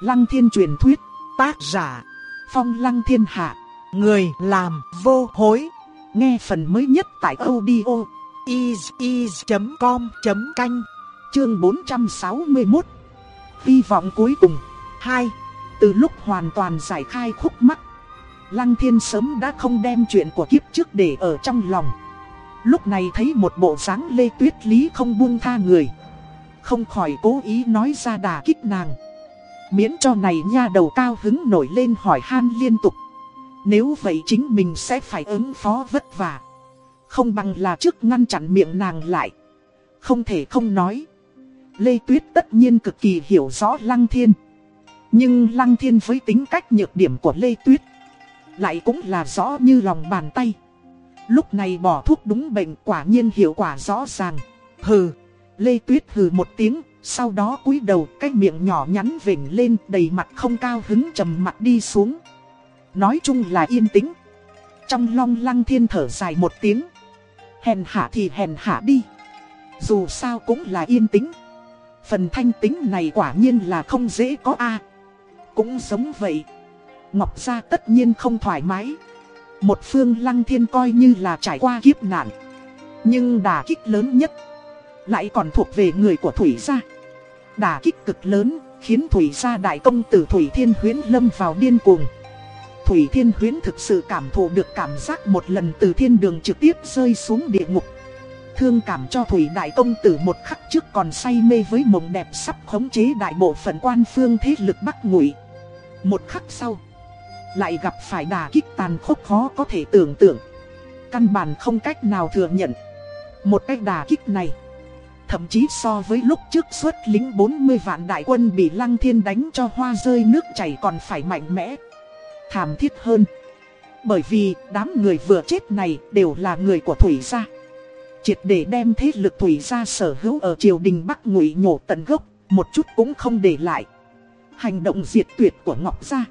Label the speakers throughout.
Speaker 1: Lăng thiên truyền thuyết, tác giả, phong lăng thiên hạ, người làm vô hối. Nghe phần mới nhất tại audio is.com.canh, chương 461. Hy vọng cuối cùng, 2. Từ lúc hoàn toàn giải khai khúc mắc, Lăng thiên sớm đã không đem chuyện của kiếp trước để ở trong lòng. Lúc này thấy một bộ dáng lê tuyết lý không buông tha người. Không khỏi cố ý nói ra đà kích nàng. Miễn cho này nha đầu cao hứng nổi lên hỏi han liên tục. Nếu vậy chính mình sẽ phải ứng phó vất vả. Không bằng là trước ngăn chặn miệng nàng lại. Không thể không nói. Lê Tuyết tất nhiên cực kỳ hiểu rõ Lăng Thiên. Nhưng Lăng Thiên với tính cách nhược điểm của Lê Tuyết. Lại cũng là rõ như lòng bàn tay. Lúc này bỏ thuốc đúng bệnh quả nhiên hiệu quả rõ ràng. Hừ, Lê Tuyết hừ một tiếng, sau đó cúi đầu, cái miệng nhỏ nhắn vỉnh lên, đầy mặt không cao hứng trầm mặt đi xuống. Nói chung là yên tĩnh. Trong long lăng thiên thở dài một tiếng. Hèn hạ thì hèn hạ đi. Dù sao cũng là yên tĩnh. Phần thanh tính này quả nhiên là không dễ có a Cũng giống vậy. Ngọc Gia tất nhiên không thoải mái. Một phương lăng thiên coi như là trải qua kiếp nạn. Nhưng đả kích lớn nhất lại còn thuộc về người của Thủy Gia. Đả kích cực lớn, khiến Thủy Gia đại công tử Thủy Thiên Huyến lâm vào điên cuồng. Thủy Thiên Huyến thực sự cảm thụ được cảm giác một lần từ thiên đường trực tiếp rơi xuống địa ngục. Thương cảm cho Thủy Đại Công Tử một khắc trước còn say mê với mộng đẹp sắp khống chế đại bộ phận quan phương thế lực Bắc Ngụy. Một khắc sau, lại gặp phải đà kích tàn khốc khó có thể tưởng tượng. Căn bản không cách nào thừa nhận. Một cách đà kích này, thậm chí so với lúc trước xuất lính 40 vạn đại quân bị Lăng Thiên đánh cho hoa rơi nước chảy còn phải mạnh mẽ. Thảm thiết hơn. Bởi vì đám người vừa chết này đều là người của Thủy gia. Triệt để đem thế lực Thủy gia sở hữu ở triều đình Bắc Ngụy nhổ tận gốc, một chút cũng không để lại. Hành động diệt tuyệt của Ngọc gia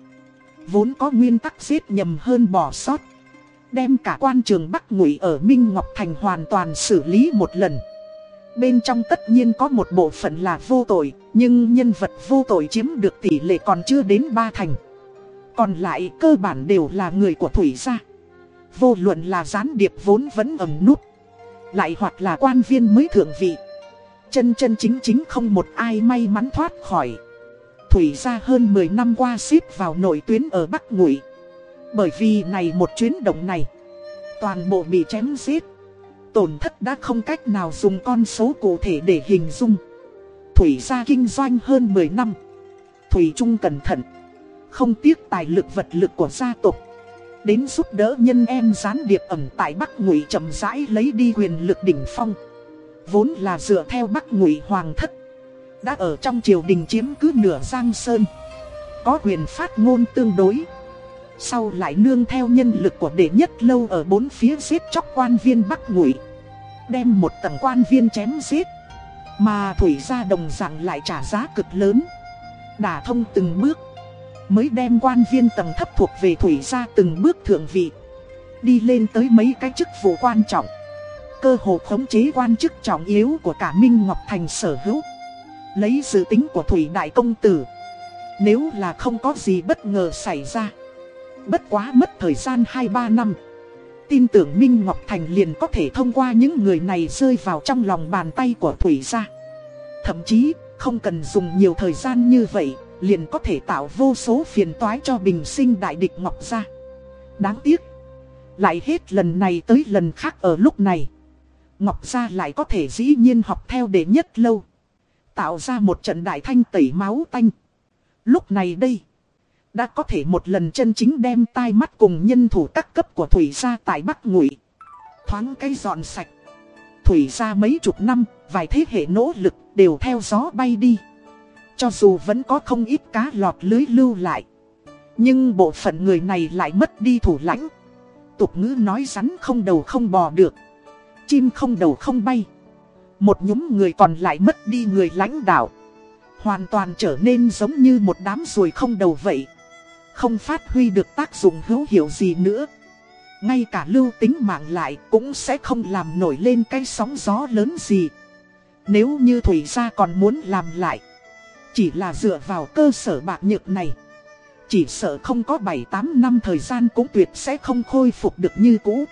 Speaker 1: vốn có nguyên tắc giết nhầm hơn bỏ sót. Đem cả quan trường Bắc Ngụy ở Minh Ngọc Thành hoàn toàn xử lý một lần. Bên trong tất nhiên có một bộ phận là vô tội, nhưng nhân vật vô tội chiếm được tỷ lệ còn chưa đến ba thành. Còn lại cơ bản đều là người của Thủy gia. Vô luận là gián điệp vốn vẫn ẩn nút. Lại hoặc là quan viên mới thượng vị. Chân chân chính chính không một ai may mắn thoát khỏi. Thủy gia hơn 10 năm qua xếp vào nội tuyến ở Bắc Ngụy. Bởi vì này một chuyến động này, toàn bộ bị chém giết. Tổn thất đã không cách nào dùng con số cụ thể để hình dung. Thủy gia kinh doanh hơn 10 năm. Thủy Trung cẩn thận. Không tiếc tài lực vật lực của gia tộc. Đến giúp đỡ nhân em gián điệp ẩn tại Bắc Ngụy chậm rãi lấy đi quyền lực đỉnh phong. Vốn là dựa theo Bắc Ngụy Hoàng thất. Đã ở trong triều đình chiếm cứ nửa Giang Sơn. Có quyền phát ngôn tương đối. Sau lại nương theo nhân lực của đệ nhất lâu ở bốn phía giết chóc quan viên Bắc Ngụy, Đem một tầng quan viên chém giết, Mà Thủy gia đồng dạng lại trả giá cực lớn, Đả thông từng bước, Mới đem quan viên tầng thấp thuộc về Thủy gia từng bước thượng vị, Đi lên tới mấy cái chức vụ quan trọng. Cơ hồ khống chế quan chức trọng yếu của cả Minh Ngọc Thành sở hữu, Lấy dự tính của Thủy Đại Công Tử. Nếu là không có gì bất ngờ xảy ra Bất quá mất thời gian 2-3 năm. Tin tưởng Minh Ngọc Thành liền có thể thông qua những người này rơi vào trong lòng bàn tay của Thủy gia. Thậm chí, không cần dùng nhiều thời gian như vậy, Liền có thể tạo vô số phiền toái cho bình sinh đại địch Ngọc gia. Đáng tiếc, Lại hết lần này tới lần khác ở lúc này. Ngọc gia lại có thể dĩ nhiên học theo để nhất lâu. Tạo ra một trận đại thanh tẩy máu tanh. Lúc này đây đã có thể một lần chân chính đem tai mắt cùng nhân thủ các cấp của Thủy gia tại Bắc Ngụy. Thoáng cái dọn sạch. Thủy gia mấy chục năm, vài thế hệ nỗ lực đều theo gió bay đi. Cho dù vẫn có không ít cá lọt lưới lưu lại. Nhưng bộ phận người này lại mất đi thủ lãnh. Tục ngữ nói rắn không đầu không bò được. Chim không đầu không bay. Một nhóm người còn lại mất đi người lãnh đạo. Hoàn toàn trở nên giống như một đám ruồi không đầu vậy không phát huy được tác dụng hữu hiệu gì nữa. Ngay cả lưu tính mạng lại cũng sẽ không làm nổi lên cái sóng gió lớn gì. Nếu như Thủy gia còn muốn làm lại, Chỉ là dựa vào cơ sở bạc nhược này Chỉ sợ không có 7-8 năm thời gian cũng tuyệt sẽ không khôi phục được như cũ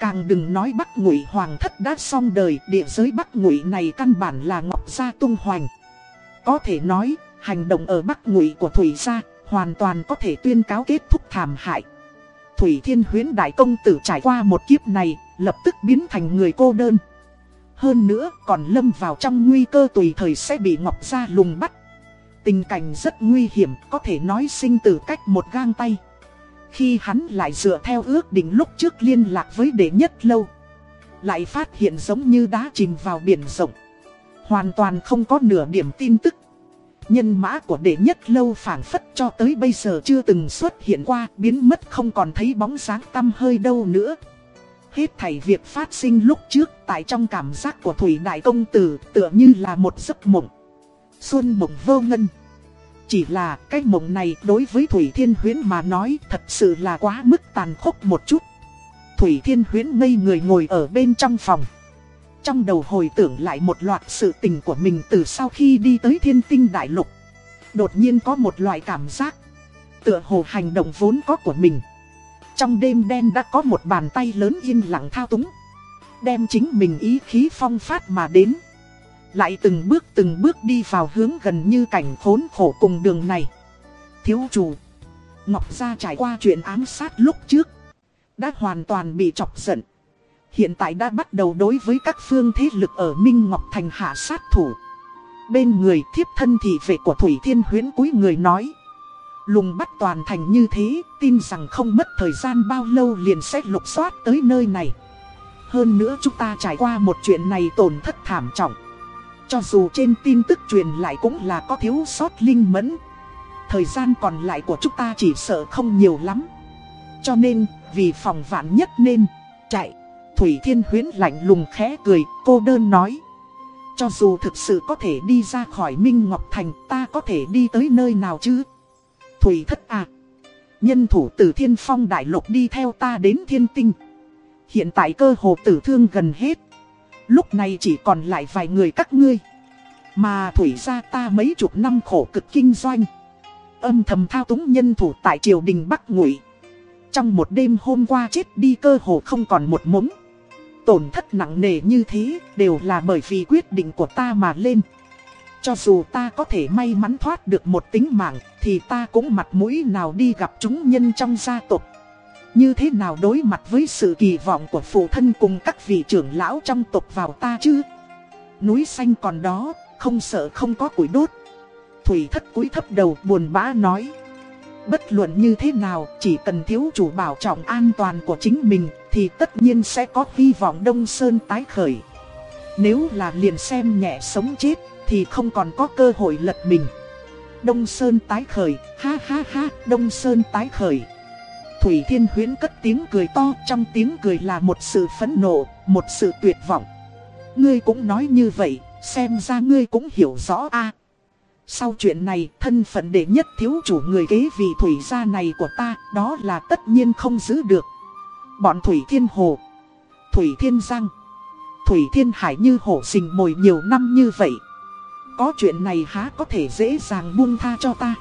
Speaker 1: Càng đừng nói Bắc Ngụy Hoàng thất đã xong đời, địa giới Bắc Ngụy này căn bản là Ngọc Gia tung hoành. Có thể nói, hành động ở Bắc Ngụy của Thủy Gia hoàn toàn có thể tuyên cáo kết thúc thảm hại. Thủy Thiên Huyến Đại Công Tử trải qua một kiếp này, lập tức biến thành người cô đơn. Hơn nữa còn lâm vào trong nguy cơ tùy thời sẽ bị Ngọc Gia lùng bắt. Tình cảnh rất nguy hiểm, có thể nói sinh tử cách một gang tay. Khi hắn lại dựa theo ước định lúc trước liên lạc với đệ nhất lâu Lại phát hiện giống như đá chìm vào biển rộng Hoàn toàn không có nửa điểm tin tức Nhân mã của đệ nhất lâu phản phất cho tới bây giờ chưa từng xuất hiện qua, Biến mất không còn thấy bóng sáng tăm hơi đâu nữa Hết thảy việc phát sinh lúc trước tại trong cảm giác của Thủy Đại Công Tử tựa như là một giấc mộng Xuân mộng vô ngân chỉ là cái mộng này đối với Thủy Thiên Huyến mà nói thật sự là quá mức tàn khốc một chút. Thủy Thiên Huyến ngây người ngồi ở bên trong phòng. Trong đầu hồi tưởng lại một loạt sự tình của mình từ sau khi đi tới thiên tinh đại lục. Đột nhiên có một loại cảm giác. Tựa hồ hành động vốn có của mình. Trong đêm đen đã có một bàn tay lớn yên lặng thao túng. Đem chính mình ý khí phong phát mà đến. Lại từng bước từng bước đi vào hướng gần như cảnh khốn khổ cùng đường này Thiếu chủ Ngọc Gia trải qua chuyện ám sát lúc trước Đã hoàn toàn bị chọc giận Hiện tại đã bắt đầu đối với các phương thế lực ở Minh Ngọc Thành hạ sát thủ. Bên người thiếp thân thị vệ của Thủy Thiên Huyến cúi người nói, Lùng bắt toàn thành như thế, Tin rằng không mất thời gian bao lâu liền sẽ lục soát tới nơi này. Hơn nữa chúng ta trải qua một chuyện này tổn thất thảm trọng. Cho dù trên tin tức truyền lại cũng là có thiếu sót linh mẫn. Thời gian còn lại của chúng ta chỉ sợ không nhiều lắm. Cho nên, vì phòng vạn nhất nên chạy. Thủy Thiên Huyến lạnh lùng khẽ cười, cô đơn nói. Cho dù thực sự có thể đi ra khỏi Minh Ngọc Thành, ta có thể đi tới nơi nào chứ? Thủy thất à. Nhân thủ từ thiên phong đại lục đi theo ta đến thiên tinh. Hiện tại cơ hồ tử thương gần hết. Lúc này chỉ còn lại vài người các ngươi. Mà thủy ra ta mấy chục năm khổ cực kinh doanh. Âm thầm thao túng nhân thủ tại triều đình Bắc Ngụy. Trong một đêm hôm qua chết đi cơ hồ không còn một mống. Tổn thất nặng nề như thế đều là bởi vì quyết định của ta mà lên Cho dù ta có thể may mắn thoát được một tính mạng Thì ta cũng mặt mũi nào đi gặp chúng nhân trong gia tộc như thế nào đối mặt với sự kỳ vọng của phụ thân cùng các vị trưởng lão trong tộc vào ta chứ? Núi xanh còn đó, không sợ không có củi đốt. Thủy thất cúi thấp đầu buồn bã nói. Bất luận như thế nào, chỉ cần thiếu chủ bảo trọng an toàn của chính mình, thì tất nhiên sẽ có hy vọng Đông Sơn tái khởi. Nếu là liền xem nhẹ sống chết, thì không còn có cơ hội lật mình. Đông Sơn tái khởi, ha ha ha, Đông Sơn tái khởi. Thủy Thiên Huyến cất tiếng cười to, trong tiếng cười là một sự phẫn nộ, một sự tuyệt vọng. Ngươi cũng nói như vậy, xem ra ngươi cũng hiểu rõ a. Sau chuyện này, thân phận đệ nhất thiếu chủ người kế vị Thủy gia này của ta, đó là tất nhiên không giữ được. Bọn Thủy Thiên Hồ, Thủy Thiên Giang, Thủy Thiên Hải như hổ sình mồi nhiều năm như vậy. Có chuyện này há có thể dễ dàng buông tha cho ta.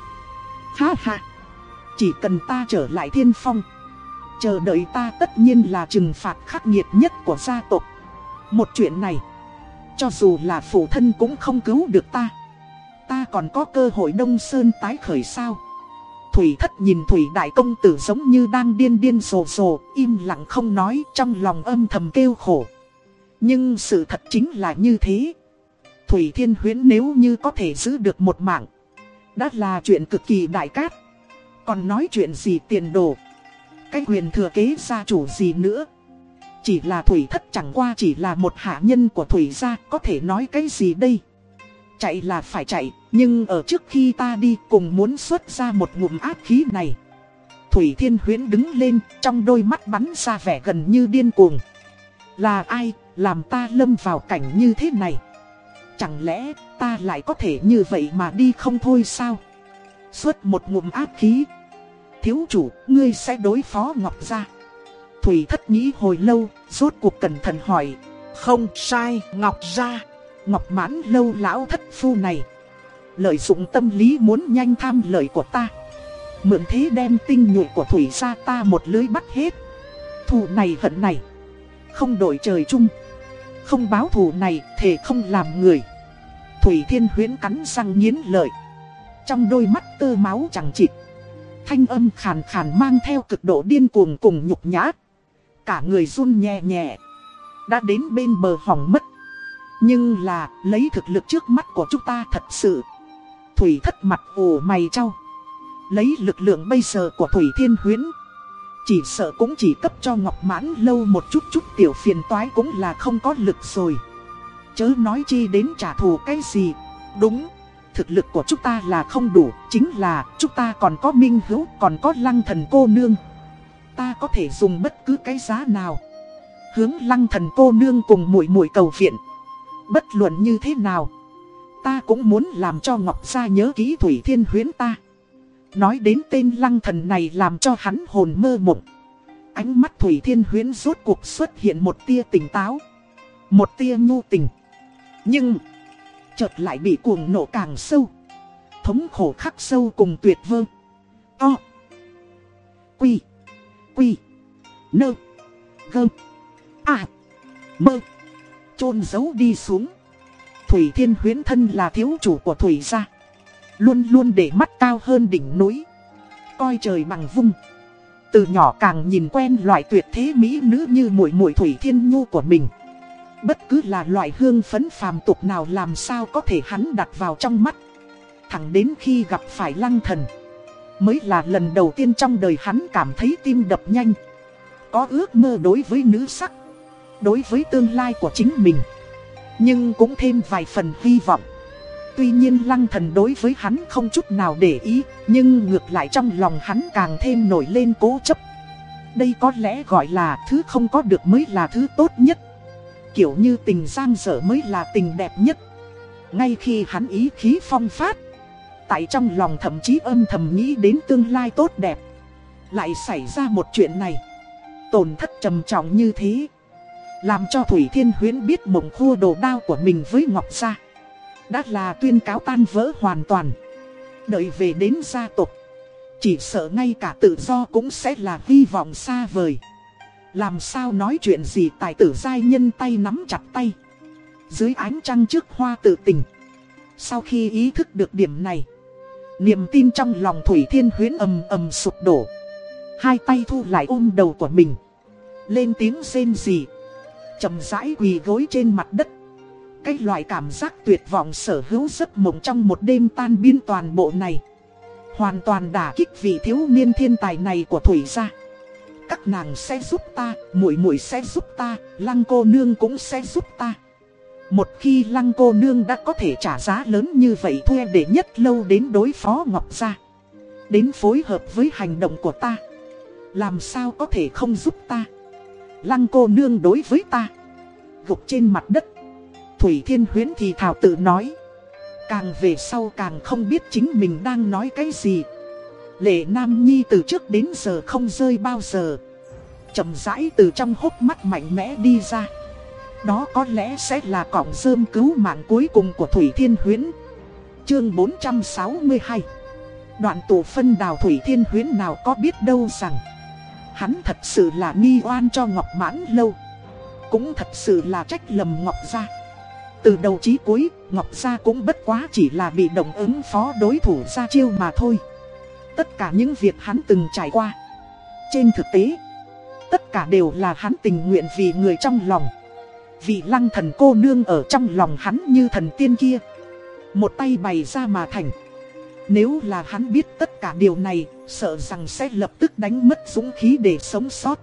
Speaker 1: Ha ha. Chỉ cần ta trở lại thiên phong Chờ đợi ta tất nhiên là trừng phạt khắc nghiệt nhất của gia tộc Một chuyện này Cho dù là phụ thân cũng không cứu được ta Ta còn có cơ hội đông sơn tái khởi sao Thủy thất nhìn Thủy đại công tử giống như đang điên điên rồ rồ, Im lặng không nói, trong lòng âm thầm kêu khổ. Nhưng sự thật chính là như thế. Thủy thiên huyến nếu như có thể giữ được một mạng, Đã là chuyện cực kỳ đại cát. Còn nói chuyện gì tiền đồ? Cái quyền thừa kế gia chủ gì nữa? Chỉ là Thủy Thất chẳng qua chỉ là một hạ nhân của Thủy gia, Có thể nói cái gì đây? Chạy là phải chạy. Nhưng ở trước khi ta đi cùng muốn xuất ra một ngụm ác khí này Thủy Thiên Huyến đứng lên Trong đôi mắt bắn ra vẻ gần như điên cuồng Là ai làm ta lâm vào cảnh như thế này Chẳng lẽ ta lại có thể như vậy mà đi không thôi sao Xuất một ngụm ác khí thiếu chủ, ngươi sẽ đối phó Ngọc Gia. Thủy thất nghĩ hồi lâu, rốt cuộc cẩn thận hỏi. Không sai, Ngọc Gia. Ngọc mãn lâu lão thất phu này. Lợi dụng tâm lý muốn nhanh tham lợi của ta. Mượn thế đem tinh nhuệ của Thủy ra ta một lưới bắt hết. Thù này hận này, Không đổi trời chung. Không báo thù này thề không làm người. Thủy Thiên Huyễn cắn răng nghiến lợi. Trong đôi mắt tơ máu chẳng chịt. Thanh âm khàn khàn mang theo cực độ điên cuồng cùng nhục nhã. Cả người run nhẹ nhẹ. Đã đến bên bờ hỏng mất. Nhưng là lấy thực lực trước mắt của chúng ta thật sự. Thủy thất mặt ủ mày trao. Lấy lực lượng bây giờ của Thủy Thiên Huyến Chỉ sợ cũng chỉ cấp cho Ngọc Mãn lâu một chút chút tiểu phiền toái cũng là không có lực rồi. Chớ nói chi đến trả thù cái gì. Đúng, Thực lực của chúng ta là không đủ, Chính là chúng ta còn có minh hữu, Còn có lăng thần cô nương. Ta có thể dùng bất cứ cái giá nào. Hướng lăng thần cô nương cùng mũi mũi cầu viện. Bất luận như thế nào Ta cũng muốn làm cho Ngọc Gia nhớ ký Thủy Thiên Huyến ta. Nói đến tên lăng thần này làm cho hắn hồn mơ mộng. Ánh mắt Thủy Thiên Huyến rốt cuộc xuất hiện một tia tỉnh táo, Một tia nhu tình. Nhưng, Chợt lại bị cuồng nộ càng sâu, Thống khổ khắc sâu cùng tuyệt vơ. To. Quy. Quy. Nơ. Gơ. À Mơ. Chôn giấu đi xuống. Thủy Thiên Huyến thân là thiếu chủ của Thủy gia. Luôn luôn để mắt cao hơn đỉnh núi. Coi trời bằng vung. Từ nhỏ càng nhìn quen loại tuyệt thế mỹ nữ như muội muội Thủy Thiên Nhu của mình. Bất cứ là loại hương phấn phàm tục nào làm sao có thể hắn đặt vào trong mắt. Thẳng đến khi gặp phải lăng thần, Mới là lần đầu tiên trong đời hắn cảm thấy tim đập nhanh. Có ước mơ đối với nữ sắc, Đối với tương lai của chính mình. Nhưng cũng thêm vài phần hy vọng. Tuy nhiên lăng thần đối với hắn không chút nào để ý, Nhưng ngược lại trong lòng hắn càng thêm nổi lên cố chấp. Đây có lẽ gọi là thứ không có được mới là thứ tốt nhất. Kiểu như tình giang dở mới là tình đẹp nhất. Ngay khi hắn ý khí phong phát, Tại trong lòng thậm chí âm thầm nghĩ đến tương lai tốt đẹp, Lại xảy ra một chuyện này. Tổn thất trầm trọng như thế. Làm cho Thủy Thiên Huyến biết mộng khua đồ đao của mình với Ngọc Gia. Đã là tuyên cáo tan vỡ hoàn toàn. Đợi về đến gia tộc, Chỉ sợ ngay cả tự do cũng sẽ là hy vọng xa vời. Làm sao nói chuyện gì tài tử giai nhân tay nắm chặt tay. Dưới ánh trăng trước hoa tự tình. Sau khi ý thức được điểm này, Niềm tin trong lòng Thủy Thiên Huyến ầm ầm sụp đổ. Hai tay thu lại ôm đầu của mình. Lên tiếng rên gì chậm rãi quỳ gối trên mặt đất. Cái loại cảm giác tuyệt vọng sở hữu giấc mộng trong một đêm tan biến toàn bộ này. Hoàn toàn đả kích vị thiếu niên thiên tài này của Thủy gia. Các nàng sẽ giúp ta, muội muội sẽ giúp ta, lăng cô nương cũng sẽ giúp ta. Một khi lăng cô nương đã có thể trả giá lớn như vậy thuê để nhất lâu đến đối phó Ngọc Gia Đến phối hợp với hành động của ta Làm sao có thể không giúp ta? Lăng cô nương đối với ta Gục trên mặt đất Thủy Thiên Huyến thì thảo tự nói. Càng về sau càng không biết chính mình đang nói cái gì. Lệ Nam Nhi từ trước đến giờ không rơi bao giờ. chậm rãi từ trong hốc mắt mạnh mẽ đi ra. Đó có lẽ sẽ là cọng rơm cứu mạng cuối cùng của Thủy Thiên Huyến. Chương 462 Đoạn tụ phân đào Thủy Thiên Huyến nào có biết đâu rằng Hắn thật sự là nghi oan cho Ngọc Mãn Lâu Cũng thật sự là trách lầm Ngọc gia. từ đầu chí cuối, Ngọc Gia cũng bất quá chỉ là bị động ứng phó đối thủ ra chiêu mà thôi. Tất cả những việc hắn từng trải qua. Trên thực tế, tất cả đều là hắn tình nguyện vì người trong lòng. Vì lăng thần cô nương ở trong lòng hắn như thần tiên kia. Một tay bày ra mà thành. Nếu là hắn biết tất cả điều này, sợ rằng sẽ lập tức đánh mất dũng khí để sống sót.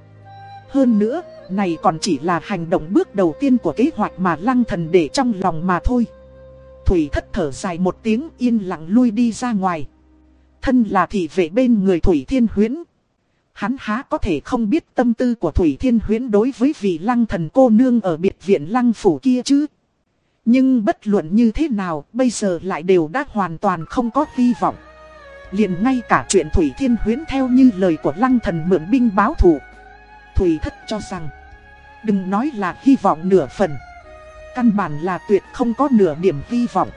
Speaker 1: Hơn nữa, này còn chỉ là hành động bước đầu tiên của kế hoạch mà lăng thần để trong lòng mà thôi. Thủy thất thở dài một tiếng yên lặng lui đi ra ngoài. Thân là thị vệ bên người Thủy Thiên Huyến. Hắn há có thể không biết tâm tư của Thủy Thiên Huyến đối với vị lăng thần cô nương ở biệt viện lăng phủ kia chứ. Nhưng bất luận như thế nào bây giờ lại đều đã hoàn toàn không có hy vọng liền ngay cả chuyện Thủy Thiên Huyến theo như lời của lăng thần mượn binh báo thủ. Thủy thất cho rằng, Đừng nói là hy vọng nửa phần, Căn bản là tuyệt không có nửa điểm hy vọng.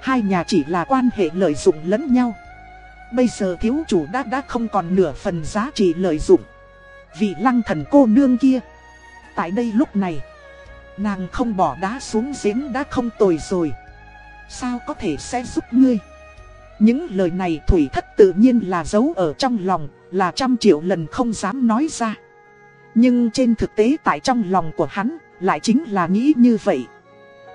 Speaker 1: Hai nhà chỉ là quan hệ lợi dụng lẫn nhau. Bây giờ thiếu chủ đã đã không còn nửa phần giá trị lợi dụng. Vị lăng thần cô nương kia, Tại đây lúc này, Nàng không bỏ đá xuống giếng đã không tồi rồi. Sao có thể sẽ giúp ngươi? Những lời này Thủy Thất tự nhiên là giấu ở trong lòng Là trăm triệu lần không dám nói ra Nhưng trên thực tế tại trong lòng của hắn Lại chính là nghĩ như vậy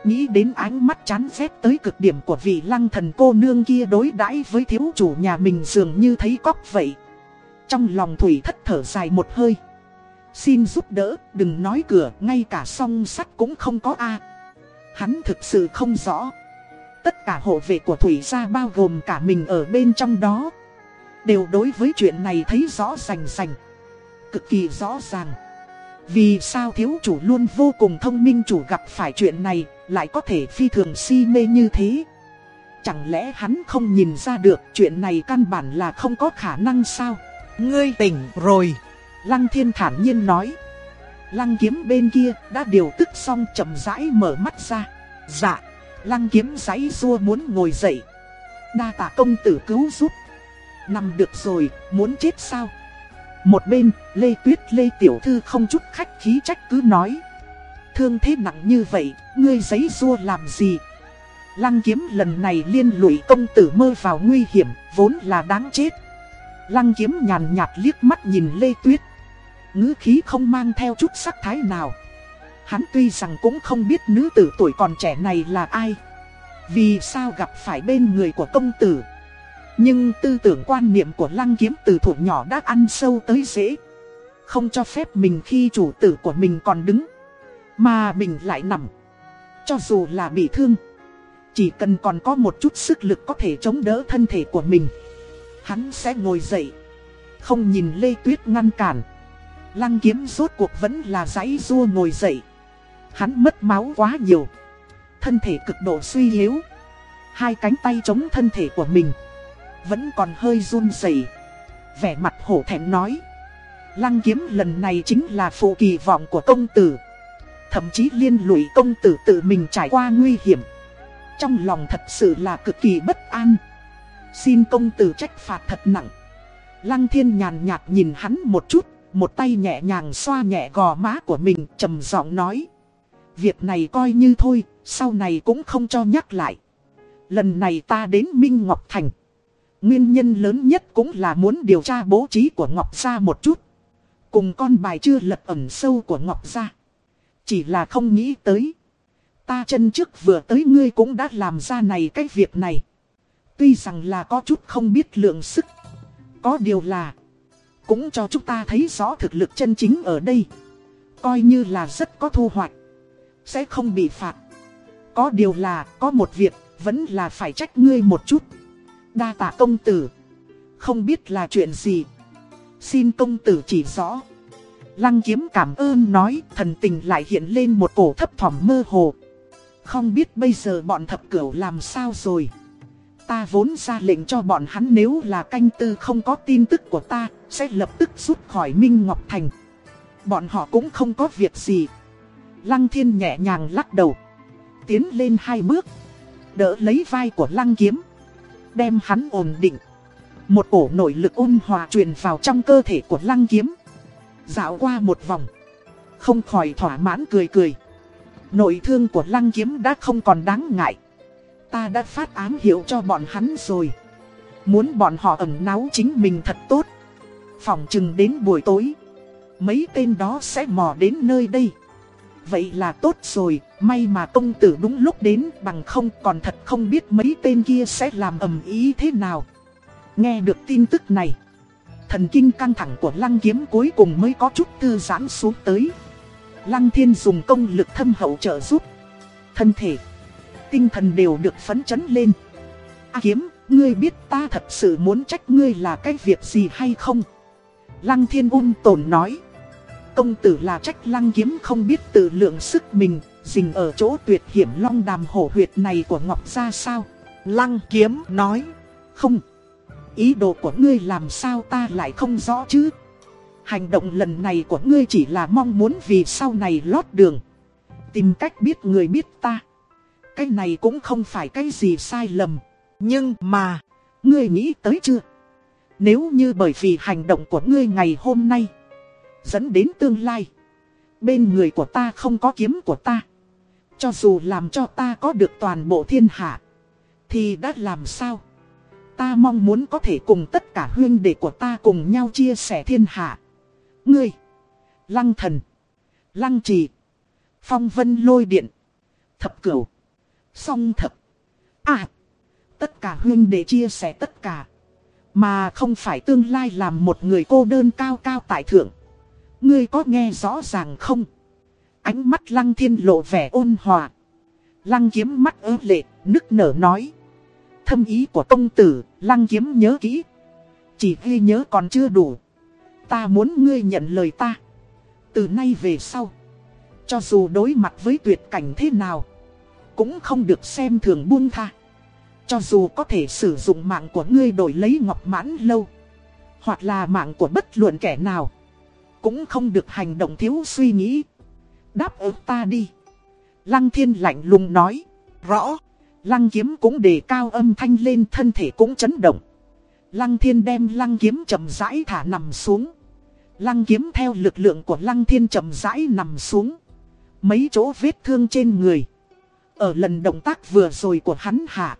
Speaker 1: Nghĩ đến ánh mắt chán ghét tới cực điểm của vị lăng thần cô nương kia đối đãi với thiếu chủ nhà mình dường như thấy cóc vậy. Trong lòng Thủy thất thở dài một hơi. Xin giúp đỡ, đừng nói cửa, ngay cả song sắt cũng không có a. Hắn thực sự không rõ. Tất cả hộ vệ của Thủy gia bao gồm cả mình ở bên trong đó. Đều đối với chuyện này thấy rõ rành rành. Cực kỳ rõ ràng. Vì sao thiếu chủ luôn vô cùng thông minh chủ gặp phải chuyện này lại có thể phi thường si mê như thế Chẳng lẽ hắn không nhìn ra được chuyện này căn bản là không có khả năng sao
Speaker 2: Ngươi tỉnh rồi
Speaker 1: Lăng thiên thản nhiên nói Lăng kiếm bên kia đã điều tức xong chậm rãi mở mắt ra Dạ Lăng kiếm giấy rua muốn ngồi dậy Đa tạ công tử cứu giúp Nằm được rồi muốn chết sao Một bên Lê Tuyết Lê Tiểu Thư không chút khách khí trách cứ nói Thương thế nặng như vậy, ngươi giấy rua làm gì? Lăng kiếm lần này liên lụy công tử mơ vào nguy hiểm, vốn là đáng chết. Lăng kiếm nhàn nhạt liếc mắt nhìn Lê Tuyết. ngữ khí không mang theo chút sắc thái nào. Hắn tuy rằng cũng không biết nữ tử tuổi còn trẻ này là ai. Vì sao gặp phải bên người của công tử. Nhưng tư tưởng quan niệm của lăng kiếm từ thủ nhỏ đã ăn sâu tới dễ. Không cho phép mình khi chủ tử của mình còn đứng. Mà mình lại nằm Cho dù là bị thương, Chỉ cần còn có một chút sức lực có thể chống đỡ thân thể của mình, Hắn sẽ ngồi dậy, Không nhìn Lê Tuyết ngăn cản Lăng kiếm rốt cuộc vẫn là giấy rua ngồi dậy Hắn mất máu quá nhiều. Thân thể cực độ suy yếu. Hai cánh tay chống thân thể của mình. Vẫn còn hơi run rẩy. Vẻ mặt hổ thẹn nói. Lăng kiếm lần này chính là phụ kỳ vọng của công tử. Thậm chí liên lụy công tử tự mình trải qua nguy hiểm. Trong lòng thật sự là cực kỳ bất an. Xin công tử trách phạt thật nặng. Lăng thiên nhàn nhạt nhìn hắn một chút, Một tay nhẹ nhàng xoa nhẹ gò má của mình, trầm giọng nói. Việc này coi như thôi, Sau này cũng không cho nhắc lại Lần này ta đến Minh Ngọc Thành Nguyên nhân lớn nhất cũng là muốn điều tra bố trí của Ngọc Gia một chút Cùng con bài chưa lật ẩn sâu của Ngọc Gia chỉ là không nghĩ tới. Ta chân trước vừa tới ngươi cũng đã làm ra này cái việc này. Tuy rằng là có chút không biết lượng sức. Có điều là. Cũng cho chúng ta thấy rõ thực lực chân chính ở đây. Coi như là rất có thu hoạch. Sẽ không bị phạt. Có điều là có một việc vẫn là phải trách ngươi một chút. Đa tạ công tử. Không biết là chuyện gì. Xin công tử chỉ rõ. Lăng kiếm cảm ơn nói, thần tình lại hiện lên một cổ thấp thỏm mơ hồ. Không biết bây giờ bọn thập cửu làm sao rồi. Ta vốn ra lệnh cho bọn hắn nếu là canh tư không có tin tức của ta, sẽ lập tức rút khỏi Minh Ngọc Thành. Bọn họ cũng không có việc gì. Lăng thiên nhẹ nhàng lắc đầu. Tiến lên hai bước. Đỡ lấy vai của lăng kiếm. Đem hắn ổn định. Một cổ nội lực ôn hòa truyền vào trong cơ thể của lăng kiếm. Dạo qua một vòng. Không khỏi thỏa mãn cười cười. Nội thương của lăng kiếm đã không còn đáng ngại. Ta đã phát ám hiệu cho bọn hắn rồi. Muốn bọn họ ẩn náu chính mình thật tốt. Phòng chừng đến buổi tối. Mấy tên đó sẽ mò đến nơi đây. Vậy là tốt rồi, may mà công tử đúng lúc đến bằng không còn thật không biết mấy tên kia sẽ làm ầm ý thế nào. Nghe được tin tức này. Thần kinh căng thẳng của lăng kiếm cuối cùng mới có chút thư giãn xuống tới. Lăng thiên dùng công lực thâm hậu trợ giúp. Thân thể, tinh thần đều được phấn chấn lên. A kiếm, ngươi biết ta thật sự muốn trách ngươi là cái việc gì hay không? Lăng thiên ung tồn nói. Công tử là trách lăng kiếm không biết tự lượng sức mình, dình ở chỗ tuyệt hiểm long đàm hổ huyệt này của Ngọc ra sao? Lăng kiếm nói. Không. Ý đồ của ngươi làm sao ta lại không rõ chứ Hành động lần này của ngươi chỉ là mong muốn vì sau này lót đường Tìm cách biết người biết ta Cái này cũng không phải cái gì sai lầm.
Speaker 2: Nhưng mà,
Speaker 1: Ngươi nghĩ tới chưa? Nếu như bởi vì hành động của ngươi ngày hôm nay Dẫn đến tương lai. Bên người của ta không có kiếm của ta. Cho dù làm cho ta có được toàn bộ thiên hạ, Thì đã làm sao? Ta mong muốn có thể cùng tất cả huyên đệ của ta cùng nhau chia sẻ thiên hạ. Ngươi, Lăng thần, Lăng trì, Phong vân lôi điện, Thập cửu, Song thập À Tất cả huyên đệ chia sẻ tất cả, Mà không phải tương lai làm một người cô đơn cao cao tại thượng. Ngươi có nghe rõ ràng không? Ánh mắt lăng thiên lộ vẻ ôn hòa. Lăng kiếm mắt ớ lệ, nức nở nói. Thâm ý của công tử, lăng kiếm nhớ kỹ. Chỉ ghi nhớ còn chưa đủ. Ta muốn ngươi nhận lời ta. Từ nay về sau Cho dù đối mặt với tuyệt cảnh thế nào Cũng không được xem thường buông tha. Cho dù có thể sử dụng mạng của ngươi đổi lấy ngọc mãn lâu Hoặc là mạng của bất luận kẻ nào cũng không được hành động thiếu suy nghĩ. Đáp ứng ta đi. Lăng thiên lạnh lùng nói. Rõ. Lăng kiếm cũng đề cao âm thanh lên, thân thể cũng chấn động. Lăng thiên đem lăng kiếm chậm rãi thả nằm xuống. Lăng kiếm theo lực lượng của lăng thiên chậm rãi nằm xuống. Mấy chỗ vết thương trên người. Ở lần động tác vừa rồi của hắn hạ.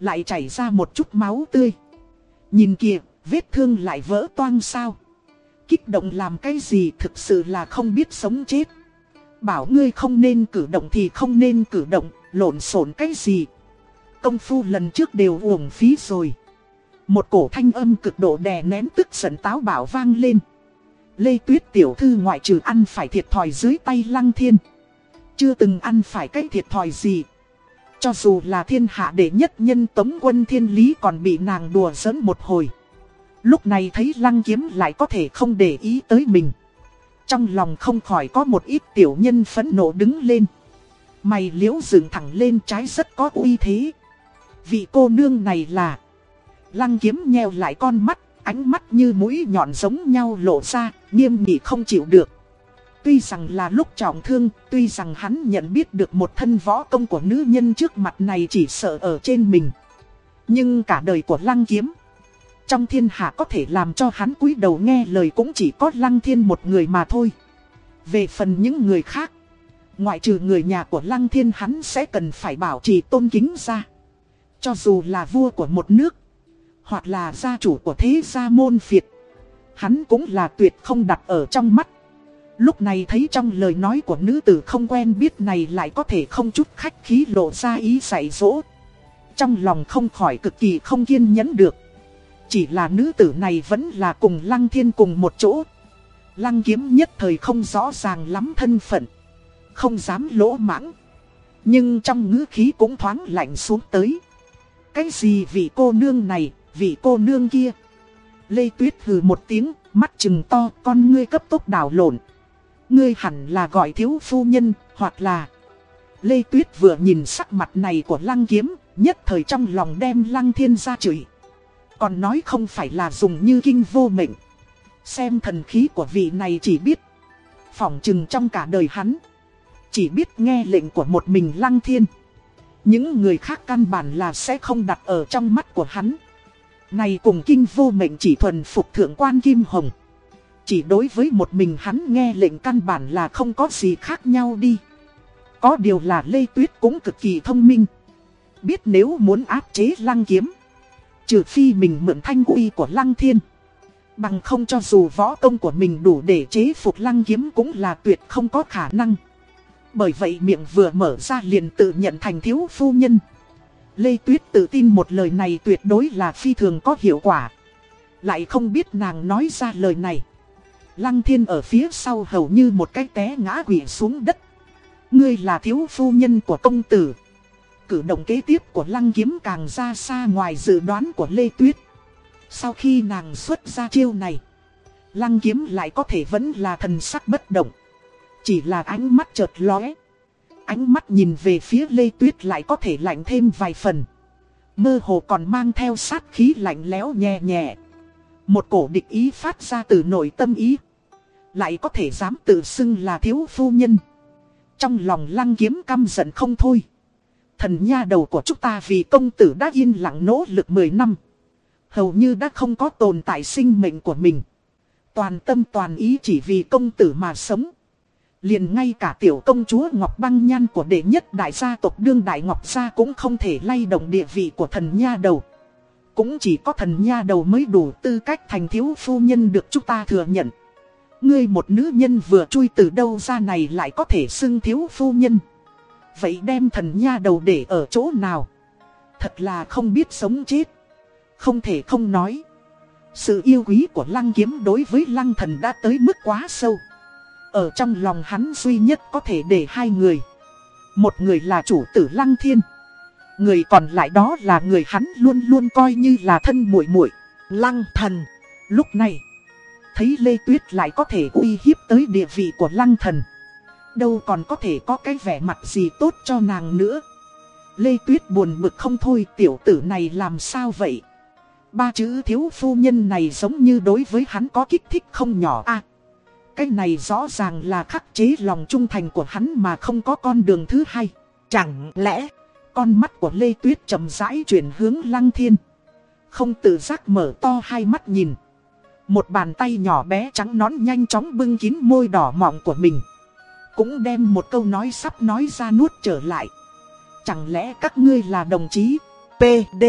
Speaker 1: Lại chảy ra một chút máu tươi. Nhìn kìa, vết thương lại vỡ toang sao. Kích động làm cái gì thực sự là không biết sống chết. Bảo ngươi không nên cử động thì không nên cử động, Lộn xộn cái gì. Công phu lần trước đều uổng phí rồi. Một cổ thanh âm cực độ đè nén tức giận táo bảo vang lên. Lê Tuyết tiểu thư ngoại trừ ăn phải thiệt thòi dưới tay lăng thiên, Chưa từng ăn phải cái thiệt thòi gì. Cho dù là thiên hạ đệ nhất nhân tống quân thiên lý còn bị nàng đùa giỡn một hồi. Lúc này thấy lăng kiếm lại có thể không để ý tới mình. Trong lòng không khỏi có một ít tiểu nhân phẫn nộ đứng lên. Mày liễu dựng thẳng lên trái rất có uy thế. Vị cô nương này là. Lăng kiếm nheo lại con mắt, Ánh mắt như mũi nhọn giống nhau lộ ra, Nghiêm nghị không chịu được. Tuy rằng là lúc trọng thương, Tuy rằng hắn nhận biết được một thân võ công của nữ nhân trước mặt này chỉ sợ ở trên mình. Nhưng cả đời của lăng kiếm trong thiên hạ có thể làm cho hắn cúi đầu nghe lời cũng chỉ có lăng thiên một người mà thôi. Về phần những người khác, Ngoại trừ người nhà của lăng thiên hắn sẽ cần phải bảo trì tôn kính ra. Cho dù là vua của một nước, Hoặc là gia chủ của thế gia môn phiệt, Hắn cũng là tuyệt không đặt ở trong mắt. Lúc này thấy trong lời nói của nữ tử không quen biết này lại có thể không chút khách khí lộ ra ý dạy dỗ. Trong lòng không khỏi cực kỳ không kiên nhẫn được. Chỉ là nữ tử này vẫn là cùng lăng thiên cùng một chỗ. Lăng kiếm nhất thời không rõ ràng lắm thân phận. Không dám lỗ mãng. Nhưng trong ngữ khí cũng thoáng lạnh xuống tới. Cái gì vị cô nương này, vị cô nương kia? Lê Tuyết hừ một tiếng, mắt trừng to, con ngươi cấp tốc đảo lộn. Ngươi hẳn là gọi thiếu phu nhân, hoặc là... Lê Tuyết vừa nhìn sắc mặt này của lăng kiếm, nhất thời trong lòng đem lăng thiên ra chửi. Còn nói không phải là dùng như kinh vô mệnh. Xem thần khí của vị này chỉ biết. Phỏng chừng trong cả đời hắn. Chỉ biết nghe lệnh của một mình lăng thiên. Những người khác căn bản là sẽ không đặt ở trong mắt của hắn. Này cùng kinh vô mệnh chỉ thuần phục thượng quan Kim Hồng. Chỉ đối với một mình hắn nghe lệnh căn bản là không có gì khác nhau đi. Có điều là Lê Tuyết cũng cực kỳ thông minh. Biết nếu muốn áp chế lăng kiếm. Trừ phi mình mượn thanh uy của lăng thiên. Bằng không cho dù võ công của mình đủ để chế phục lăng kiếm cũng là tuyệt không có khả năng. Bởi vậy miệng vừa mở ra liền tự nhận thành thiếu phu nhân. Lê Tuyết tự tin một lời này tuyệt đối là phi thường có hiệu quả. Lại không biết nàng nói ra lời này. Lăng thiên ở phía sau hầu như một cái té ngã quỷ xuống đất. Ngươi là thiếu phu nhân của công tử. Cử động kế tiếp của lăng kiếm càng ra xa ngoài dự đoán của Lê Tuyết. Sau khi nàng xuất ra chiêu này, lăng kiếm lại có thể vẫn là thần sắc bất động. Chỉ là ánh mắt chợt lóe. Ánh mắt nhìn về phía Lê Tuyết lại có thể lạnh thêm vài phần. Mơ hồ còn mang theo sát khí lạnh lẽo nhẹ nhẹ. Một cổ địch ý phát ra từ nội tâm ý. Lại có thể dám tự xưng là thiếu phu nhân. Trong lòng lăng kiếm căm giận không thôi. Thần nha đầu của chúng ta vì công tử đã yên lặng nỗ lực 10 năm. Hầu như đã không có tồn tại sinh mệnh của mình. Toàn tâm toàn ý chỉ vì công tử mà sống. Liền ngay cả tiểu công chúa Ngọc Băng Nhan của đệ nhất đại gia tộc Đương Đại Ngọc Gia cũng không thể lay động địa vị của thần nha đầu. Cũng chỉ có thần nha đầu mới đủ tư cách thành thiếu phu nhân được chúng ta thừa nhận. Ngươi một nữ nhân vừa chui từ đâu ra này lại có thể xưng thiếu phu nhân. Vậy đem thần nha đầu để ở chỗ nào? Thật là không biết sống chết. Không thể không nói. Sự yêu quý của lăng kiếm đối với lăng thần đã tới mức quá sâu. Ở trong lòng hắn duy nhất có thể để hai người. Một người là chủ tử lăng thiên. Người còn lại đó là người hắn luôn luôn coi như là thân muội muội Lăng thần. Lúc này, thấy Lê Tuyết lại có thể uy hiếp tới địa vị của lăng thần. Đâu còn có thể có cái vẻ mặt gì tốt cho nàng nữa. Lê Tuyết buồn bực không thôi tiểu tử này làm sao vậy. Ba chữ thiếu phu nhân này giống như đối với hắn có kích thích không nhỏ a cái này rõ ràng là khắc chế lòng trung thành của hắn mà không có con đường thứ hai. Chẳng lẽ, con mắt của Lê Tuyết chậm rãi chuyển hướng Lăng Thiên. Không tự giác mở to hai mắt nhìn. Một bàn tay nhỏ bé trắng nón nhanh chóng bưng kín môi đỏ mọng của mình. Cũng đem một câu nói sắp nói ra nuốt trở lại. Chẳng lẽ các ngươi là đồng chí P.D.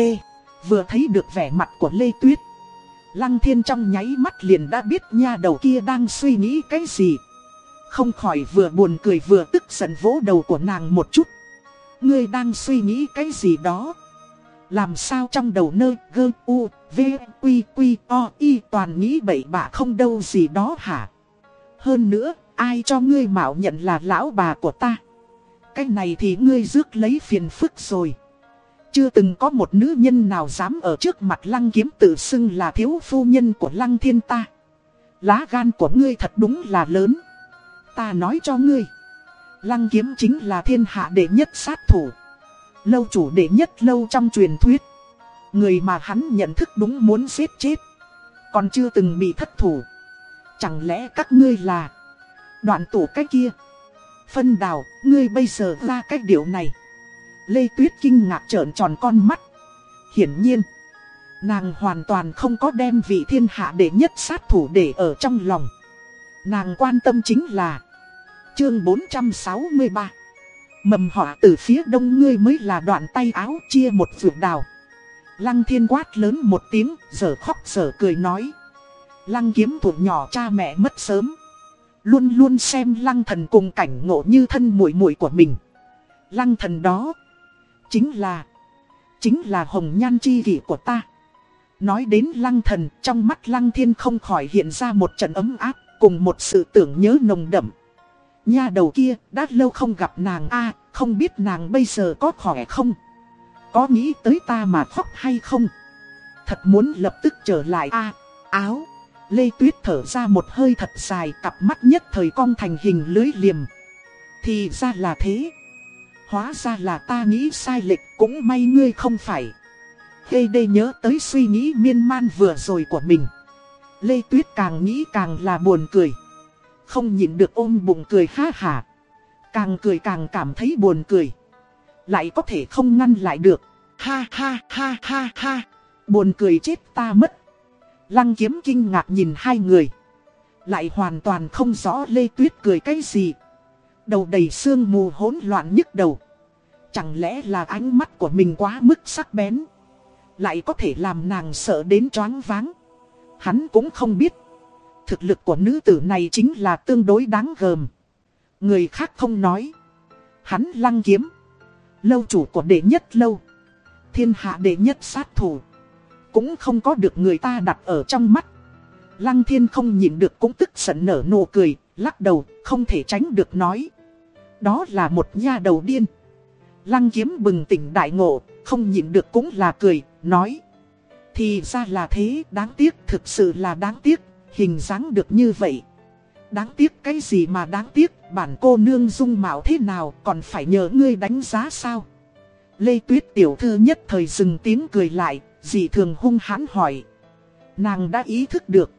Speaker 1: Vừa thấy được vẻ mặt của Lê Tuyết Lăng thiên trong nháy mắt liền đã biết nha đầu kia đang suy nghĩ cái gì. Không khỏi vừa buồn cười vừa tức giận vỗ đầu của nàng một chút. Ngươi đang suy nghĩ cái gì đó? Làm sao trong đầu nơi gơ u v quy quy o y toàn nghĩ bậy bạ không đâu gì đó hả? Hơn nữa, ai cho ngươi mạo nhận là lão bà của ta? Cái này thì ngươi rước lấy phiền phức rồi. Chưa từng có một nữ nhân nào dám ở trước mặt lăng kiếm tự xưng là thiếu phu nhân của lăng thiên ta. Lá gan của ngươi thật đúng là lớn. Ta nói cho ngươi. Lăng kiếm chính là thiên hạ đệ nhất sát thủ. Lâu chủ đệ nhất lâu trong truyền thuyết. Người mà hắn nhận thức đúng muốn giết chết. Còn chưa từng bị thất thủ. Chẳng lẽ các ngươi là đoạn tủ cái kia. Phân đào, ngươi bây giờ ra cách điệu này. Lê Tuyết kinh ngạc trợn tròn con mắt. Hiển nhiên, nàng hoàn toàn không có đem vị thiên hạ đệ nhất sát thủ để ở trong lòng. Nàng quan tâm chính là chương 463 Mầm họa từ phía đông ngươi mới là đoạn tay áo chia một vượt đào. Lăng thiên quát lớn một tiếng, giờ khóc giờ cười nói. Lăng kiếm thuộc nhỏ cha mẹ mất sớm. Luôn luôn xem lăng thần cùng cảnh ngộ như thân muội muội của mình. Lăng thần đó Chính là, chính là hồng nhan chi kỷ của ta. Nói đến lăng thần, trong mắt lăng thiên không khỏi hiện ra một trận ấm áp, cùng một sự tưởng nhớ nồng đậm. Nha đầu kia, đã lâu không gặp nàng a không biết nàng bây giờ có khỏe không? Có nghĩ tới ta mà khóc hay không? Thật muốn lập tức trở lại a áo. Lê Tuyết thở ra một hơi thật dài, cặp mắt nhất thời cong thành hình lưới liềm. Thì ra là thế. Hóa ra là ta nghĩ sai lệch cũng may ngươi không phải. Hê đê nhớ tới suy nghĩ miên man vừa rồi của mình. Lê Tuyết càng nghĩ càng là buồn cười. Không nhịn được ôm bụng cười ha hả. Càng cười càng cảm thấy buồn cười. Lại có thể không ngăn lại được. Ha ha ha ha ha. Buồn cười chết ta mất. Lăng kiếm kinh ngạc nhìn hai người. Lại hoàn toàn không rõ Lê Tuyết cười cái gì. Đầu đầy sương mù hỗn loạn nhức đầu. Chẳng lẽ là ánh mắt của mình quá mức sắc bén. Lại có thể làm nàng sợ đến choáng váng. Hắn cũng không biết. Thực lực của nữ tử này chính là tương đối đáng gờm. Người khác không nói. Hắn lăng kiếm. Lâu chủ của đệ nhất lâu. Thiên hạ đệ nhất sát thủ. Cũng không có được người ta đặt ở trong mắt. Lăng thiên không nhìn được cũng tức giận nở nụ cười, lắc đầu, không thể tránh được nói. Đó là một nha đầu điên. Lăng kiếm bừng tỉnh đại ngộ, không nhìn được cũng là cười, nói. Thì ra là thế, đáng tiếc, thực sự là đáng tiếc, hình dáng được như vậy. Đáng tiếc cái gì mà đáng tiếc, bản cô nương dung mạo thế nào còn phải nhờ ngươi đánh giá sao? Lê Tuyết tiểu thư nhất thời dừng tiếng cười lại, dị thường hung hãn hỏi. Nàng đã ý thức được.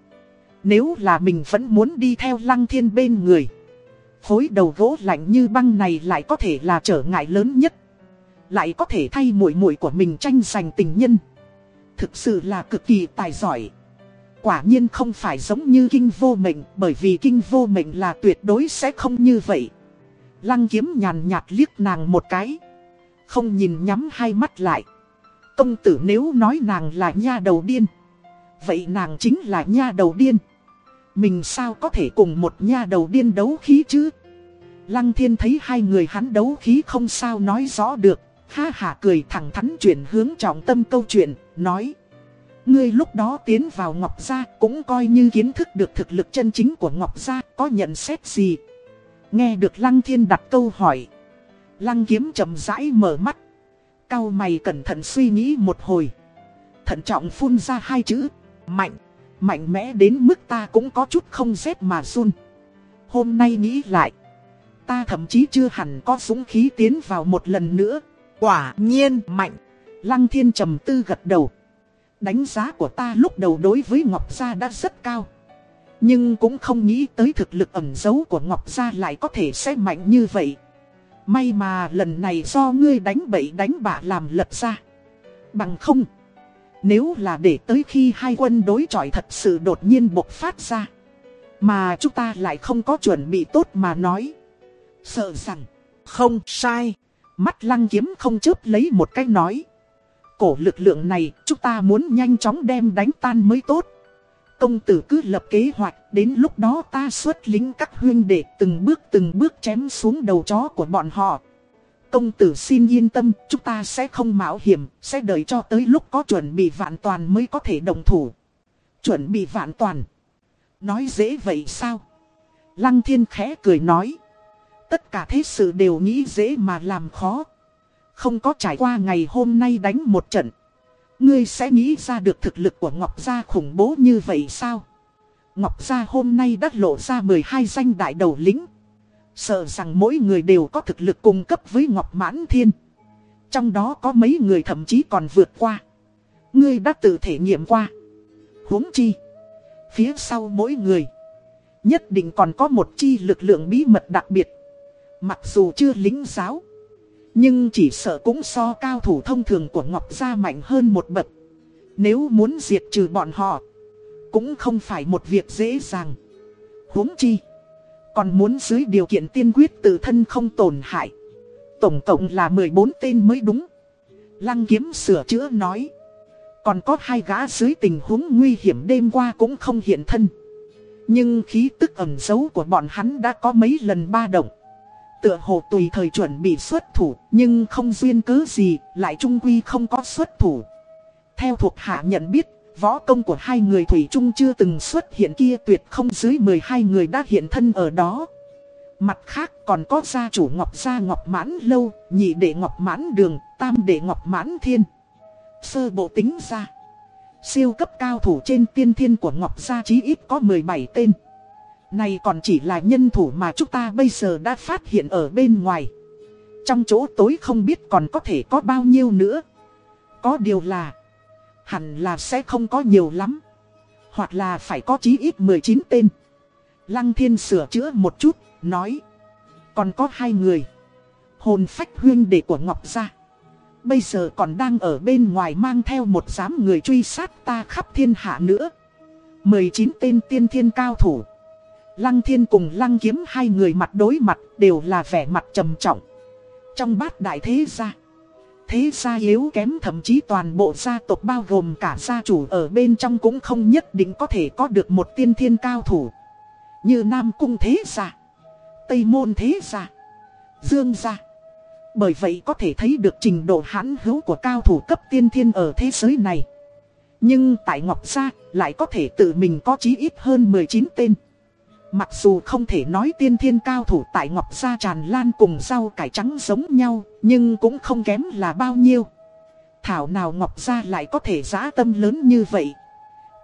Speaker 1: Nếu là mình vẫn muốn đi theo lăng thiên bên người. Khối đầu gỗ lạnh như băng này lại có thể là trở ngại lớn nhất. Lại có thể thay muội muội của mình tranh giành tình nhân Thực sự là cực kỳ tài giỏi Quả nhiên không phải giống như kinh vô mệnh, Bởi vì kinh vô mệnh là tuyệt đối sẽ không như vậy Lăng kiếm nhàn nhạt liếc nàng một cái Không nhìn nhắm hai mắt lại Công tử nếu nói nàng là nha đầu điên. Vậy nàng chính là nha đầu điên. Mình sao có thể cùng một nha đầu điên đấu khí chứ? Lăng thiên thấy hai người hắn đấu khí không sao nói rõ được, Ha ha cười thẳng thắn chuyển hướng trọng tâm câu chuyện, Nói. Ngươi lúc đó tiến vào Ngọc Gia cũng coi như kiến thức được thực lực chân chính của Ngọc Gia, có nhận xét gì? Nghe được Lăng Thiên đặt câu hỏi. Lăng kiếm chậm rãi mở mắt. Cao mày cẩn thận suy nghĩ một hồi. Thận trọng phun ra hai chữ, Mạnh Mạnh mẽ đến mức ta cũng có chút không rét mà run. Hôm nay nghĩ lại, Ta thậm chí chưa hẳn có súng khí tiến vào một lần nữa.
Speaker 2: Quả nhiên, mạnh.
Speaker 1: Lăng thiên trầm tư gật đầu. Đánh giá của ta lúc đầu đối với Ngọc Gia đã rất cao. Nhưng cũng không nghĩ tới thực lực ẩn giấu của Ngọc Gia lại có thể sẽ mạnh như vậy. May mà lần này do ngươi đánh bậy đánh bạ làm lật ra. Bằng không, Nếu là để tới khi hai quân đối chọi thật sự đột nhiên bộc phát ra, Mà chúng ta lại không có chuẩn bị tốt mà nói, Sợ rằng,
Speaker 2: Không sai.
Speaker 1: Mắt lăng kiếm không chớp lấy một cách nói, Cổ lực lượng này, chúng ta muốn nhanh chóng đem đánh tan mới tốt. Công tử cứ lập kế hoạch, Đến lúc đó ta xuất lính các huyên để từng bước từng bước chém xuống đầu chó của bọn họ. Công tử xin yên tâm, Chúng ta sẽ không mạo hiểm, Sẽ đợi cho tới lúc có chuẩn bị vạn toàn mới có thể đồng thủ. Chuẩn bị vạn toàn. Nói dễ vậy sao? Lăng thiên khẽ cười nói. Tất cả thế sự đều nghĩ dễ mà làm khó. Không có trải qua ngày hôm nay đánh một trận. Ngươi sẽ nghĩ ra được thực lực của Ngọc Gia khủng bố như vậy sao? Ngọc Gia hôm nay đã lộ ra 12 danh đại đầu lính. Sợ rằng mỗi người đều có thực lực cung cấp với Ngọc Mãn Thiên. Trong đó có mấy người thậm chí còn vượt qua. Ngươi đã tự thể nghiệm qua. huống chi. Phía sau mỗi người. Nhất định còn có một chi lực lượng bí mật đặc biệt. Mặc dù chưa lính giáo nhưng chỉ sợ cũng so cao thủ thông thường của Ngọc Gia mạnh hơn một bậc. Nếu muốn diệt trừ bọn họ, Cũng không phải một việc dễ dàng. Huống chi, Còn muốn dưới điều kiện tiên quyết tự thân không tổn hại. Tổng cộng là 14 tên mới đúng. Lăng kiếm sửa chữa nói, Còn có hai gã dưới tình huống nguy hiểm đêm qua cũng không hiện thân. Nhưng khí tức ẩn giấu của bọn hắn đã có mấy lần ba động. Tựa hồ tùy thời chuẩn bị xuất thủ, nhưng không duyên cứ gì, lại trung quy không có xuất thủ. Theo thuộc hạ nhận biết, võ công của hai người Thủy Trung chưa từng xuất hiện kia tuyệt không dưới 12 người đã hiện thân ở đó. Mặt khác còn có gia chủ Ngọc Gia Ngọc Mãn Lâu, nhị đệ Ngọc Mãn Đường, tam đệ Ngọc Mãn Thiên. Sơ bộ tính ra, siêu cấp cao thủ trên tiên thiên của Ngọc Gia chí ít có 17 tên. Này còn chỉ là nhân thủ mà chúng ta bây giờ đã phát hiện ở bên ngoài. Trong chỗ tối không biết còn có thể có bao nhiêu nữa. Có điều là, hẳn là sẽ không có nhiều lắm. Hoặc là phải có chí ít 19 tên. Lăng thiên sửa chữa một chút, nói. Còn có hai người. Hồn phách huyên đệ của Ngọc ra Bây giờ còn đang ở bên ngoài mang theo một giám người truy sát ta khắp thiên hạ nữa. 19 tên tiên thiên cao thủ. Lăng thiên cùng lăng kiếm hai người mặt đối mặt đều là vẻ mặt trầm trọng. Trong bát đại thế gia, thế gia yếu kém thậm chí toàn bộ gia tộc bao gồm cả gia chủ ở bên trong cũng không nhất định có thể có được một tiên thiên cao thủ. Như Nam Cung thế gia, Tây Môn thế gia, Dương gia. Bởi vậy có thể thấy được trình độ hãn hữu của cao thủ cấp tiên thiên ở thế giới này. Nhưng tại Ngọc Gia lại có thể tự mình có chí ít hơn 19 tên. Mặc dù không thể nói tiên thiên cao thủ tại Ngọc Gia tràn lan cùng rau cải trắng giống nhau, nhưng cũng không kém là bao nhiêu. Thảo nào Ngọc Gia lại có thể giá tâm lớn như vậy.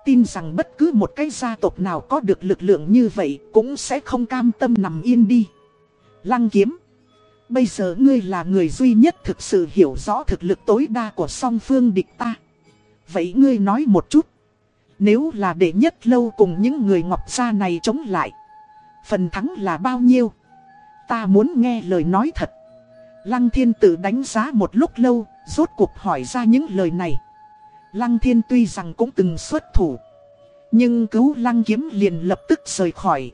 Speaker 1: Tin rằng bất cứ một cái gia tộc nào có được lực lượng như vậy cũng sẽ không cam tâm nằm yên đi. Lăng kiếm. Bây giờ ngươi là người duy nhất thực sự hiểu rõ thực lực tối đa của song phương địch ta. Vậy ngươi nói một chút. Nếu là đệ nhất lâu cùng những người ngọc gia này chống lại Phần thắng là bao nhiêu Ta muốn nghe lời nói thật Lăng thiên tự đánh giá một lúc lâu, rốt cuộc hỏi ra những lời này. Lăng thiên tuy rằng cũng từng xuất thủ. Nhưng cứu lăng kiếm liền lập tức rời khỏi.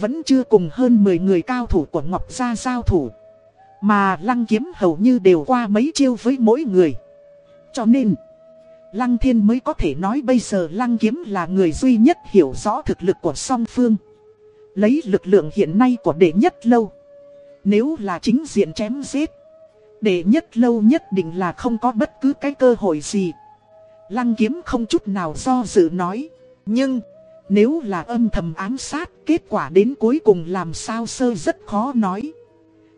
Speaker 1: Vẫn chưa cùng hơn 10 người cao thủ của Ngọc Gia giao thủ. Mà lăng kiếm hầu như đều qua mấy chiêu với mỗi người. Cho nên, lăng thiên mới có thể nói bây giờ lăng kiếm là người duy nhất hiểu rõ thực lực của song phương. Lấy lực lượng hiện nay của đệ nhất lâu. Nếu là chính diện chém giết. Đệ nhất lâu nhất định là không có bất cứ cái cơ hội gì. Lăng kiếm không chút nào do dự nói. Nhưng, nếu là âm thầm ám sát, kết quả đến cuối cùng làm sao sơ rất khó nói.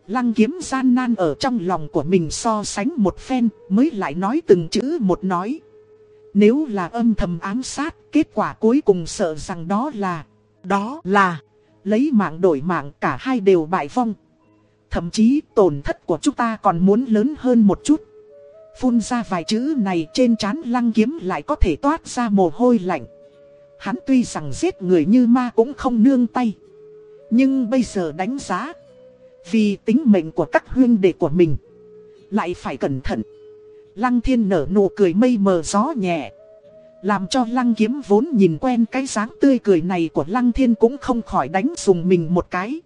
Speaker 1: Lăng kiếm gian nan ở trong lòng của mình so sánh một phen, mới lại nói từng chữ một nói. Nếu là âm thầm ám sát, kết quả cuối cùng sợ rằng đó là, đó là, lấy mạng đổi mạng cả hai đều bại vong. Thậm chí tổn thất của chúng ta còn muốn lớn hơn một chút. Phun ra vài chữ này trên trán lăng kiếm lại có thể toát ra mồ hôi lạnh. Hắn tuy rằng giết người như ma cũng không nương tay. Nhưng bây giờ đánh giá. Vì tính mệnh của các huyên đệ của mình. Lại phải cẩn thận. Lăng thiên nở nụ cười mây mờ gió nhẹ. Làm cho lăng kiếm vốn nhìn quen cái dáng tươi cười này của lăng thiên cũng không khỏi đánh dùng mình một cái.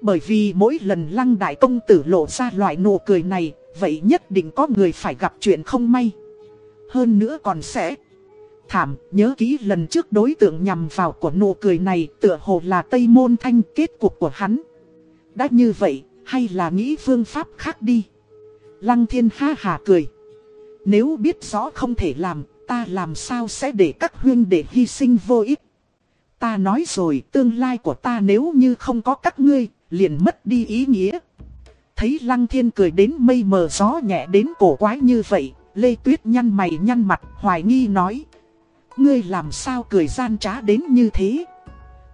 Speaker 1: Bởi vì mỗi lần lăng đại công tử lộ ra loại nụ cười này, vậy nhất định có người phải gặp chuyện không may. Hơn nữa còn sẽ thảm, nhớ kỹ lần trước đối tượng nhằm vào của nụ cười này tựa hồ là Tây Môn Thanh kết cục của hắn. Đã như vậy, hay là nghĩ phương pháp khác đi. Lăng thiên ha hà cười. Nếu biết rõ không thể làm, ta làm sao sẽ để các huyên để hy sinh vô ích. Ta nói rồi, tương lai của ta nếu như không có các ngươi, liền mất đi ý nghĩa. Thấy lăng thiên cười đến mây mờ gió nhẹ đến cổ quái như vậy, Lê Tuyết nhăn mày nhăn mặt, hoài nghi nói. Ngươi làm sao cười gian trá đến như thế?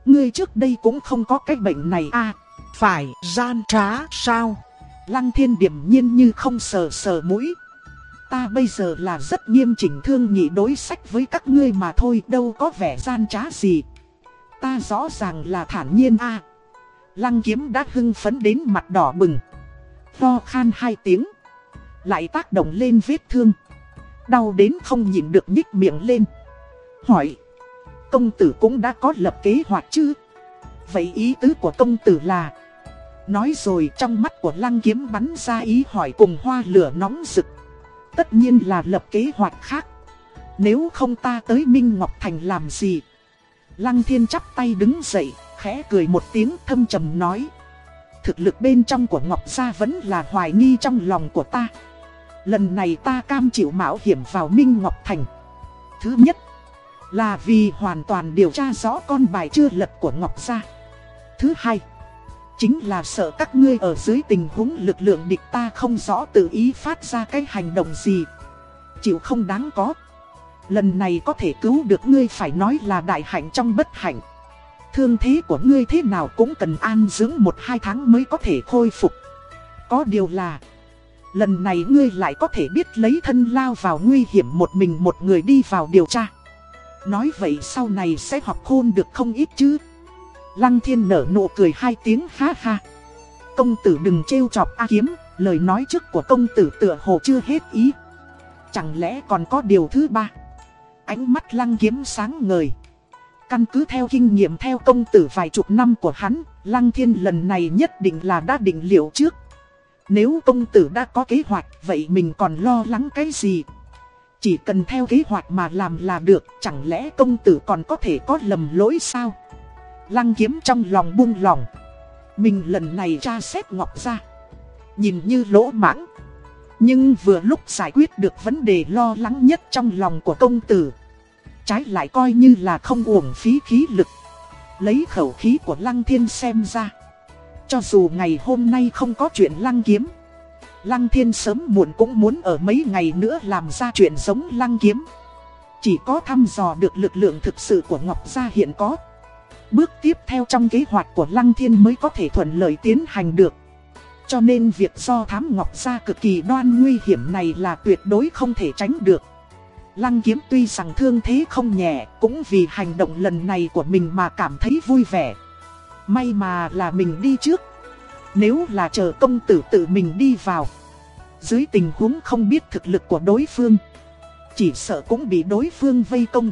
Speaker 1: Ngươi trước đây cũng không có cái bệnh này à?
Speaker 2: Phải gian trá sao?
Speaker 1: Lăng thiên điểm nhiên như không sờ sờ mũi. Ta bây giờ là rất nghiêm chỉnh thương nhị đối sách với các ngươi mà thôi, đâu có vẻ gian trá gì. Ta rõ ràng là thản nhiên a Lăng kiếm đã hưng phấn đến mặt đỏ bừng. Ho khan hai tiếng. Lại tác động lên vết thương. Đau đến không nhịn được nhích miệng lên. Hỏi. Công tử cũng đã có lập kế hoạch chứ? Vậy ý tứ của công tử là... Nói rồi trong mắt của lăng kiếm bắn ra ý hỏi cùng hoa lửa nóng rực. Tất nhiên là lập kế hoạch khác. Nếu không ta tới Minh Ngọc Thành làm gì? Lăng thiên chắp tay đứng dậy, khẽ cười một tiếng thâm trầm nói. Thực lực bên trong của Ngọc Gia vẫn là hoài nghi trong lòng của ta. Lần này ta cam chịu mạo hiểm vào Minh Ngọc Thành. Thứ nhất, là vì hoàn toàn điều tra rõ con bài chưa lật của Ngọc Gia. Thứ hai, chính là sợ các ngươi ở dưới tình huống lực lượng địch ta không rõ tự ý phát ra cái hành động gì. Chịu không đáng có. Lần này có thể cứu được ngươi phải nói là đại hạnh trong bất hạnh. Thương thế của ngươi thế nào cũng cần an dưỡng một hai tháng mới có thể khôi phục. Có điều là, lần này ngươi lại có thể biết lấy thân lao vào nguy hiểm một mình một người đi vào điều tra. Nói vậy sau này sẽ học khôn được không ít chứ. Lăng thiên nở nụ cười hai tiếng ha ha. Công tử đừng trêu chọc A kiếm, lời nói trước của công tử tựa hồ chưa hết ý. Chẳng lẽ còn có điều thứ ba? Ánh mắt lăng kiếm sáng ngời. Căn cứ theo kinh nghiệm theo công tử vài chục năm của hắn, lăng thiên lần này nhất định là đã định liệu trước. Nếu công tử đã có kế hoạch, vậy mình còn lo lắng cái gì? Chỉ cần theo kế hoạch mà làm là được, chẳng lẽ công tử còn có thể có lầm lỗi sao? Lăng kiếm trong lòng buông lòng. Mình lần này tra xét ngọc ra. Nhìn như lỗ mãng. Nhưng vừa lúc giải quyết được vấn đề lo lắng nhất trong lòng của công tử. Trái lại coi như là không uổng phí khí lực. Lấy khẩu khí của lăng thiên xem ra. Cho dù ngày hôm nay không có chuyện lăng kiếm. Lăng thiên sớm muộn cũng muốn ở mấy ngày nữa làm ra chuyện giống lăng kiếm. Chỉ có thăm dò được lực lượng thực sự của Ngọc Gia hiện có. Bước tiếp theo trong kế hoạch của Lăng Thiên mới có thể thuận lợi tiến hành được. Cho nên việc do thám Ngọc ra cực kỳ đoan nguy hiểm này là tuyệt đối không thể tránh được. Lăng kiếm tuy rằng thương thế không nhẹ, cũng vì hành động lần này của mình mà cảm thấy vui vẻ. May mà là mình đi trước. Nếu là chờ công tử tự mình đi vào Dưới tình huống không biết thực lực của đối phương Chỉ sợ cũng bị đối phương vây công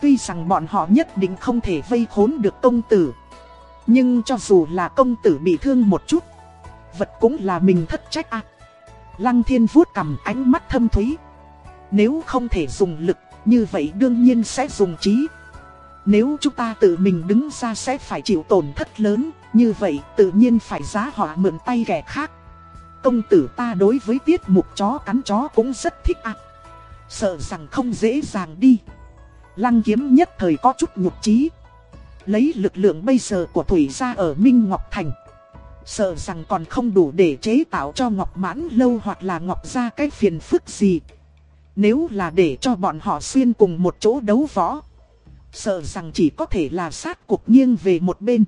Speaker 1: Tuy rằng bọn họ nhất định không thể vây khốn được công tử, Nhưng cho dù là công tử bị thương một chút, Vật cũng là mình thất trách à. Lăng thiên vuốt cầm ánh mắt thâm thúy. Nếu không thể dùng lực Như vậy đương nhiên sẽ dùng trí. Nếu chúng ta tự mình đứng ra sẽ phải chịu tổn thất lớn, Như vậy tự nhiên phải giá họ mượn tay kẻ khác. Công tử ta đối với tiết mục chó cắn chó cũng rất thích ạ Sợ rằng không dễ dàng đi. Lăng kiếm nhất thời có chút nhục trí Lấy lực lượng bây giờ của Thủy gia ở Minh Ngọc Thành. Sợ rằng còn không đủ để chế tạo cho Ngọc Mãn Lâu hoặc là Ngọc ra cái phiền phức gì. Nếu là để cho bọn họ xuyên cùng một chỗ đấu võ, Sợ rằng chỉ có thể là sát cuộc nghiêng về một bên.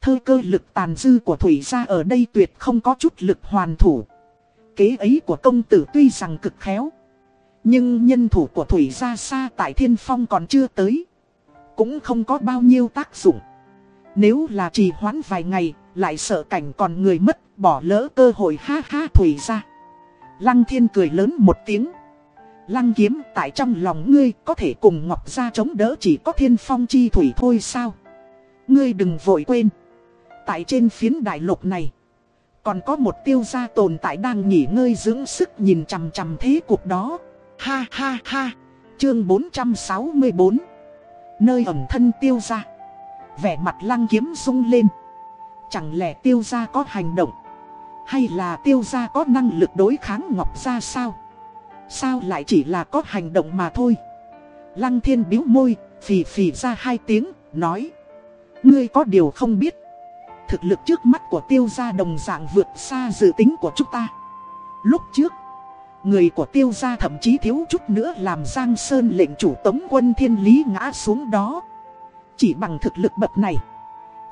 Speaker 1: Thơ cơ lực tàn dư của Thủy gia ở đây tuyệt không có chút lực hoàn thủ. Kế ấy của công tử tuy rằng cực khéo nhưng nhân thủ của Thủy gia xa tại thiên phong còn chưa tới. Cũng không có bao nhiêu tác dụng. Nếu là trì hoãn vài ngày, Lại sợ cảnh còn người mất, Bỏ lỡ cơ hội ha ha Thủy gia. Lăng thiên cười lớn một tiếng. Lăng kiếm tại trong lòng ngươi Có thể cùng Ngọc gia chống đỡ chỉ có thiên phong chi thủy thôi sao? Ngươi đừng vội quên. Tại trên phiến đại lục này, Còn có một tiêu gia tồn tại đang nghỉ ngơi dưỡng sức nhìn chằm chằm thế cuộc đó. Ha ha ha. Chương 464 Nơi ẩn thân tiêu gia. Vẻ mặt lăng kiếm rung lên. Chẳng lẽ tiêu gia có hành động? Hay là tiêu gia có năng lực đối kháng ngọc gia sao? Sao lại chỉ là có hành động mà thôi? Lăng thiên biếu môi, Phì phì ra hai tiếng, Nói. Ngươi có điều không biết. Thực lực trước mắt của tiêu gia đồng dạng vượt xa dự tính của chúng ta. Lúc trước Người của tiêu gia thậm chí thiếu chút nữa làm Giang Sơn lệnh chủ tống quân thiên lý ngã xuống đó. Chỉ bằng thực lực bậc này,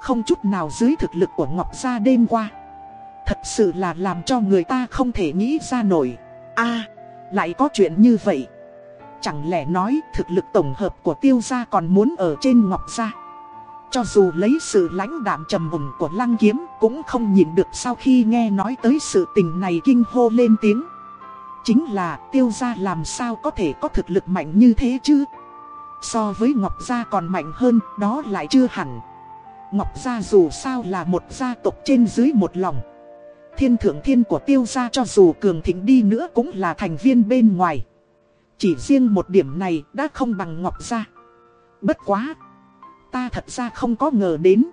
Speaker 1: Không chút nào dưới thực lực của Ngọc Gia đêm qua. Thật sự là làm cho người ta không thể nghĩ ra nổi. A, lại có chuyện như vậy. Chẳng lẽ nói thực lực tổng hợp của tiêu gia còn muốn ở trên Ngọc Gia? Cho dù lấy sự lãnh đạm trầm mùng của lăng kiếm cũng không nhìn được sau khi nghe nói tới sự tình này kinh hô lên tiếng. Chính là tiêu gia làm sao có thể có thực lực mạnh như thế chứ? So với Ngọc Gia còn mạnh hơn, đó lại chưa hẳn. Ngọc Gia dù sao là một gia tộc trên dưới một lòng. Thiên thượng thiên của tiêu gia cho dù cường thịnh đi nữa cũng là thành viên bên ngoài. Chỉ riêng một điểm này đã không bằng Ngọc Gia. Bất quá! Ta thật ra không có ngờ đến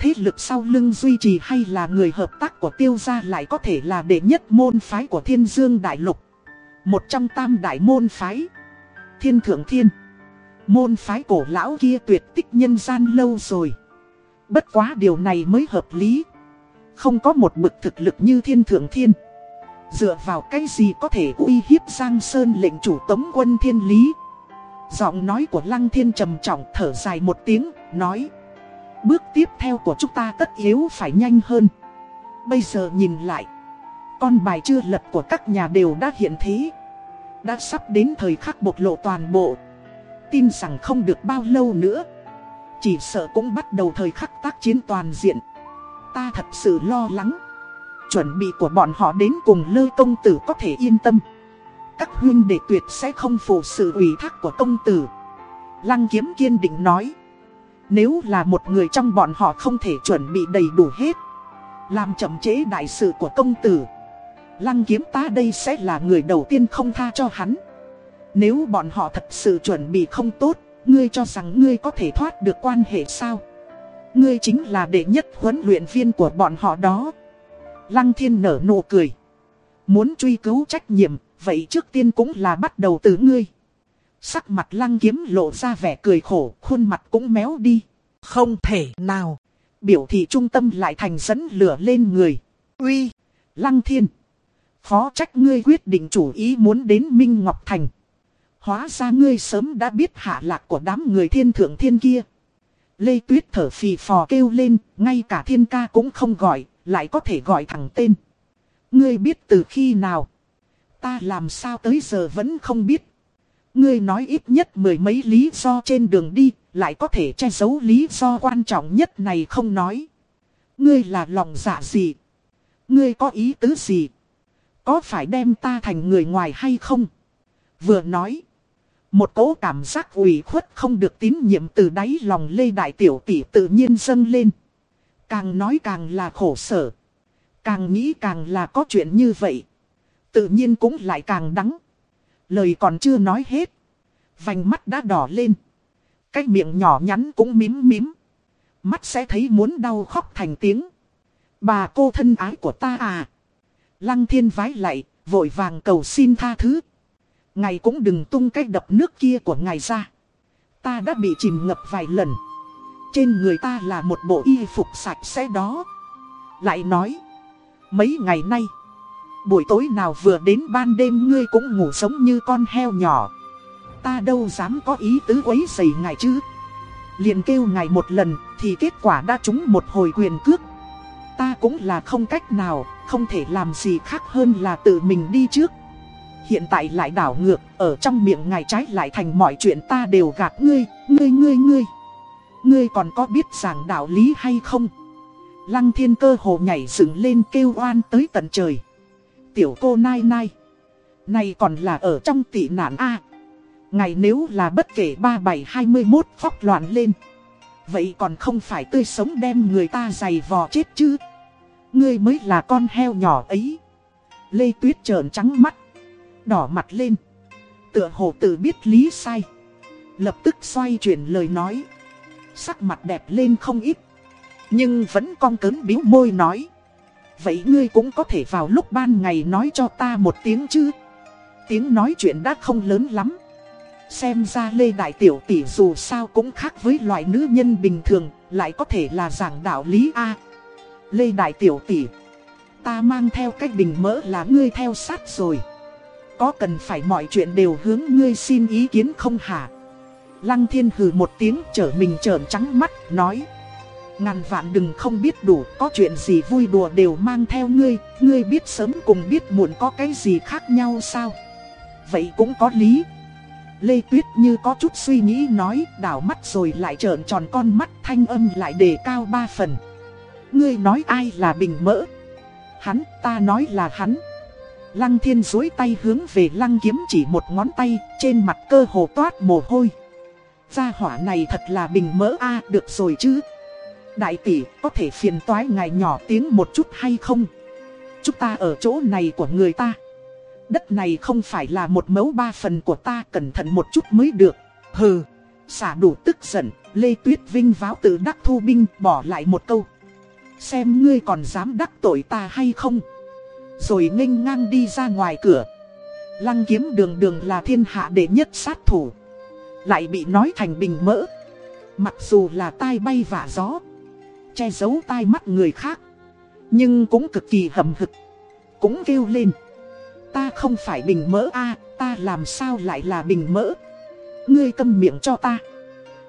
Speaker 1: Thế lực sau lưng duy trì hay là người hợp tác của tiêu gia lại có thể là đệ nhất môn phái của thiên dương đại lục. Một trong tam đại môn phái. Thiên thượng thiên. Môn phái cổ lão kia tuyệt tích nhân gian lâu rồi. Bất quá điều này mới hợp lý. Không có một bực thực lực như thiên thượng thiên. Dựa vào cái gì có thể uy hiếp Giang Sơn lệnh chủ tống quân thiên lý? Giọng nói của Lăng Thiên trầm trọng thở dài một tiếng, nói Bước tiếp theo của chúng ta tất yếu phải nhanh hơn. Bây giờ nhìn lại, Con bài chưa lật của các nhà đều đã hiện thế. Đã sắp đến thời khắc bộc lộ toàn bộ. Tin rằng không được bao lâu nữa. Chỉ sợ cũng bắt đầu thời khắc tác chiến toàn diện. Ta thật sự lo lắng. Chuẩn bị của bọn họ đến cùng lơ công tử có thể yên tâm. Các huyên đệ tuyệt sẽ không phụ sự ủy thác của công tử. Lăng kiếm kiên định nói. Nếu là một người trong bọn họ không thể chuẩn bị đầy đủ hết. Làm chậm chế đại sự của công tử. Lăng kiếm ta đây sẽ là người đầu tiên không tha cho hắn. Nếu bọn họ thật sự chuẩn bị không tốt, ngươi cho rằng ngươi có thể thoát được quan hệ sao? Ngươi chính là đệ nhất huấn luyện viên của bọn họ đó. Lăng thiên nở nụ cười. Muốn truy cứu trách nhiệm, vậy trước tiên cũng là bắt đầu từ ngươi. Sắc mặt lăng kiếm lộ ra vẻ cười khổ, khuôn mặt cũng méo đi.
Speaker 2: Không thể nào.
Speaker 1: Biểu thị trung tâm lại thành dẫn lửa lên người. Uy, lăng thiên. Phó trách ngươi quyết định chủ ý muốn đến Minh Ngọc Thành. Hóa ra ngươi sớm đã biết hạ lạc của đám người thiên thượng thiên kia. Lê Tuyết thở phì phò kêu lên, ngay cả thiên ca cũng không gọi, lại có thể gọi thẳng tên. Ngươi biết từ khi nào? Ta làm sao tới giờ vẫn không biết. Ngươi nói ít nhất mười mấy lý do trên đường đi, lại có thể che giấu lý do quan trọng nhất này không nói. Ngươi là lòng dạ gì? Ngươi có ý tứ gì? Có phải đem ta thành người ngoài hay không? Vừa nói. Một cỗ cảm giác ủy khuất không được tín nhiệm từ đáy lòng Lê Đại Tiểu Tỷ tự nhiên dâng lên. Càng nói càng là khổ sở. Càng nghĩ càng là có chuyện như vậy. Tự nhiên cũng lại càng đắng. Lời còn chưa nói hết. Vành mắt đã đỏ lên. Cái miệng nhỏ nhắn cũng mím mím. Mắt sẽ thấy muốn đau khóc thành tiếng. Bà cô thân ái của ta à. Lăng thiên vái lại, vội vàng cầu xin tha thứ. Ngài cũng đừng tung cái đập nước kia của ngài ra. Ta đã bị chìm ngập vài lần. Trên người ta là một bộ y phục sạch sẽ đó. Lại nói. Mấy ngày nay. Buổi tối nào vừa đến ban đêm ngươi cũng ngủ sống như con heo nhỏ. Ta đâu dám có ý tứ quấy rầy ngài chứ. liền kêu ngài một lần thì kết quả đã trúng một hồi quyền cước. Ta cũng là không cách nào, không thể làm gì khác hơn là tự mình đi trước. Hiện tại lại đảo ngược, ở trong miệng ngài trái lại thành mọi chuyện ta đều gạt ngươi, ngươi ngươi ngươi. Ngươi còn có biết giảng đạo lý hay không? Lăng thiên cơ hồ nhảy dựng lên kêu oan tới tận trời. Tiểu cô nai nai. Này còn là ở trong tị nạn A. Ngày nếu là bất kể 3721 phóc loạn lên. Vậy còn không phải tươi sống đem người ta giày vò chết chứ. Ngươi mới là con heo nhỏ ấy. Lê Tuyết trợn trắng mắt. Đỏ mặt lên. Tựa hồ tự biết lý sai. Lập tức xoay chuyển lời nói. Sắc mặt đẹp lên không ít. Nhưng vẫn cong cớn biếu môi nói. Vậy ngươi cũng có thể vào lúc ban ngày nói cho ta một tiếng chứ. Tiếng nói chuyện đã không lớn lắm. Xem ra Lê Đại Tiểu Tỷ dù sao cũng khác với loại nữ nhân bình thường, lại có thể là giảng đạo lý A. Lê Đại Tiểu Tỷ, ta mang theo cách bình mỡ là ngươi theo sát rồi. Có cần phải mọi chuyện đều hướng ngươi xin ý kiến không hả? Lăng thiên hừ một tiếng trở mình trợn trắng mắt, nói. Ngàn vạn đừng không biết đủ, có chuyện gì vui đùa đều mang theo ngươi, ngươi biết sớm cùng biết muộn có cái gì khác nhau sao? Vậy cũng có lý. Lê Tuyết như có chút suy nghĩ nói, đảo mắt rồi lại trợn tròn con mắt thanh âm lại đề cao ba phần. Ngươi nói ai là bình mỡ? Hắn, ta nói là hắn. Lăng thiên dối tay hướng về lăng kiếm chỉ một ngón tay, trên mặt cơ hồ toát mồ hôi. Gia hỏa này thật là bình mỡ a được rồi chứ. Đại tỷ, có thể phiền toái ngài nhỏ tiếng một chút hay không? Chúng ta ở chỗ này của người ta. Đất này không phải là một mẫu ba phần của ta cẩn thận một chút mới được. Hừ, xả đủ tức giận, Lê Tuyết Vinh váo tự đắc thu binh bỏ lại một câu. Xem ngươi còn dám đắc tội ta hay không? Rồi nghênh ngang đi ra ngoài cửa. Lăng kiếm đường đường là thiên hạ đệ nhất sát thủ. Lại bị nói thành bình mỡ. Mặc dù là tai bay vả gió. Che giấu tai mắt người khác. Nhưng cũng cực kỳ hầm hực. Cũng kêu lên. Ta không phải bình mỡ a ta làm sao lại là bình mỡ. Ngươi câm miệng cho ta.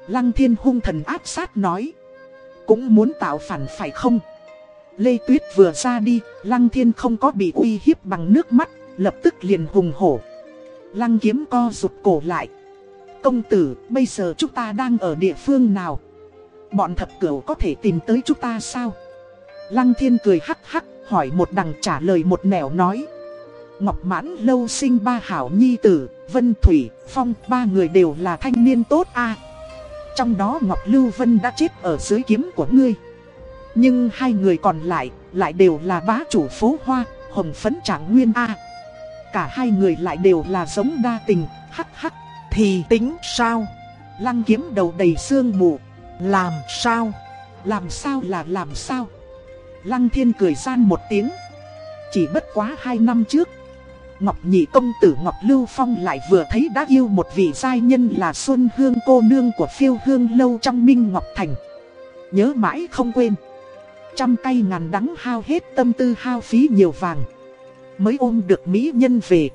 Speaker 1: Lăng thiên hung thần áp sát nói. Cũng muốn tạo phản phải không? Lê Tuyết vừa ra đi, Lăng Thiên không có bị uy hiếp bằng nước mắt, lập tức liền hùng hổ. Lăng kiếm co rụt cổ lại. Công tử, bây giờ chúng ta đang ở địa phương nào? Bọn thập cửu có thể tìm tới chúng ta sao? Lăng Thiên cười hắc hắc, hỏi một đằng trả lời một nẻo nói. Ngọc Mãn lâu sinh ba hảo nhi tử, Vân Thủy, Phong, ba người đều là thanh niên tốt a. Trong đó Ngọc Lưu Vân đã chết ở dưới kiếm của ngươi. Nhưng hai người còn lại, lại đều là bá chủ phố hoa, hồng phấn trạng nguyên A. Cả hai người lại đều là giống đa tình, hắc hắc, thì tính sao? Lăng kiếm đầu đầy sương mù. Làm sao? Làm sao là làm sao? Lăng thiên cười gian một tiếng. Chỉ bất quá hai năm trước. Ngọc Nhị công tử Ngọc Lưu Phong lại vừa thấy đã yêu một vị giai nhân là Xuân Hương cô nương của phiêu hương lâu trong Minh Ngọc Thành. Nhớ mãi không quên. Trăm cây ngàn đắng hao hết tâm tư hao phí nhiều vàng Mới ôm được mỹ nhân về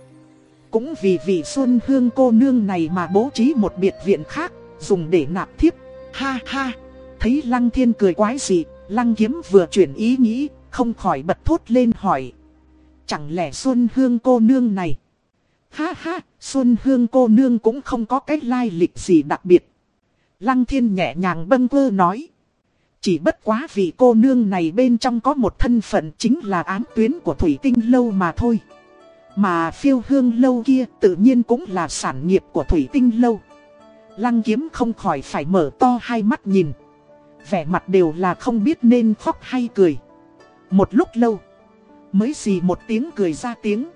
Speaker 1: Cũng vì vị Xuân Hương cô nương này mà bố trí một biệt viện khác, Dùng để nạp thiếp Ha ha. Thấy Lăng Thiên cười quái gì Lăng Kiếm vừa chuyển ý nghĩ, Không khỏi bật thốt lên hỏi. Chẳng lẽ Xuân Hương cô nương này? Ha ha. Xuân Hương cô nương cũng không có cái lai lịch gì đặc biệt. Lăng Thiên nhẹ nhàng bâng quơ nói. Chỉ bất quá vì cô nương này bên trong có một thân phận chính là ám tuyến của Thủy Tinh Lâu mà thôi. Mà phiêu hương lâu kia tự nhiên cũng là sản nghiệp của Thủy Tinh Lâu. Lăng kiếm không khỏi phải mở to hai mắt nhìn. Vẻ mặt đều là không biết nên khóc hay cười. Một lúc lâu, mới xì một tiếng cười ra tiếng.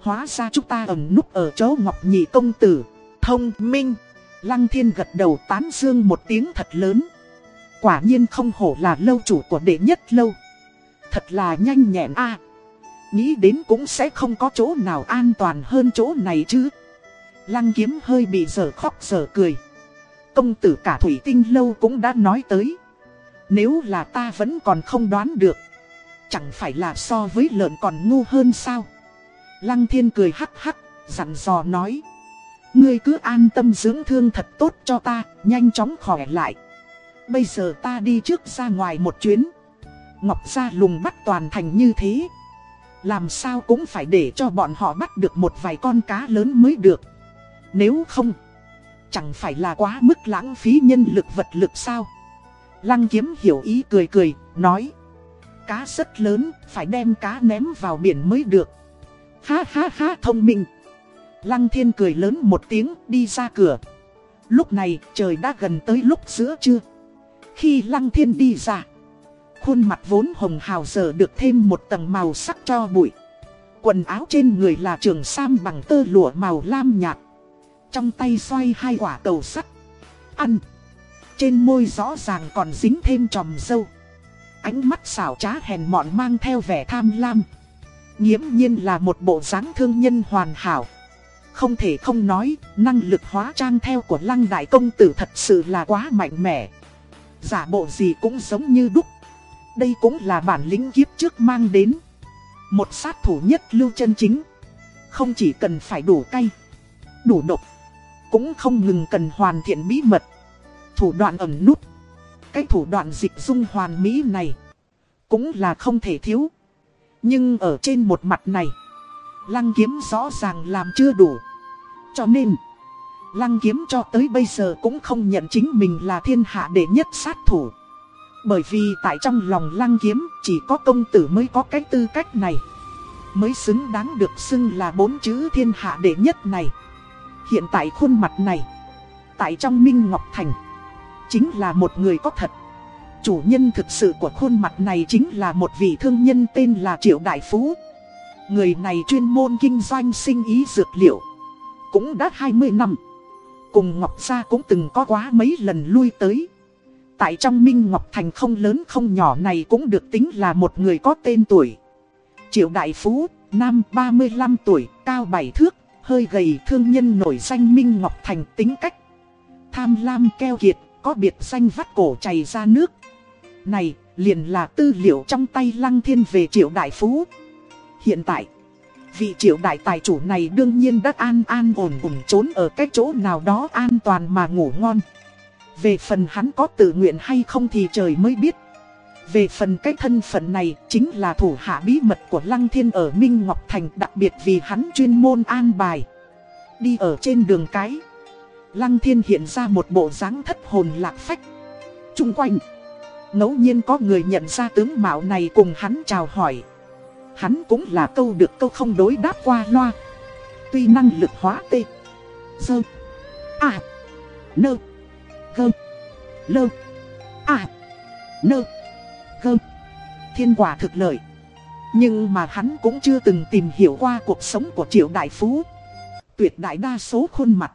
Speaker 1: Hóa ra chúng ta ẩn núp ở chỗ Ngọc Nhị Công Tử, thông minh. Lăng thiên gật đầu tán dương một tiếng thật lớn. Quả nhiên không hổ là lâu chủ của đệ nhất lâu. Thật là nhanh nhẹn a Nghĩ đến cũng sẽ không có chỗ nào an toàn hơn chỗ này chứ. Lăng kiếm hơi bị dở khóc dở cười. Công tử cả thủy tinh lâu cũng đã nói tới. Nếu là ta vẫn còn không đoán được. Chẳng phải là so với lợn còn ngu hơn sao. Lăng thiên cười hắc hắc, dặn dò nói. Ngươi cứ an tâm dưỡng thương thật tốt cho ta, nhanh chóng khỏe lại. Bây giờ ta đi trước ra ngoài một chuyến. Ngọc gia lùng bắt toàn thành như thế. Làm sao cũng phải để cho bọn họ bắt được một vài con cá lớn mới được. Nếu không, chẳng phải là quá mức lãng phí nhân lực vật lực sao. Lăng kiếm hiểu ý cười cười, nói. Cá rất lớn, phải đem cá ném vào biển mới được. Ha ha ha thông minh. Lăng thiên cười lớn một tiếng đi ra cửa. Lúc này trời đã gần tới lúc giữa trưa. Khi lăng thiên đi ra. Khuôn mặt vốn hồng hào giờ được thêm một tầng màu sắc cho bụi. Quần áo trên người là trường sam bằng tơ lụa màu lam nhạt. Trong tay xoay hai quả cầu sắt. Ăn. Trên môi rõ ràng còn dính thêm tròm dâu. Ánh mắt xảo trá hèn mọn mang theo vẻ tham lam. Nghiễm nhiên là một bộ dáng thương nhân hoàn hảo. Không thể không nói, năng lực hóa trang theo của lăng đại công tử thật sự là quá mạnh mẽ. Giả bộ gì cũng giống như đúc. Đây cũng là bản lĩnh kiếp trước mang đến. Một sát thủ nhất lưu chân chính. Không chỉ cần phải đủ cay, đủ độc, cũng không ngừng cần hoàn thiện bí mật. Thủ đoạn ẩn nút. Cái thủ đoạn dịch dung hoàn mỹ này, cũng là không thể thiếu. Nhưng ở trên một mặt này, lăng kiếm rõ ràng làm chưa đủ. Cho nên, lăng kiếm cho tới bây giờ cũng không nhận chính mình là thiên hạ đệ nhất sát thủ. Bởi vì tại trong lòng lăng kiếm chỉ có công tử mới có cái tư cách này. Mới xứng đáng được xưng là bốn chữ thiên hạ đệ nhất này. Hiện tại khuôn mặt này, tại trong Minh Ngọc Thành, chính là một người có thật. Chủ nhân thực sự của khuôn mặt này chính là một vị thương nhân tên là Triệu Đại Phú. Người này chuyên môn kinh doanh sinh ý dược liệu. Cũng đã 20 năm. Cùng Ngọc Gia cũng từng có quá mấy lần lui tới. Tại trong Minh Ngọc Thành không lớn không nhỏ này cũng được tính là một người có tên tuổi. Triệu Đại Phú, nam 35 tuổi, cao 7 thước, hơi gầy thương nhân nổi danh Minh Ngọc Thành tính cách. Tham lam keo kiệt, có biệt danh vắt cổ chảy ra nước. Này, liền là tư liệu trong tay Lăng Thiên về Triệu Đại Phú. Hiện tại, vị Triệu Đại Tài chủ này đương nhiên đã an an ổn ổn trốn ở cái chỗ nào đó an toàn mà ngủ ngon. Về phần hắn có tự nguyện hay không thì trời mới biết. Về phần cái thân phận này chính là thủ hạ bí mật của Lăng Thiên ở Minh Ngọc Thành, đặc biệt vì hắn chuyên môn an bài. Đi ở trên đường cái. Lăng Thiên hiện ra một bộ dáng thất hồn lạc phách. Trung quanh. ngẫu nhiên có người nhận ra tướng mạo này cùng hắn chào hỏi. Hắn cũng là câu được câu không đối đáp qua loa. Tuy năng lực hóa tê. Dơ. À. Nơ. Gơ. Lơ. À. Nơ. Gơ. Thiên quả thực lợi. Nhưng mà hắn cũng chưa từng tìm hiểu qua cuộc sống của triệu đại phú. Tuyệt đại đa số khuôn mặt.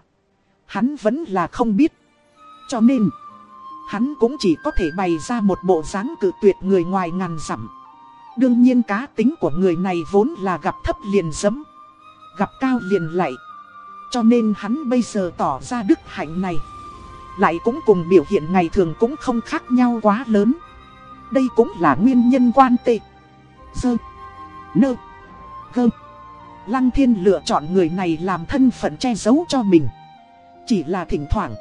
Speaker 1: Hắn vẫn là không biết. Cho nên. Hắn cũng chỉ có thể bày ra một bộ dáng cự tuyệt người ngoài ngàn dặm. Đương nhiên cá tính của người này vốn là gặp thấp liền dấm. Gặp cao liền lạy. Cho nên hắn bây giờ tỏ ra đức hạnh này. Lại cũng cùng biểu hiện ngày thường cũng không khác nhau quá lớn. Đây cũng là nguyên nhân quan tệ. Dơ. Nơ. Gơ. Lăng thiên lựa chọn người này làm thân phận che giấu cho mình. Chỉ là thỉnh thoảng.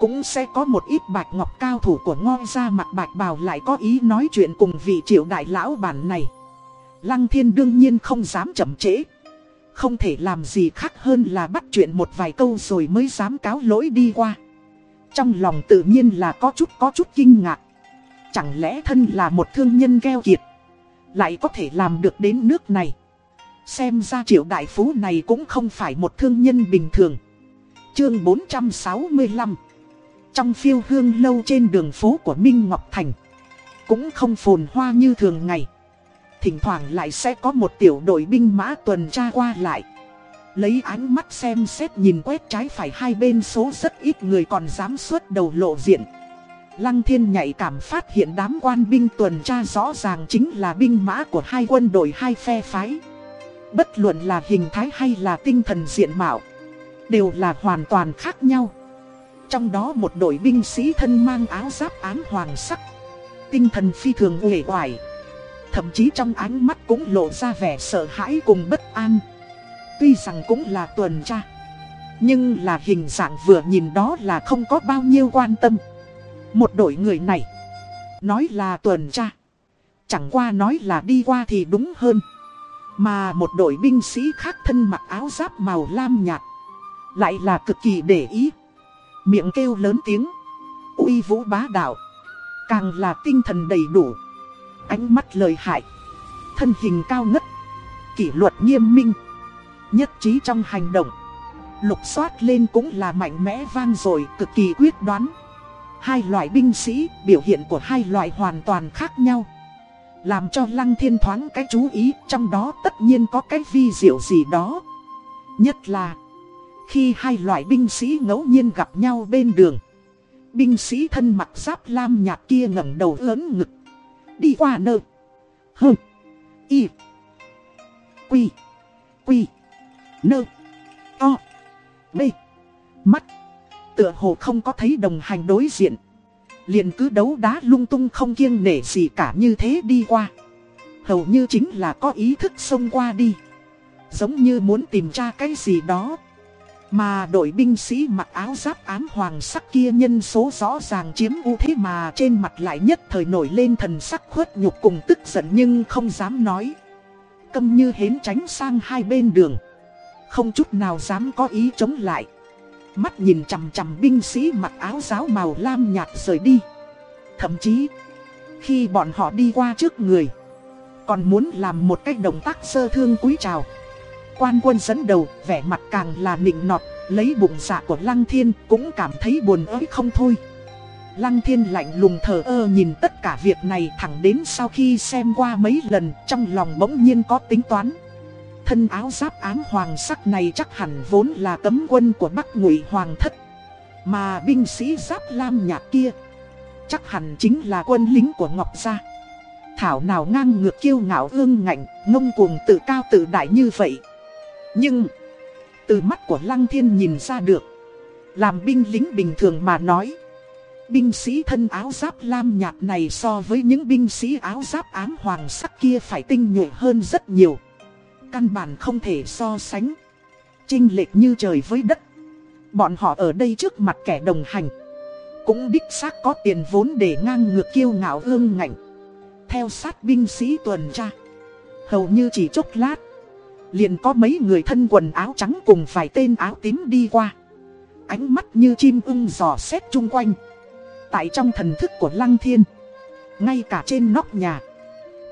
Speaker 1: Cũng sẽ có một ít bạch ngọc cao thủ của ngôi ra mặt bạch bào lại có ý nói chuyện cùng vị triệu đại lão bản này. Lăng thiên đương nhiên không dám chậm trễ. Không thể làm gì khác hơn là bắt chuyện một vài câu rồi mới dám cáo lỗi đi qua. Trong lòng tự nhiên là có chút có chút kinh ngạc. Chẳng lẽ thân là một thương nhân keo kiệt? Lại có thể làm được đến nước này? Xem ra triệu đại phú này cũng không phải một thương nhân bình thường. Chương 465 Trong phiêu hương lâu trên đường phố của Minh Ngọc Thành, Cũng không phồn hoa như thường ngày. Thỉnh thoảng lại sẽ có một tiểu đội binh mã tuần tra qua lại. Lấy ánh mắt xem xét nhìn quét trái phải hai bên số rất ít người còn dám xuất đầu lộ diện. Lăng thiên nhạy cảm phát hiện đám quan binh tuần tra rõ ràng chính là binh mã của hai quân đội hai phe phái. Bất luận là hình thái hay là tinh thần diện mạo, Đều là hoàn toàn khác nhau. Trong đó một đội binh sĩ thân mang áo giáp ám hoàng sắc, Tinh thần phi thường uể oải. Thậm chí trong ánh mắt cũng lộ ra vẻ sợ hãi cùng bất an. Tuy rằng cũng là tuần tra, Nhưng là hình dạng vừa nhìn đó là không có bao nhiêu quan tâm. Một đội người này. Nói là tuần tra. Chẳng qua nói là đi qua thì đúng hơn. Mà một đội binh sĩ khác thân mặc áo giáp màu lam nhạt. Lại là cực kỳ để ý. Miệng kêu lớn tiếng. Uy vũ bá đạo. Càng là tinh thần đầy đủ. Ánh mắt lời hại. Thân hình cao ngất. Kỷ luật nghiêm minh. Nhất trí trong hành động. Lục xoát lên cũng là mạnh mẽ vang rồi cực kỳ quyết đoán. Hai loại binh sĩ, biểu hiện của hai loại hoàn toàn khác nhau. Làm cho lăng thiên thoáng cái chú ý, Trong đó tất nhiên có cái vi diệu gì đó. Nhất là, Khi hai loại binh sĩ ngẫu nhiên gặp nhau bên đường, Binh sĩ thân mặc giáp lam nhạt kia ngẩng đầu lớn ngực. Đi qua nơ Hơ Y. Quy. Quy. Nơ o. B. Mắt. Tựa hồ không có thấy đồng hành đối diện. Liền cứ đấu đá lung tung không kiêng nể gì cả như thế đi qua. Hầu như chính là có ý thức xông qua đi. Giống như muốn tìm ra cái gì đó. Mà đội binh sĩ mặc áo giáp ám hoàng sắc kia nhân số rõ ràng chiếm ưu thế mà trên mặt lại nhất thời nổi lên thần sắc khuất nhục cùng tức giận nhưng không dám nói. Câm như hến tránh sang hai bên đường. Không chút nào dám có ý chống lại. Mắt nhìn chằm chằm binh sĩ mặc áo giáo màu lam nhạt rời đi. Thậm chí, Khi bọn họ đi qua trước người, Còn muốn làm một cách động tác sơ thương cúi chào. Quan quân dẫn đầu, vẻ mặt càng là nịnh nọt, Lấy bụng dạ của Lăng Thiên cũng cảm thấy buồn ới không thôi. Lăng Thiên lạnh lùng thờ ơ nhìn tất cả việc này thẳng đến sau khi xem qua mấy lần, Trong lòng bỗng nhiên có tính toán thân áo giáp ám hoàng sắc này chắc hẳn vốn là cấm quân của Bắc Ngụy Hoàng thất. Mà binh sĩ giáp lam nhạt kia, chắc hẳn chính là quân lính của Ngọc Gia. Thảo nào ngang ngược kiêu ngạo ương ngạnh, ngông cuồng tự cao tự đại như vậy. Nhưng, từ mắt của Lăng Thiên nhìn ra được, làm binh lính bình thường mà nói. Binh sĩ thân áo giáp lam nhạt này so với những binh sĩ áo giáp ám hoàng sắc kia phải tinh nhuệ hơn rất nhiều. Căn bản không thể so sánh. Trinh lệch như trời với đất. Bọn họ ở đây trước mặt kẻ đồng hành. Cũng đích xác có tiền vốn để ngang ngược kiêu ngạo ương ngạnh. Theo sát binh sĩ tuần tra. Hầu như chỉ chốc lát. Liền có mấy người thân quần áo trắng cùng vài tên áo tím đi qua. Ánh mắt như chim ưng dò xét chung quanh. Tại trong thần thức của Lăng Thiên. Ngay cả trên nóc nhà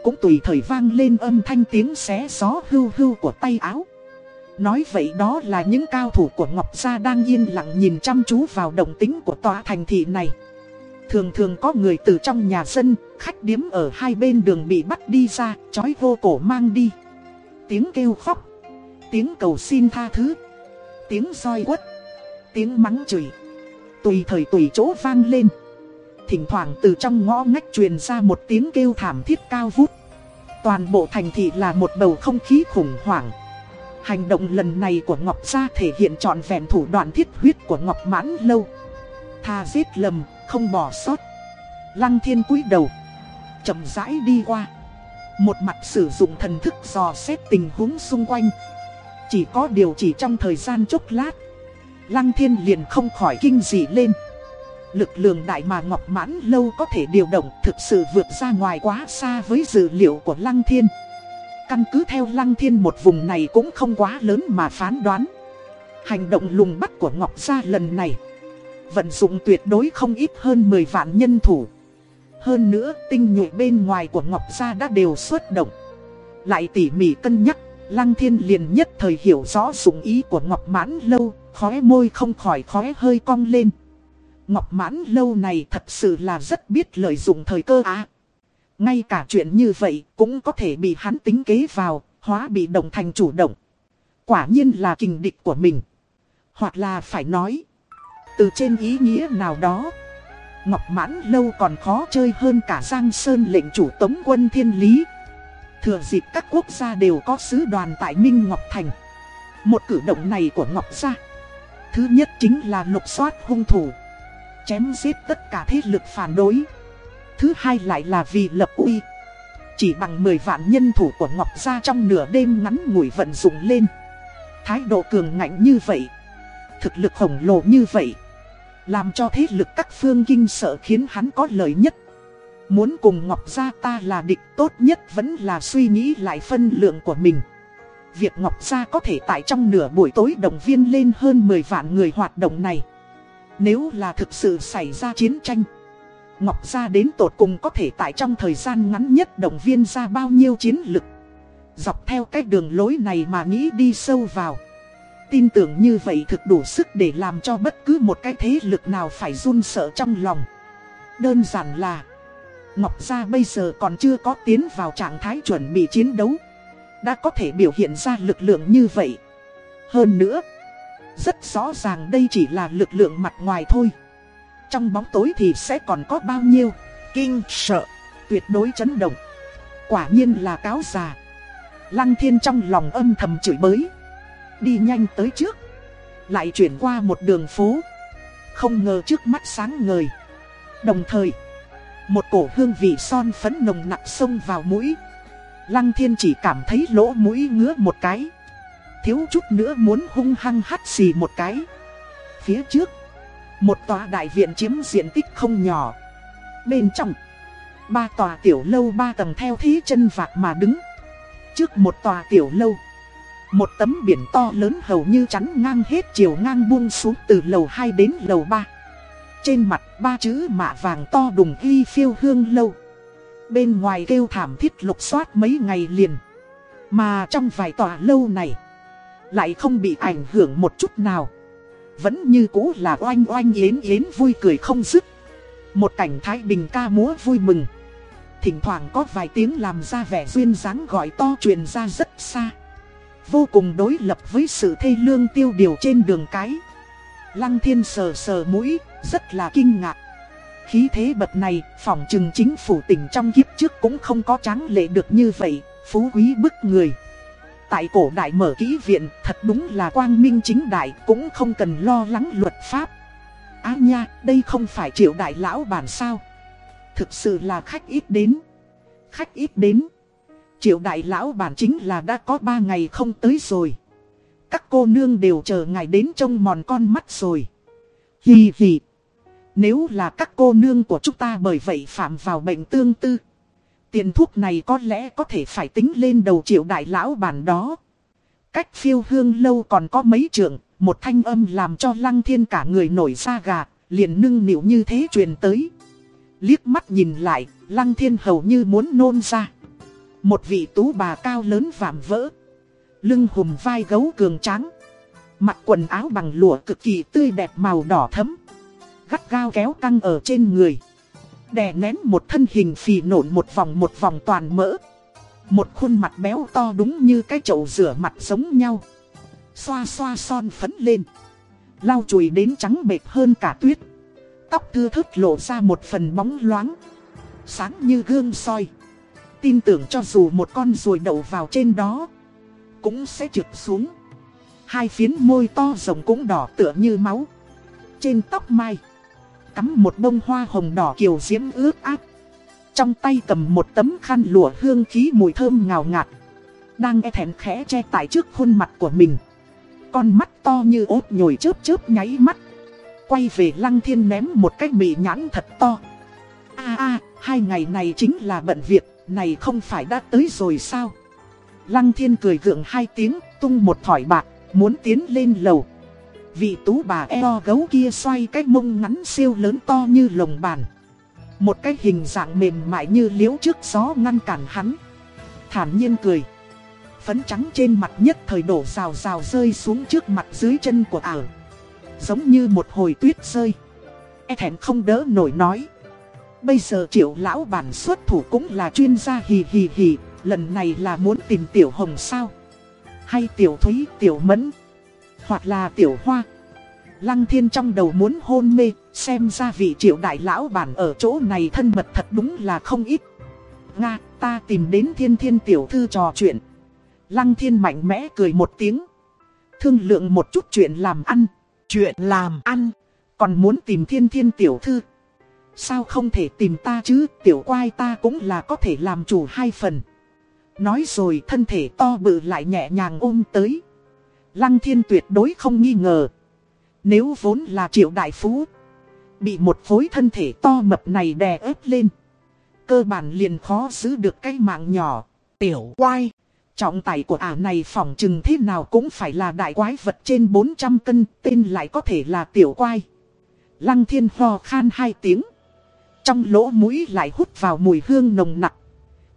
Speaker 1: cũng tùy thời vang lên âm thanh tiếng xé gió hưu hưu của tay áo. Nói vậy đó là những cao thủ của Ngọc Gia đang yên lặng nhìn chăm chú vào động tính của tòa thành thị này. Thường thường có người từ trong nhà dân, khách điếm ở hai bên đường bị bắt đi ra, chói vô cổ mang đi. Tiếng kêu khóc, tiếng cầu xin tha thứ, tiếng roi quất, tiếng mắng chửi. Tùy thời tùy chỗ vang lên. Thỉnh thoảng từ trong ngõ ngách truyền ra một tiếng kêu thảm thiết cao vút. Toàn bộ thành thị là một bầu không khí khủng hoảng. Hành động lần này của Ngọc Gia thể hiện trọn vẹn thủ đoạn thiết huyết của Ngọc Mãn Lâu. Tha giết lầm, không bỏ sót. Lăng thiên cúi đầu chậm rãi đi qua. Một mặt sử dụng thần thức dò xét tình huống xung quanh. Chỉ có điều chỉ trong thời gian chốc lát Lăng thiên liền không khỏi kinh dị lên. Lực lượng đại mà Ngọc Mãn Lâu có thể điều động thực sự vượt ra ngoài quá xa với dữ liệu của Lăng Thiên. Căn cứ theo Lăng Thiên một vùng này cũng không quá lớn mà phán đoán. Hành động lùng bắt của Ngọc Gia lần này, vận dụng tuyệt đối không ít hơn 10 vạn nhân thủ. Hơn nữa tinh nhuệ bên ngoài của Ngọc Gia đã đều xuất động Lại tỉ mỉ cân nhắc Lăng thiên liền nhất thời hiểu rõ dụng ý của Ngọc Mãn Lâu Khóe môi không khỏi khóe hơi cong lên Ngọc Mãn Lâu này thật sự là rất biết lợi dụng thời cơ á. Ngay cả chuyện như vậy cũng có thể bị hắn tính kế vào, Hóa bị động thành chủ động. Quả nhiên là kình địch của mình. Hoặc là phải nói, Từ trên ý nghĩa nào đó, Ngọc Mãn Lâu còn khó chơi hơn cả Giang Sơn lệnh chủ tống quân thiên lý. Thừa dịp các quốc gia đều có sứ đoàn tại Minh Ngọc Thành. Một cử động này của Ngọc Gia. Thứ nhất chính là lục soát hung thủ. Chém giết tất cả thế lực phản đối. Thứ hai lại là vì lập uy. Chỉ bằng 10 vạn nhân thủ của Ngọc Gia trong nửa đêm ngắn ngủi vận dụng lên. Thái độ cường ngạnh như vậy, Thực lực khổng lồ như vậy, Làm cho thế lực các phương kinh sợ khiến hắn có lợi nhất. Muốn cùng Ngọc Gia ta là địch tốt nhất vẫn là suy nghĩ lại phân lượng của mình. Việc Ngọc Gia có thể tại trong nửa buổi tối động viên lên hơn 10 vạn người hoạt động này. Nếu là thực sự xảy ra chiến tranh, Ngọc Gia đến tột cùng có thể tại trong thời gian ngắn nhất động viên ra bao nhiêu chiến lực. Dọc theo cái đường lối này mà nghĩ đi sâu vào, Tin tưởng như vậy thực đủ sức để làm cho bất cứ một cái thế lực nào phải run sợ trong lòng. Đơn giản là, Ngọc Gia bây giờ còn chưa có tiến vào trạng thái chuẩn bị chiến đấu, Đã có thể biểu hiện ra lực lượng như vậy. Hơn nữa rất rõ ràng đây chỉ là lực lượng mặt ngoài thôi. Trong bóng tối thì sẽ còn có bao nhiêu? Kinh sợ, Tuyệt đối chấn động. Quả nhiên là cáo già. Lăng thiên trong lòng âm thầm chửi bới. Đi nhanh tới trước. Lại chuyển qua một đường phố. Không ngờ trước mắt sáng ngời. Đồng thời, một cổ hương vị son phấn nồng nặng xông vào mũi. Lăng thiên chỉ cảm thấy lỗ mũi ngứa một cái. Thiếu chút nữa muốn hung hăng hắt xì một cái Phía trước Một tòa đại viện chiếm diện tích không nhỏ Bên trong Ba tòa tiểu lâu ba tầng theo thí chân vạc mà đứng Trước một tòa tiểu lâu Một tấm biển to lớn hầu như chắn ngang hết chiều ngang buông xuống từ lầu 2 đến lầu 3 trên mặt ba chữ mạ vàng to đùng ghi phiêu hương lâu. Bên ngoài kêu thảm thiết lục soát mấy ngày liền. Mà trong vài tòa lâu này, lại không bị ảnh hưởng một chút nào. Vẫn như cũ là oanh oanh yến yến vui cười không dứt. Một cảnh thái bình ca múa vui mừng. Thỉnh thoảng có vài tiếng làm ra vẻ duyên dáng gọi to truyền ra rất xa. Vô cùng đối lập với sự thê lương tiêu điều trên đường cái. Lăng thiên sờ sờ mũi, rất là kinh ngạc. Khí thế bật này, phòng trừng chính phủ tỉnh trong kiếp trước cũng không có tráng lệ được như vậy, phú quý bức người. Tại cổ đại mở ký viện, thật đúng là quang minh chính đại, cũng không cần lo lắng luật pháp. Á nha, đây không phải triệu đại lão bản sao. Thực sự là khách ít đến. Khách ít đến. Triệu đại lão bản chính là đã có 3 ngày không tới rồi. Các cô nương đều chờ ngài đến trông mòn con mắt rồi. Hì hì. Nếu là các cô nương của chúng ta bởi vậy phạm vào bệnh tương tư. Tiền thuốc này có lẽ có thể phải tính lên đầu triệu đại lão bản đó. Cách phiêu hương lâu còn có mấy trường, một thanh âm làm cho lăng thiên cả người nổi da gà, liền nưng nịu như thế truyền tới. Liếc mắt nhìn lại, lăng thiên hầu như muốn nôn ra. Một vị tú bà cao lớn vạm vỡ. Lưng hùm vai gấu cường tráng. Mặc quần áo bằng lụa cực kỳ tươi đẹp màu đỏ thấm gắt gao kéo căng ở trên người. Đè nén một thân hình phì nổn một vòng một vòng toàn mỡ. Một khuôn mặt béo to đúng như cái chậu rửa mặt giống nhau. Xoa xoa son phấn lên. Lau chùi đến trắng bệt hơn cả tuyết. Tóc thưa thớt lộ ra một phần bóng loáng. Sáng như gương soi. Tin tưởng cho dù một con ruồi đậu vào trên đó. Cũng sẽ trượt xuống. Hai phiến môi to rồng cũng đỏ tựa như máu. Trên tóc mai cắm một bông hoa hồng đỏ kiều diễm ướt áp. Trong tay cầm một tấm khăn lụa hương khí mùi thơm ngào ngạt. Đang e thèm khẽ che tại trước khuôn mặt của mình. Con mắt to như ốt nhồi chớp chớp nháy mắt. Quay về lăng thiên ném một cái mị nhãn thật to. a a hai ngày này chính là bận việc, này không phải đã tới rồi sao? Lăng thiên cười gượng hai tiếng, tung một thỏi bạc, muốn tiến lên lầu. Vị tú bà eo gấu kia xoay cái mông ngắn siêu lớn to như lồng bàn. Một cái hình dạng mềm mại như liễu trước gió ngăn cản hắn. Thản nhiên cười. Phấn trắng trên mặt nhất thời đổ rào rào rơi xuống trước mặt dưới chân của ảo. Giống như một hồi tuyết rơi. E thẹn không đỡ nổi nói. Bây giờ triệu lão bản xuất thủ cũng là chuyên gia hì hì hì. Lần này là muốn tìm tiểu hồng sao? Hay tiểu thúy, tiểu mẫn? Hoặc là tiểu hoa? Lăng thiên trong đầu muốn hôn mê, xem ra vị triệu đại lão bản ở chỗ này thân mật thật đúng là không ít. Nga, ta tìm đến thiên thiên tiểu thư trò chuyện. Lăng thiên mạnh mẽ cười một tiếng. Thương lượng một chút chuyện làm ăn.
Speaker 2: Chuyện làm ăn.
Speaker 1: Còn muốn tìm thiên thiên tiểu thư. Sao không thể tìm ta chứ, tiểu quai ta cũng là có thể làm chủ hai phần. Nói rồi thân thể to bự lại nhẹ nhàng ôm tới. Lăng thiên tuyệt đối không nghi ngờ. Nếu vốn là triệu đại phú, bị một phối thân thể to mập này đè ép lên. Cơ bản liền khó giữ được cái mạng nhỏ.
Speaker 2: Tiểu quai.
Speaker 1: Trọng tài của ả này phỏng chừng thế nào cũng phải là đại quái vật trên 400 cân, tên lại có thể là tiểu quai. Lăng thiên ho khan hai tiếng. Trong lỗ mũi lại hút vào mùi hương nồng nặc.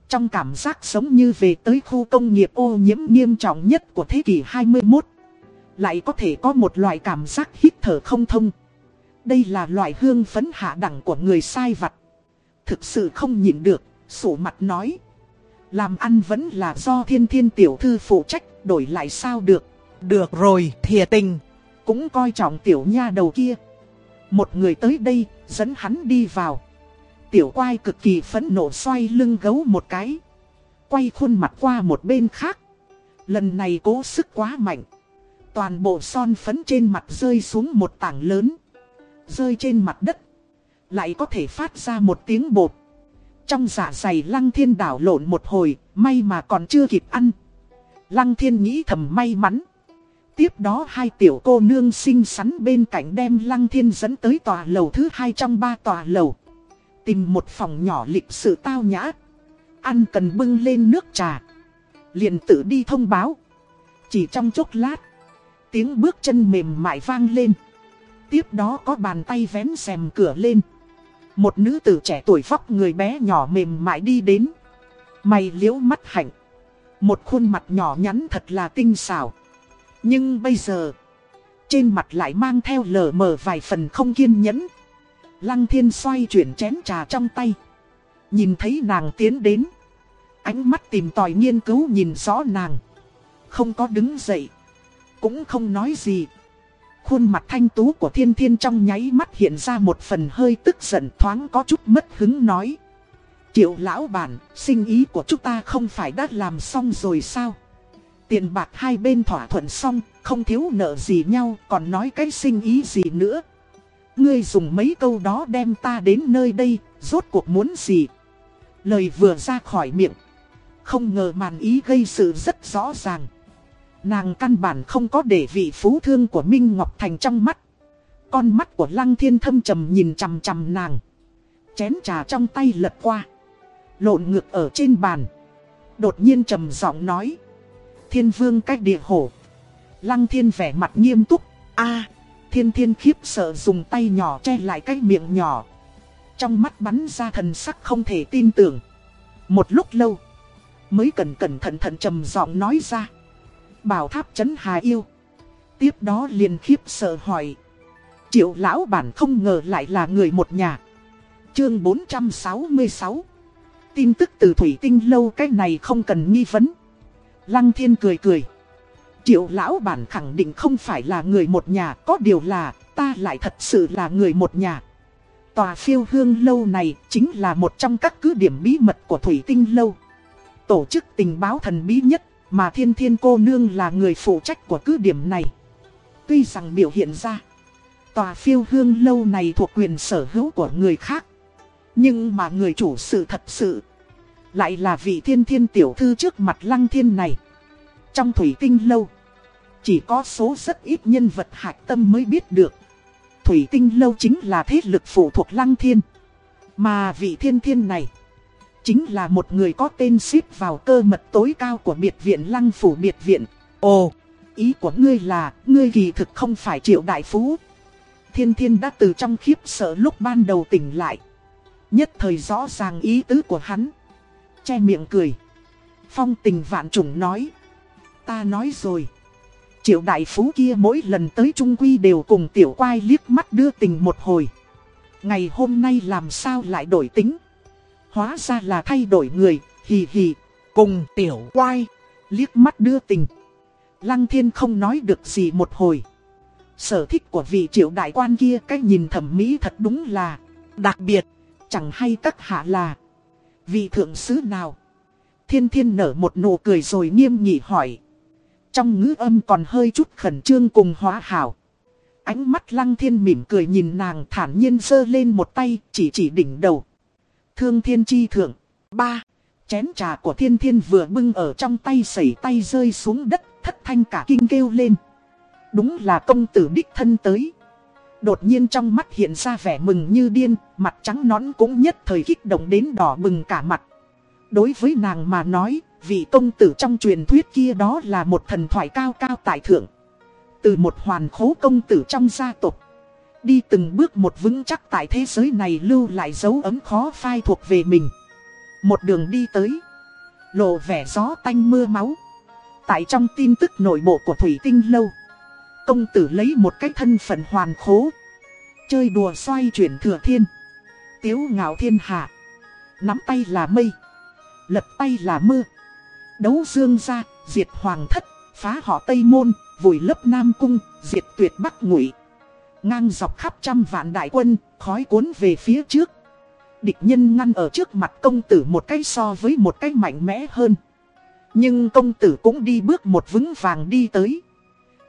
Speaker 1: Trong cảm giác giống như về tới khu công nghiệp ô nhiễm nghiêm trọng nhất của thế kỷ 21. Lại có thể có một loại cảm giác hít thở không thông. Đây là loại hương phấn hạ đẳng của người sai vặt. Thực sự không nhịn được, sổ mặt nói. Làm ăn vẫn là do thiên thiên tiểu thư phụ trách, đổi lại sao được.
Speaker 2: Được rồi, thìa tình.
Speaker 1: Cũng coi trọng tiểu nha đầu kia. Một người tới đây, dẫn hắn đi vào. Tiểu quai cực kỳ phẫn nộ xoay lưng gấu một cái. Quay khuôn mặt qua một bên khác. Lần này cố sức quá mạnh. Toàn bộ son phấn trên mặt rơi xuống một tảng lớn. Rơi trên mặt đất. Lại có thể phát ra một tiếng bột. Trong dạ dày lăng thiên đảo lộn một hồi, may mà còn chưa kịp ăn. Lăng thiên nghĩ thầm may mắn. Tiếp đó hai tiểu cô nương xinh xắn bên cạnh đem lăng thiên dẫn tới tòa lầu thứ hai trong ba tòa lầu. Tìm một phòng nhỏ lịch sự tao nhã. Ăn cần bưng lên nước trà. liền tự đi thông báo. Chỉ trong chốc lát. Tiếng bước chân mềm mại vang lên. Tiếp đó có bàn tay vén rèm cửa lên. Một nữ tử trẻ tuổi vóc người bé nhỏ mềm mại đi đến. Mày liễu mắt hạnh. Một khuôn mặt nhỏ nhắn thật là tinh xảo. Nhưng bây giờ, trên mặt lại mang theo lờ mờ vài phần không kiên nhẫn. Lăng thiên xoay chuyển chén trà trong tay. Nhìn thấy nàng tiến đến. Ánh mắt tìm tòi nghiên cứu nhìn rõ nàng. Không có đứng dậy. Cũng không nói gì. Khuôn mặt thanh tú của thiên thiên trong nháy mắt hiện ra một phần hơi tức giận thoáng có chút mất hứng nói. Triệu lão bản, sinh ý của chúng ta không phải đã làm xong rồi sao? Tiền bạc hai bên thỏa thuận xong, không thiếu nợ gì nhau, còn nói cái sinh ý gì nữa. Ngươi dùng mấy câu đó đem ta đến nơi đây, rốt cuộc muốn gì? Lời vừa ra khỏi miệng. Không ngờ màn ý gây sự rất rõ ràng. Nàng căn bản không có để vị phú thương của Minh Ngọc Thành trong mắt. Con mắt của Lăng Thiên thâm trầm nhìn chằm chằm nàng. Chén trà trong tay lật qua. Lộn ngược ở trên bàn. Đột nhiên trầm giọng nói. Thiên vương cách địa hổ. Lăng Thiên vẻ mặt nghiêm túc. a, Thiên Thiên khiếp sợ dùng tay nhỏ che lại cái miệng nhỏ. Trong mắt bắn ra thần sắc không thể tin tưởng. Một lúc lâu. Mới cẩn cẩn thận thận trầm giọng nói ra. Bảo tháp chấn hà yêu. Tiếp đó liền khiếp sợ hỏi. Triệu lão bản không ngờ lại là người một nhà. Chương 466 Tin tức từ Thủy Tinh lâu cái này không cần nghi vấn. Lăng thiên cười cười. Triệu lão bản khẳng định không phải là người một nhà, có điều là ta lại thật sự là người một nhà. Tòa phiêu hương lâu này chính là một trong các cứ điểm bí mật của Thủy Tinh lâu. Tổ chức tình báo thần bí nhất mà thiên thiên cô nương là người phụ trách của cứ điểm này. Tuy rằng biểu hiện ra, tòa phiêu hương lâu này thuộc quyền sở hữu của người khác. Nhưng mà người chủ sự thật sự, lại là vị thiên thiên tiểu thư trước mặt lăng thiên này. Trong thủy tinh lâu, chỉ có số rất ít nhân vật hạch tâm mới biết được. Thủy tinh lâu chính là thế lực phụ thuộc lăng thiên. Mà vị thiên thiên này Chính là một người có tên ship vào cơ mật tối cao của biệt viện lăng phủ biệt viện. Ồ, ý của ngươi là, ngươi kỳ thực không phải triệu đại phú. Thiên thiên đã từ trong khiếp sợ lúc ban đầu tỉnh lại. Nhất thời rõ ràng ý tứ của hắn. Che miệng cười. Phong tình vạn trùng nói. Ta nói rồi. Triệu đại phú kia mỗi lần tới Trung Quy đều cùng tiểu quai liếc mắt đưa tình một hồi. Ngày hôm nay làm sao lại đổi tính? Hóa ra là thay đổi người, hì hì.
Speaker 2: Cùng tiểu quai.
Speaker 1: Liếc mắt đưa tình. Lăng thiên không nói được gì một hồi. Sở thích của vị triệu đại quan kia cái nhìn thẩm mỹ thật đúng là
Speaker 2: Đặc biệt.
Speaker 1: Chẳng hay các hạ là Vị thượng sứ nào Thiên thiên nở một nụ cười rồi nghiêm nghị hỏi Trong ngữ âm còn hơi chút khẩn trương cùng hóa hảo Ánh mắt lăng thiên mỉm cười nhìn nàng thản nhiên giơ lên một tay chỉ chỉ đỉnh đầu Thương thiên chi thượng Ba Chén trà của thiên thiên vừa bưng ở trong tay sẩy tay rơi xuống đất thất thanh cả kinh kêu lên Đúng là công tử đích thân tới Đột nhiên trong mắt hiện ra vẻ mừng như điên, mặt trắng nón cũng nhất thời kích động đến đỏ bừng cả mặt. Đối với nàng mà nói, vị công tử trong truyền thuyết kia đó là một thần thoại cao cao tại thượng. Từ một hoàn khố công tử trong gia tộc Đi từng bước một vững chắc tại thế giới này lưu lại dấu ấm khó phai thuộc về mình. Một đường đi tới, lộ vẻ gió tanh mưa máu. Tại trong tin tức nội bộ của Thủy Tinh Lâu công tử lấy một cái thân phận hoàn khố. Chơi đùa xoay chuyển thừa thiên. Tiếu ngạo thiên hạ. Nắm tay là mây. Lật tay là mưa. Đấu dương ra, diệt hoàng thất, phá họ Tây Môn, vùi lấp Nam Cung, diệt tuyệt Bắc Ngụy Ngang dọc khắp trăm vạn đại quân, khói cuốn về phía trước. Địch nhân ngăn ở trước mặt công tử một cái so với một cái mạnh mẽ hơn. Nhưng công tử cũng đi bước một vững vàng đi tới.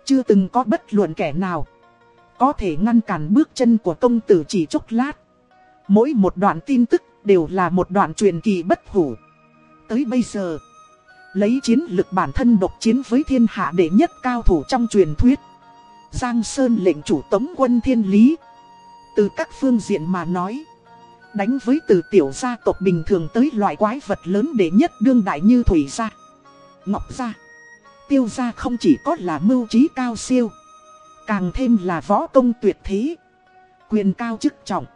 Speaker 1: Chưa từng có bất luận kẻ nào Có thể ngăn cản bước chân của công tử chỉ chốc lát Mỗi một đoạn tin tức đều là một đoạn truyền kỳ bất hủ Tới bây giờ Lấy chiến lực bản thân độc chiến với thiên hạ đệ nhất cao thủ trong truyền thuyết Giang Sơn lệnh chủ tống quân thiên lý Từ các phương diện mà nói Đánh với từ tiểu gia tộc bình thường tới loại quái vật lớn đệ nhất đương đại như Thủy gia Ngọc gia tiêu gia không chỉ có là mưu trí cao siêu, càng thêm là võ công tuyệt thế, quyền cao chức trọng.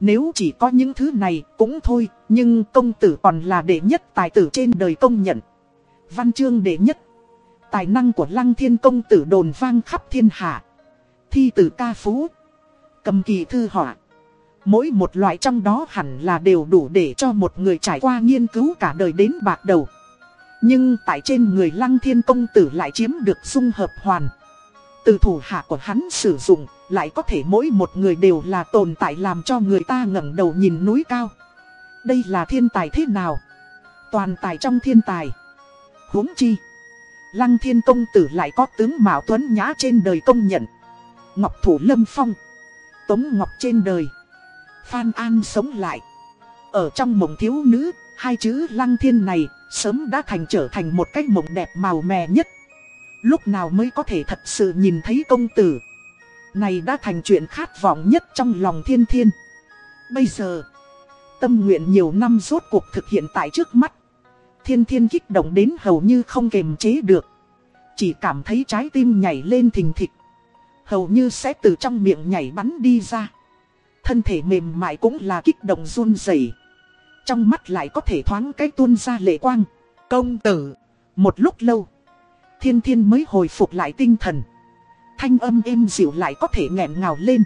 Speaker 1: Nếu chỉ có những thứ này cũng thôi, nhưng công tử còn là đệ nhất tài tử trên đời công nhận. Văn chương đệ nhất, tài năng của lăng thiên công tử đồn vang khắp thiên hạ. Thi tử ca phú, cầm kỳ thư họa. Mỗi một loại trong đó hẳn là đều đủ để cho một người trải qua nghiên cứu cả đời đến bạc đầu. Nhưng tại trên người lăng thiên công tử lại chiếm được dung hợp hoàn. Từ thủ hạ của hắn sử dụng, lại có thể mỗi một người đều là tồn tại làm cho người ta ngẩng đầu nhìn núi cao. Đây là thiên tài thế nào? Toàn tài trong thiên tài. huống chi. Lăng thiên công tử lại có tướng Mạo Tuấn Nhã trên đời công nhận. Ngọc Thủ Lâm Phong. Tống Ngọc trên đời. Phan An sống lại. Ở trong mộng thiếu nữ, hai chữ lăng thiên này sớm đã thành trở thành một cái mộng đẹp màu mè nhất. Lúc nào mới có thể thật sự nhìn thấy công tử. Này đã thành chuyện khát vọng nhất trong lòng thiên thiên. Bây giờ, tâm nguyện nhiều năm rốt cuộc thực hiện tại trước mắt. Thiên thiên kích động đến hầu như không kềm chế được. Chỉ cảm thấy trái tim nhảy lên thình thịch. Hầu như sẽ từ trong miệng nhảy bắn đi ra. Thân thể mềm mại cũng là kích động run rẩy. Trong mắt lại có thể thoáng cái tuôn ra lệ quang. Công tử. Một lúc lâu. Thiên thiên mới hồi phục lại tinh thần. Thanh âm êm dịu lại có thể nghẹn ngào lên.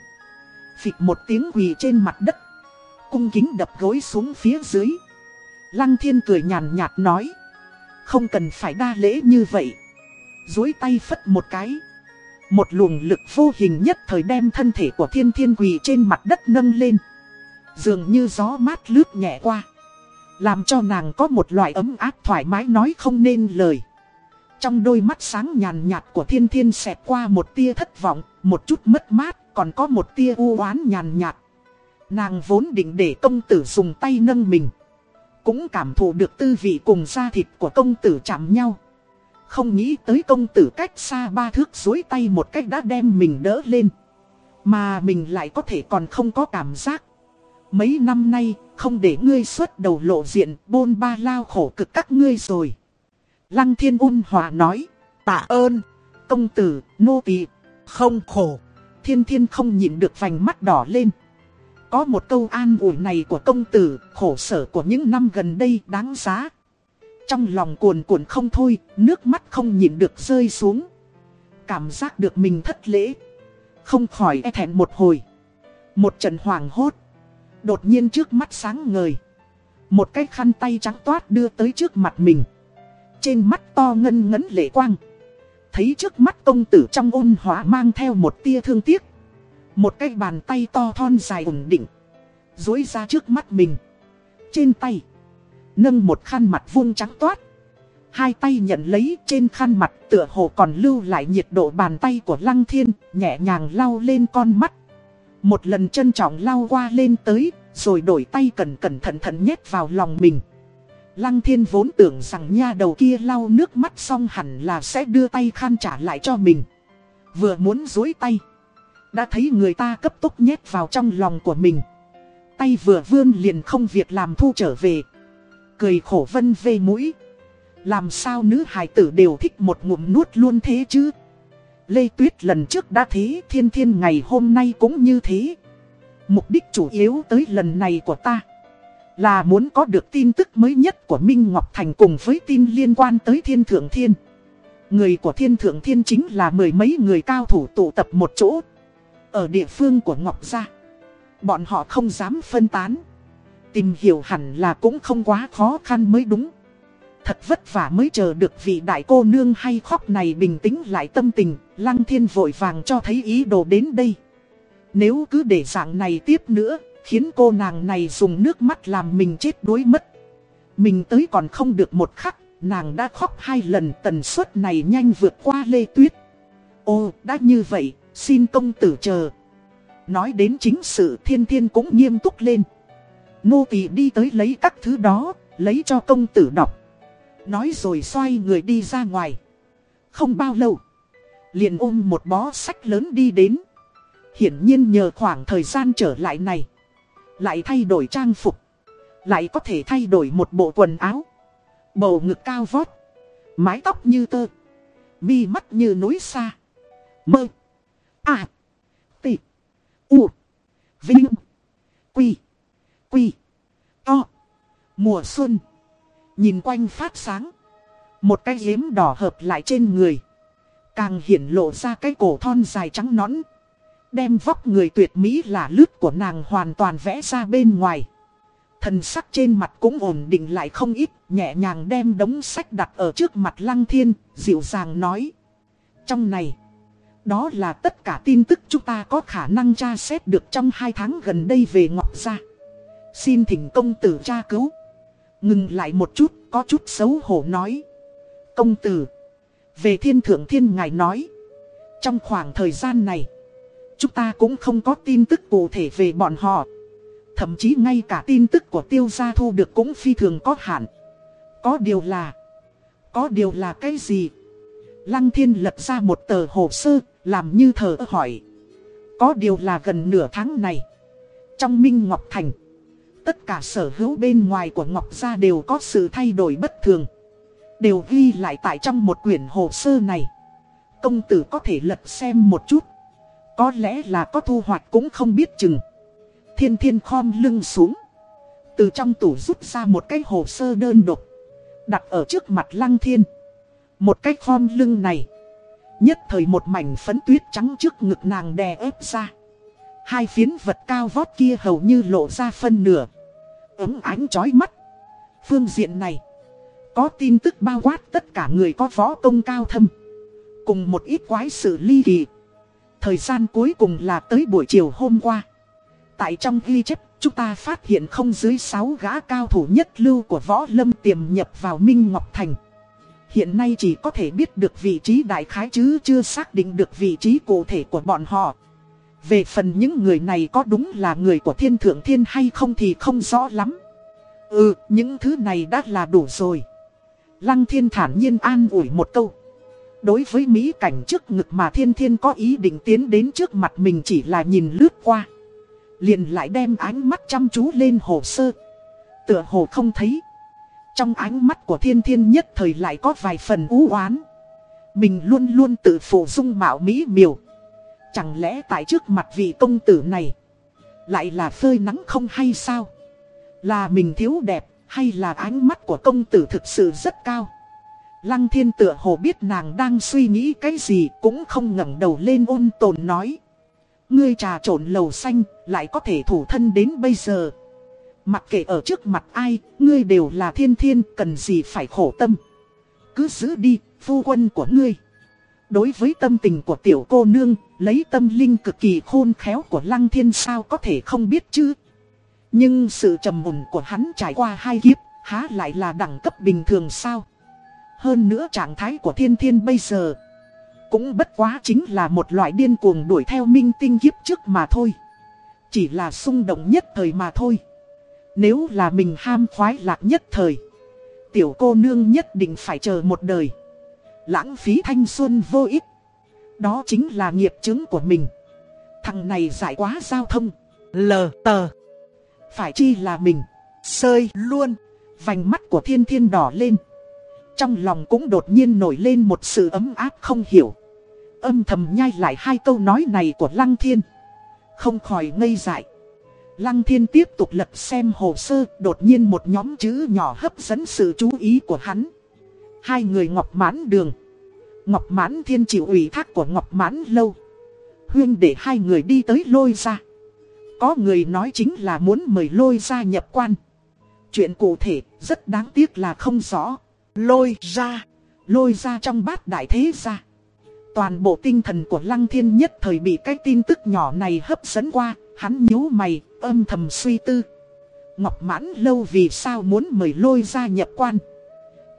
Speaker 1: Phịch một tiếng quỳ trên mặt đất. Cung kính đập gối xuống phía dưới. Lăng thiên cười nhàn nhạt nói. Không cần phải đa lễ như vậy. Dối tay phất một cái. Một luồng lực vô hình nhất thời đem thân thể của thiên thiên quỳ trên mặt đất nâng lên. Dường như gió mát lướt nhẹ qua. Làm cho nàng có một loại ấm áp thoải mái nói không nên lời. Trong đôi mắt sáng nhàn nhạt của thiên thiên xẹt qua một tia thất vọng, một chút mất mát, còn có một tia u oán nhàn nhạt. Nàng vốn định để công tử dùng tay nâng mình. Cũng cảm thụ được tư vị cùng da thịt của công tử chạm nhau. Không nghĩ tới công tử cách xa ba thước dối tay một cách đã đem mình đỡ lên. Mà mình lại có thể còn không có cảm giác. Mấy năm nay, không để ngươi xuất đầu lộ diện, bôn ba lao khổ cực các ngươi rồi. Lăng thiên ôn hòa nói, tạ ơn, công tử, nô tỳ không khổ. Thiên thiên không nhịn được vành mắt đỏ lên. Có một câu an ủi này của công tử, khổ sở của những năm gần đây đáng giá. Trong lòng cuồn cuộn không thôi, nước mắt không nhịn được rơi xuống. Cảm giác được mình thất lễ. Không khỏi e thẹn một hồi. Một trận hoàng hốt. Đột nhiên trước mắt sáng ngời. Một cái khăn tay trắng toát đưa tới trước mặt mình. Trên mắt to ngân ngấn lệ quang. Thấy trước mắt công tử trong ôn hóa mang theo một tia thương tiếc. Một cái bàn tay to thon dài ổn định. Dối ra trước mắt mình. Trên tay. Nâng một khăn mặt vuông trắng toát. Hai tay nhận lấy trên khăn mặt tựa hồ còn lưu lại nhiệt độ bàn tay của Lăng Thiên, nhẹ nhàng lau lên con mắt. Một lần trân trọng lau qua lên tới, rồi đổi tay cẩn cẩn thận thận nhét vào lòng mình. Lăng Thiên vốn tưởng rằng nha đầu kia lau nước mắt xong hẳn là sẽ đưa tay khăn trả lại cho mình. Vừa muốn dối tay. Đã thấy người ta cấp tốc nhét vào trong lòng của mình. Tay vừa vươn liền không việc làm thu trở về. Cười khổ vân vê mũi. Làm sao nữ hài tử đều thích một ngụm nuốt luôn thế chứ? Lê Tuyết lần trước đã thế, thiên thiên ngày hôm nay cũng như thế. Mục đích chủ yếu tới lần này của ta là muốn có được tin tức mới nhất của Minh Ngọc Thành cùng với tin liên quan tới Thiên Thượng Thiên. Người của Thiên Thượng Thiên chính là mười mấy người cao thủ tụ tập một chỗ. Ở địa phương của Ngọc Gia. Bọn họ không dám phân tán. Tìm hiểu hẳn là cũng không quá khó khăn mới đúng. Thật vất vả mới chờ được vị đại cô nương hay khóc này bình tĩnh lại tâm tình, Lăng Thiên vội vàng cho thấy ý đồ đến đây. Nếu cứ để dạng này tiếp nữa, khiến cô nàng này dùng nước mắt làm mình chết đuối mất. Mình tới còn không được một khắc, nàng đã khóc hai lần tần suất này nhanh vượt qua Lê Tuyết. Ô, đã như vậy, xin công tử chờ. Nói đến chính sự thiên thiên cũng nghiêm túc lên. Nô tỳ đi tới lấy các thứ đó, lấy cho công tử đọc. Nói rồi xoay người đi ra ngoài. Không bao lâu. Liền ôm một bó sách lớn đi đến. Hiển nhiên nhờ khoảng thời gian trở lại này. Lại thay đổi trang phục. Lại có thể thay đổi một bộ quần áo. Bầu ngực cao vót. Mái tóc như tơ. Mi mắt như núi xa. Mơ. À. Tị. U. Vinh. Quy. Quy. To. Mùa xuân. Nhìn quanh phát sáng. Một cái yếm đỏ hợp lại trên người. Càng hiển lộ ra cái cổ thon dài trắng nõn. Đem vóc người tuyệt mỹ là lướt của nàng hoàn toàn vẽ ra bên ngoài. Thần sắc trên mặt cũng ổn định lại không ít, nhẹ nhàng đem đống sách đặt ở trước mặt lăng thiên, dịu dàng nói. Trong này, đó là tất cả tin tức chúng ta có khả năng tra xét được trong hai tháng gần đây về Ngọc Gia. Xin thỉnh công tử tra cứu. Ngừng lại một chút, có chút xấu hổ nói. Công tử, về thiên thượng thiên ngài nói. Trong khoảng thời gian này, chúng ta cũng không có tin tức cụ thể về bọn họ. Thậm chí ngay cả tin tức của tiêu gia thu được cũng phi thường có hạn. Có điều là... Có điều là cái gì? Lăng thiên lật ra một tờ hồ sơ, làm như thờ hỏi. Có điều là gần nửa tháng này. Trong Minh Ngọc Thành, tất cả sở hữu bên ngoài của Ngọc Gia đều có sự thay đổi bất thường. Đều ghi lại tại trong một quyển hồ sơ này. Công tử có thể lật xem một chút. Có lẽ là có thu hoạch cũng không biết chừng. Thiên thiên khom lưng xuống. Từ trong tủ rút ra một cái hồ sơ đơn độc. Đặt ở trước mặt lăng thiên. Một cái khom lưng này. Nhất thời một mảnh phấn tuyết trắng trước ngực nàng đè ép ra. Hai phiến vật cao vót kia hầu như lộ ra phân nửa ấm ánh chói mắt. Phương diện này, có tin tức bao quát tất cả người có võ công cao thâm. Cùng một ít quái sự ly kỳ. Thời gian cuối cùng là tới buổi chiều hôm qua. Tại trong ghi chép, chúng ta phát hiện không dưới 6 gã cao thủ nhất lưu của võ lâm tiềm nhập vào Minh Ngọc Thành. Hiện nay chỉ có thể biết được vị trí đại khái chứ chưa xác định được vị trí cụ thể của bọn họ. Về phần những người này có đúng là người của thiên thượng thiên hay không thì không rõ lắm. Ừ, những thứ này đã là đủ rồi. Lăng thiên thản nhiên an ủi một câu. Đối với mỹ cảnh trước ngực mà thiên thiên có ý định tiến đến trước mặt mình chỉ là nhìn lướt qua. Liền lại đem ánh mắt chăm chú lên hồ sơ. Tựa hồ không thấy. Trong ánh mắt của thiên thiên nhất thời lại có vài phần u oán Mình luôn luôn tự phụ dung mạo mỹ miều. Chẳng lẽ tại trước mặt vị công tử này Lại là phơi nắng không hay sao? Là mình thiếu đẹp hay là ánh mắt của công tử thực sự rất cao? Lăng thiên tựa hồ biết nàng đang suy nghĩ cái gì cũng không ngẩng đầu lên ôn tồn nói. Ngươi trà trộn lầu xanh lại có thể thủ thân đến bây giờ. Mặc kệ ở trước mặt ai, ngươi đều là thiên thiên cần gì phải khổ tâm. Cứ giữ đi, phu quân của ngươi. Đối với tâm tình của tiểu cô nương, lấy tâm linh cực kỳ khôn khéo của lăng thiên sao có thể không biết chứ. Nhưng sự trầm mùn của hắn trải qua hai kiếp, há lại là đẳng cấp bình thường sao. Hơn nữa trạng thái của thiên thiên bây giờ, cũng bất quá chính là một loại điên cuồng đuổi theo minh tinh kiếp trước mà thôi. Chỉ là xung động nhất thời mà thôi. Nếu là mình ham khoái lạc nhất thời, tiểu cô nương nhất định phải chờ một đời. Lãng phí thanh xuân vô ích. Đó chính là nghiệp chứng của mình. Thằng này giải quá giao thông.
Speaker 2: Lờ tờ.
Speaker 1: Phải chi là mình.
Speaker 2: Sơi luôn.
Speaker 1: Vành mắt của thiên thiên đỏ lên. Trong lòng cũng đột nhiên nổi lên một sự ấm áp không hiểu. Âm thầm nhai lại hai câu nói này của Lăng Thiên. Không khỏi ngây dại. Lăng Thiên tiếp tục lật xem hồ sơ, đột nhiên một nhóm chữ nhỏ hấp dẫn sự chú ý của hắn. Hai người Ngọc Mãn Đường. Ngọc Mãn Thiên chịu ủy thác của Ngọc Mãn Lâu. Huyên để hai người đi tới lôi ra. Có người nói chính là muốn mời lôi ra nhập quan. Chuyện cụ thể rất đáng tiếc là không rõ.
Speaker 2: Lôi ra.
Speaker 1: Lôi ra trong bát đại thế ra. Toàn bộ tinh thần của Lăng Thiên nhất thời bị cái tin tức nhỏ này hấp dẫn qua. Hắn nhíu mày, âm thầm suy tư. Ngọc mãn lâu vì sao muốn mời lôi ra nhập quan.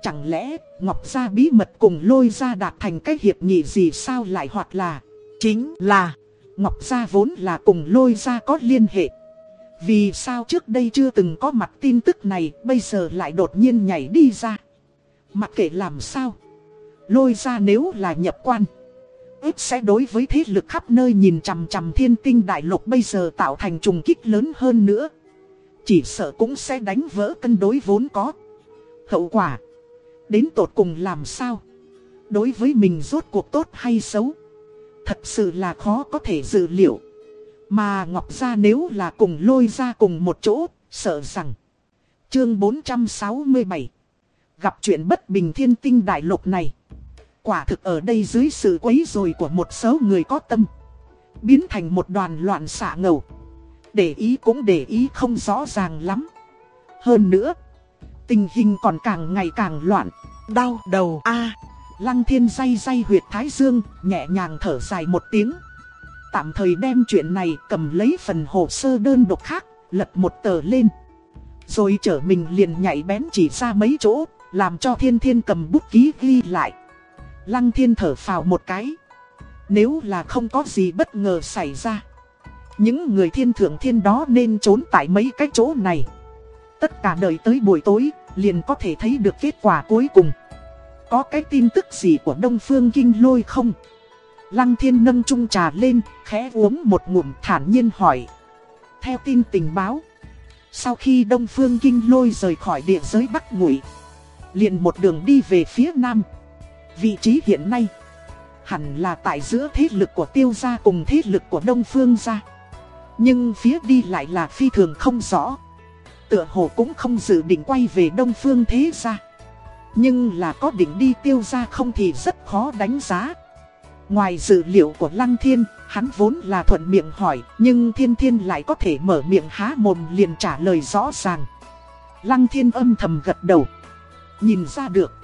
Speaker 1: Chẳng lẽ Ngọc Gia bí mật cùng lôi ra đạt thành cái hiệp nghị gì sao lại hoặc là Chính là Ngọc Gia vốn là cùng lôi ra có liên hệ Vì sao trước đây chưa từng có mặt tin tức này Bây giờ lại đột nhiên nhảy đi ra Mặc kệ làm sao Lôi ra nếu là nhập quan ít sẽ đối với thế lực khắp nơi nhìn chằm chằm thiên tinh đại lục bây giờ tạo thành trùng kích lớn hơn nữa. Chỉ sợ cũng sẽ đánh vỡ cân đối vốn có. Hậu quả. Đến tột cùng làm sao? Đối với mình rốt cuộc tốt hay xấu? Thật sự là khó có thể dự liệu. Mà Ngọc Gia nếu là cùng lôi ra cùng một chỗ, sợ rằng. Chương 467 Gặp chuyện bất bình thiên tinh đại lục này. Quả thực ở đây dưới sự quấy rối của một số người có tâm. Biến thành một đoàn loạn xạ ngầu. Để ý cũng để ý không rõ ràng lắm. Hơn nữa, tình hình còn càng ngày càng loạn.
Speaker 2: Đau đầu a
Speaker 1: Lăng thiên day day huyệt thái dương, nhẹ nhàng thở dài một tiếng. Tạm thời đem chuyện này cầm lấy phần hồ sơ đơn độc khác, lật một tờ lên. Rồi trở mình liền nhảy bén chỉ ra mấy chỗ, làm cho thiên thiên cầm bút ký ghi lại. Lăng thiên thở phào một cái. Nếu là không có gì bất ngờ xảy ra. Những người thiên thượng thiên đó nên trốn tại mấy cái chỗ này. Tất cả đợi tới buổi tối, liền có thể thấy được kết quả cuối cùng. Có cái tin tức gì của Đông Phương Kinh Lôi không? Lăng thiên nâng chung trà lên, khẽ uống một ngụm thản nhiên hỏi. Theo tin tình báo, sau khi Đông Phương Kinh Lôi rời khỏi địa giới Bắc Ngụy, liền một đường đi về phía Nam. Vị trí hiện nay, hẳn là tại giữa thế lực của tiêu gia cùng thế lực của Đông Phương gia. Nhưng phía đi lại là phi thường không rõ. Tựa hồ cũng không dự định quay về Đông Phương thế gia. Nhưng là có định đi tiêu gia không thì rất khó đánh giá. Ngoài dữ liệu của Lăng Thiên, hắn vốn là thuận miệng hỏi, nhưng Thiên Thiên lại có thể mở miệng há mồm liền trả lời rõ ràng. Lăng Thiên âm thầm gật đầu. Nhìn ra được,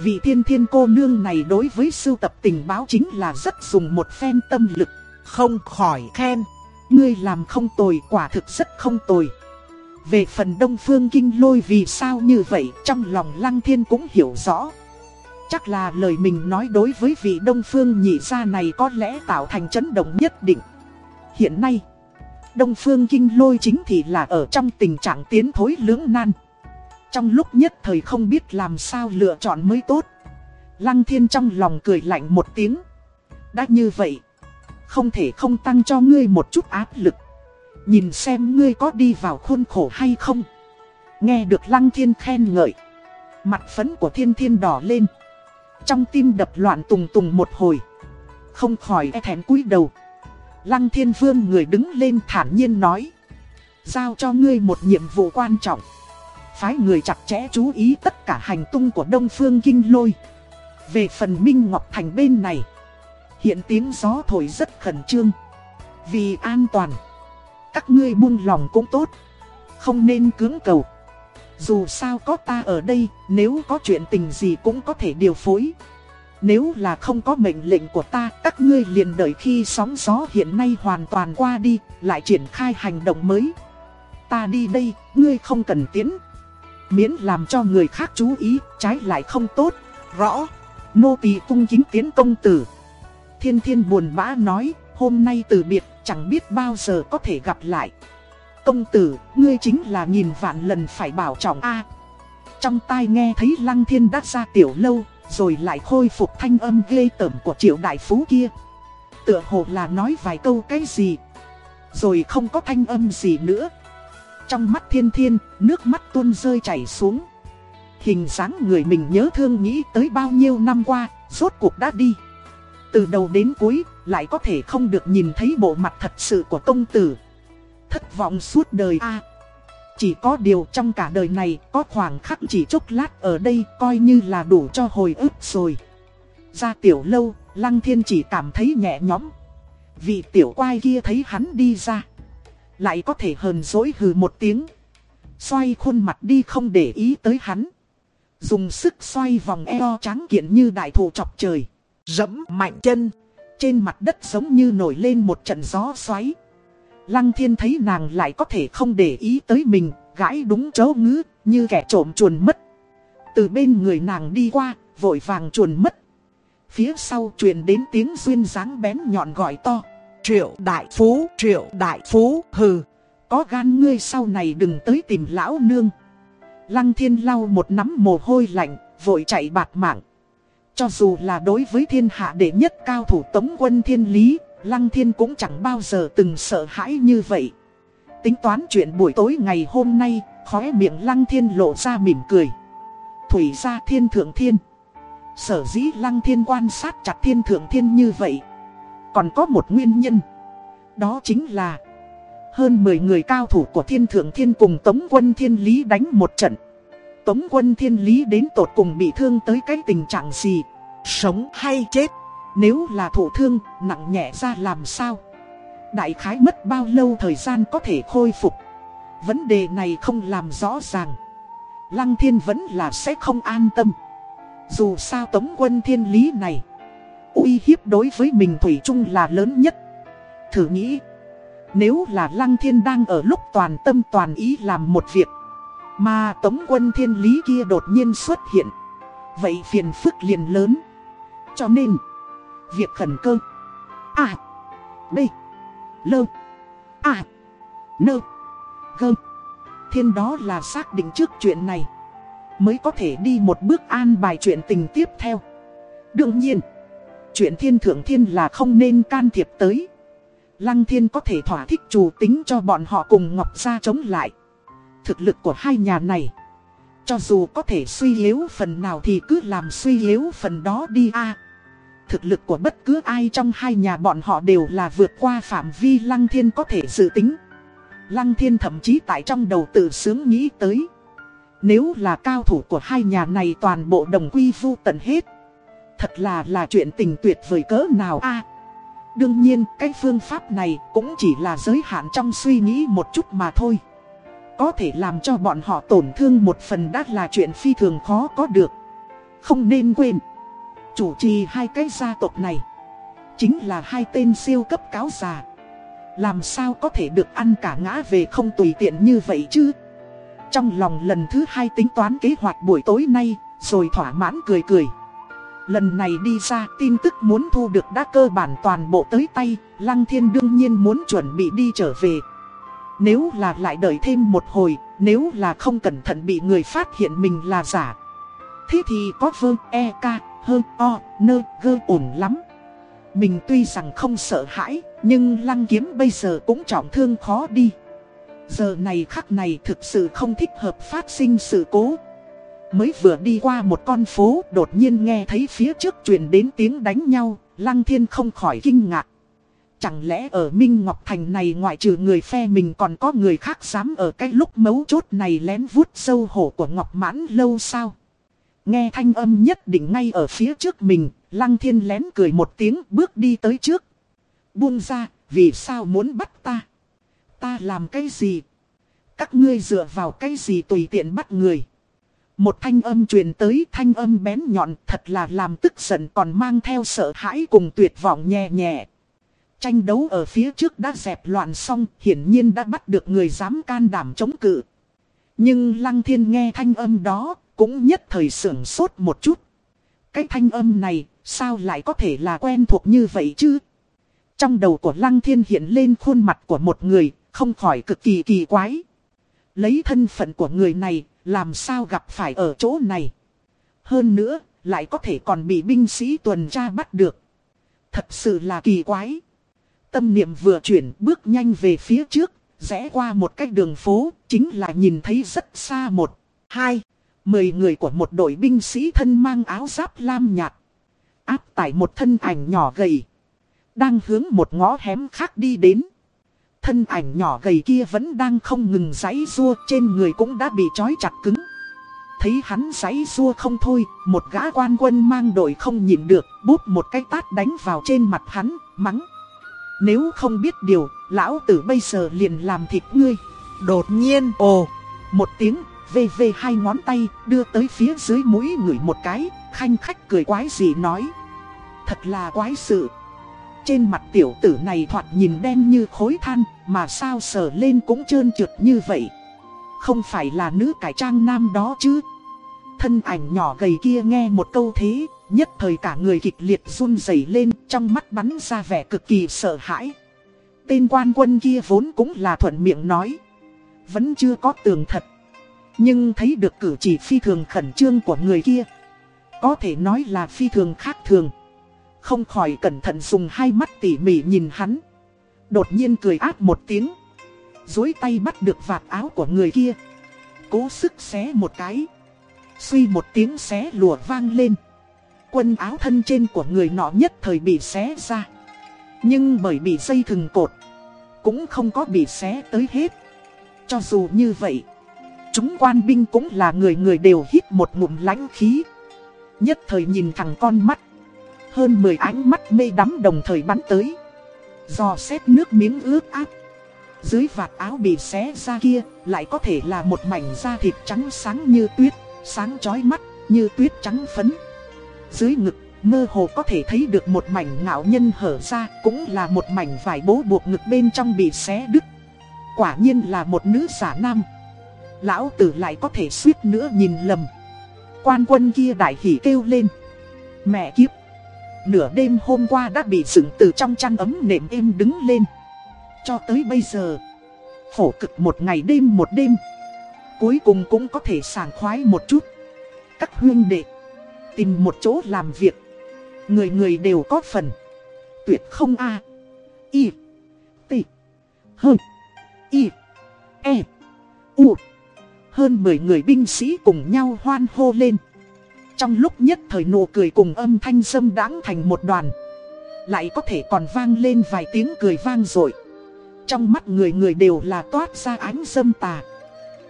Speaker 1: vị Thiên Thiên cô nương này đối với sưu tập tình báo chính là rất dùng một phen tâm lực.
Speaker 2: Không khỏi khen.
Speaker 1: Ngươi làm không tồi quả thực rất không tồi. Về phần Đông Phương Kinh Lôi vì sao như vậy trong lòng Lăng Thiên cũng hiểu rõ. Chắc là lời mình nói đối với vị Đông Phương nhị gia này có lẽ tạo thành chấn động nhất định. Hiện nay, Đông Phương Kinh Lôi chính thì là ở trong tình trạng tiến thối lưỡng nan. Trong lúc nhất thời không biết làm sao lựa chọn mới tốt. Lăng Thiên trong lòng cười lạnh một tiếng. Đã như vậy, không thể không tăng cho ngươi một chút áp lực. Nhìn xem ngươi có đi vào khuôn khổ hay không. Nghe được Lăng Thiên khen ngợi. Mặt phấn của thiên thiên đỏ lên. Trong tim đập loạn tùng tùng một hồi. Không khỏi e thẹn cúi đầu. Lăng thiên vương người đứng lên thản nhiên nói. Giao cho ngươi một nhiệm vụ quan trọng. Phái người chặt chẽ chú ý tất cả hành tung của Đông Phương Kinh Lôi. Về phần Minh Ngọc Thành bên này, hiện tiếng gió thổi rất khẩn trương. Vì an toàn, các ngươi buông lòng cũng tốt, không nên cưỡng cầu. Dù sao có ta ở đây, nếu có chuyện tình gì cũng có thể điều phối. Nếu là không có mệnh lệnh của ta, các ngươi liền đợi khi sóng gió hiện nay hoàn toàn qua đi, lại triển khai hành động mới. Ta đi đây, ngươi không cần tiến. Miễn làm cho người khác chú ý, trái lại không tốt. Rõ, nô tỳ cung kính tiến công tử. Thiên thiên buồn bã nói, hôm nay từ biệt, chẳng biết bao giờ có thể gặp lại. Công tử, ngươi chính là nghìn vạn lần phải bảo trọng a. trong tai nghe thấy lăng thiên đắt ra tiểu lâu, rồi lại khôi phục thanh âm ghê tởm của triệu đại phú kia. Tựa hồ là nói vài câu cái gì. Rồi không có thanh âm gì nữa. Trong mắt thiên thiên, nước mắt tuôn rơi chảy xuống. Hình dáng người mình nhớ thương nghĩ tới bao nhiêu năm qua, rốt cuộc đã đi. Từ đầu đến cuối, lại có thể không được nhìn thấy bộ mặt thật sự của công tử. Thất vọng suốt đời a Chỉ có điều trong cả đời này, có khoảng khắc chỉ chốc lát ở đây coi như là đủ cho hồi ức rồi. Ra tiểu lâu, Lăng Thiên chỉ cảm thấy nhẹ nhõm. Vì tiểu quai kia thấy hắn đi ra. Lại có thể hờn dỗi hừ một tiếng. Xoay khuôn mặt đi không để ý tới hắn. Dùng sức xoay vòng eo trắng kiện như đại thụ chọc trời. Rẫm mạnh chân. Trên mặt đất giống như nổi lên một trận gió xoáy. Lăng thiên thấy nàng lại có thể không để ý tới mình, gãi đúng chỗ ngứ, như kẻ trộm chuồn mất. Từ bên người nàng đi qua, vội vàng chuồn mất. Phía sau truyền đến tiếng duyên dáng bén nhọn gọi to. Triệu đại phú, triệu đại phú, hừ. Có gan ngươi sau này đừng tới tìm lão nương. Lăng thiên lau một nắm mồ hôi lạnh, vội chạy bạt mạng. Cho dù là đối với thiên hạ đệ nhất cao thủ tống quân thiên lý, Lăng thiên cũng chẳng bao giờ từng sợ hãi như vậy. Tính toán chuyện buổi tối ngày hôm nay, khóe miệng lăng thiên lộ ra mỉm cười. Thủy ra thiên thượng thiên. Sở dĩ lăng thiên quan sát chặt thiên thượng thiên như vậy. Còn có một nguyên nhân. Đó chính là hơn 10 người cao thủ của thiên thượng thiên cùng tống quân thiên lý đánh một trận. Tống quân thiên lý đến tột cùng bị thương tới cái tình trạng gì? Sống hay chết? Nếu là thụ thương, nặng nhẹ ra làm sao? Đại khái mất bao lâu thời gian có thể khôi phục? Vấn đề này không làm rõ ràng. Lăng thiên vẫn là sẽ không an tâm. Dù sao tống quân thiên lý này, uy hiếp đối với mình Thủy chung là lớn nhất. Thử nghĩ, nếu là lăng thiên đang ở lúc toàn tâm toàn ý làm một việc, mà tống quân thiên lý kia đột nhiên xuất hiện, vậy phiền phức liền lớn. Cho nên... Việc khẩn cơ. À. B. Lơ. À. Nơ. Gơ. Thiên đó là xác định trước chuyện này. Mới có thể đi một bước an bài chuyện tình tiếp theo. Đương nhiên. Chuyện thiên thượng thiên là không nên can thiệp tới. Lăng thiên có thể thỏa thích chủ tính cho bọn họ cùng Ngọc Gia chống lại. Thực lực của hai nhà này. Cho dù có thể suy yếu phần nào thì cứ làm suy yếu phần đó đi a Thực lực của bất cứ ai trong hai nhà bọn họ đều là vượt qua phạm vi Lăng Thiên có thể dự tính. Lăng Thiên thậm chí tại trong đầu tự sướng nghĩ tới. Nếu là cao thủ của hai nhà này toàn bộ đồng quy vu tận hết. Thật là là chuyện tình tuyệt vời cỡ nào a Đương nhiên, cái phương pháp này cũng chỉ là giới hạn trong suy nghĩ một chút mà thôi. Có thể làm cho bọn họ tổn thương một phần đã là chuyện phi thường khó có được. Không nên quên. Chủ trì hai cái gia tộc này Chính là hai tên siêu cấp cáo già Làm sao có thể được ăn cả ngã về không tùy tiện như vậy chứ Trong lòng lần thứ hai tính toán kế hoạch buổi tối nay, Rồi thỏa mãn cười cười Lần này đi ra tin tức muốn thu được đã cơ bản toàn bộ tới tay Lăng thiên đương nhiên muốn chuẩn bị đi trở về Nếu là lại đợi thêm một hồi Nếu là không cẩn thận bị người phát hiện mình là giả Thế thì có vương e ca hơ, o, nơ, gơ ổn lắm. Mình tuy rằng không sợ hãi, nhưng lăng kiếm bây giờ cũng trọng thương khó đi. Giờ này khắc này thực sự không thích hợp phát sinh sự cố. Mới vừa đi qua một con phố, đột nhiên nghe thấy phía trước truyền đến tiếng đánh nhau, lăng thiên không khỏi kinh ngạc. Chẳng lẽ ở Minh Ngọc Thành này ngoại trừ người phe mình còn có người khác dám ở cái lúc mấu chốt này lén vuốt sâu hổ của Ngọc Mãn lâu sao? Nghe thanh âm nhất định ngay ở phía trước mình, Lăng Thiên lén cười một tiếng bước đi tới trước. Buông ra, vì sao muốn bắt ta? Ta làm cái gì? Các ngươi dựa vào cái gì tùy tiện bắt người? Một thanh âm truyền tới thanh âm bén nhọn thật là làm tức giận còn mang theo sợ hãi cùng tuyệt vọng nhẹ nhẹ. Tranh đấu ở phía trước đã dẹp loạn xong, hiển nhiên đã bắt được người dám can đảm chống cự. Nhưng Lăng Thiên nghe thanh âm đó, cũng nhất thời sưởng sốt một chút. Cái thanh âm này, sao lại có thể là quen thuộc như vậy chứ? Trong đầu của Lăng Thiên hiện lên khuôn mặt của một người, không khỏi cực kỳ kỳ quái. Lấy thân phận của người này, làm sao gặp phải ở chỗ này? Hơn nữa, lại có thể còn bị binh sĩ tuần tra bắt được. Thật sự là kỳ quái. Tâm niệm vừa chuyển bước nhanh về phía trước, rẽ qua một cái đường phố, chính là nhìn thấy rất xa một, hai, mười người của một đội binh sĩ thân mang áo giáp lam nhạt. Áp tải một thân ảnh nhỏ gầy. Đang hướng một ngõ hém khác đi đến. Thân ảnh nhỏ gầy kia vẫn đang không ngừng giãy rua trên người cũng đã bị trói chặt cứng. Thấy hắn giãy rua không thôi, một gã quan quân mang đội không nhìn được, bút một cái tát đánh vào trên mặt hắn, mắng. Nếu không biết điều, lão tử bây giờ liền làm thịt ngươi.
Speaker 2: Đột nhiên, ồ,
Speaker 1: một tiếng, vê vê hai ngón tay, đưa tới phía dưới mũi người một cái, khanh khách cười quái gì nói. Thật là quái sự. Trên mặt tiểu tử này thoạt nhìn đen như khối than, mà sao sờ lên cũng trơn trượt như vậy. Không phải là nữ cải trang nam đó chứ. Thân ảnh nhỏ gầy kia nghe một câu thế, nhất thời cả người kịch liệt run rẩy lên, trong mắt bắn ra vẻ cực kỳ sợ hãi. Tên quan quân kia vốn cũng là thuận miệng nói. Vẫn chưa có tường thật. Nhưng thấy được cử chỉ phi thường khẩn trương của người kia. Có thể nói là phi thường khác thường. Không khỏi cẩn thận dùng hai mắt tỉ mỉ nhìn hắn. Đột nhiên cười ác một tiếng. Dối tay bắt được vạt áo của người kia. Cố sức xé một cái. Suy một tiếng xé lùa vang lên. Quân áo thân trên của người nọ nhất thời bị xé ra. Nhưng bởi bị dây thừng cột. Cũng không có bị xé tới hết. Cho dù như vậy. Chúng quan binh cũng là người người đều hít một ngụm lãnh khí. Nhất thời nhìn thẳng con mắt. Hơn 10 ánh mắt mê đắm đồng thời bắn tới. Do xét nước miếng ướt áp. Dưới vạt áo bị xé ra kia lại có thể là một mảnh da thịt trắng sáng như tuyết, sáng chói mắt, như tuyết trắng phấn. Dưới ngực, mơ hồ có thể thấy được một mảnh ngạo nhân hở ra, cũng là một mảnh vải bố buộc ngực bên trong bị xé đứt. Quả nhiên là một nữ giả nam. Lão tử lại có thể suýt nữa nhìn lầm. Quan quân kia đại hỉ kêu lên. Mẹ kiếp! Nửa đêm hôm qua đã bị dựng từ trong chăn ấm nệm êm đứng lên. Cho tới bây giờ, phổ cực một ngày đêm một đêm. Cuối cùng cũng có thể sảng khoái một chút. Các huyên đệ, tìm một chỗ làm việc. Người người đều có phần. Tuyệt không a Y. T. H. Y. E. U. Hơn 10 người binh sĩ cùng nhau hoan hô lên. Trong lúc nhất thời nụ cười cùng âm thanh dâm đáng thành một đoàn. Lại có thể còn vang lên vài tiếng cười vang rồi Trong mắt người người đều là toát ra ánh dâm tà.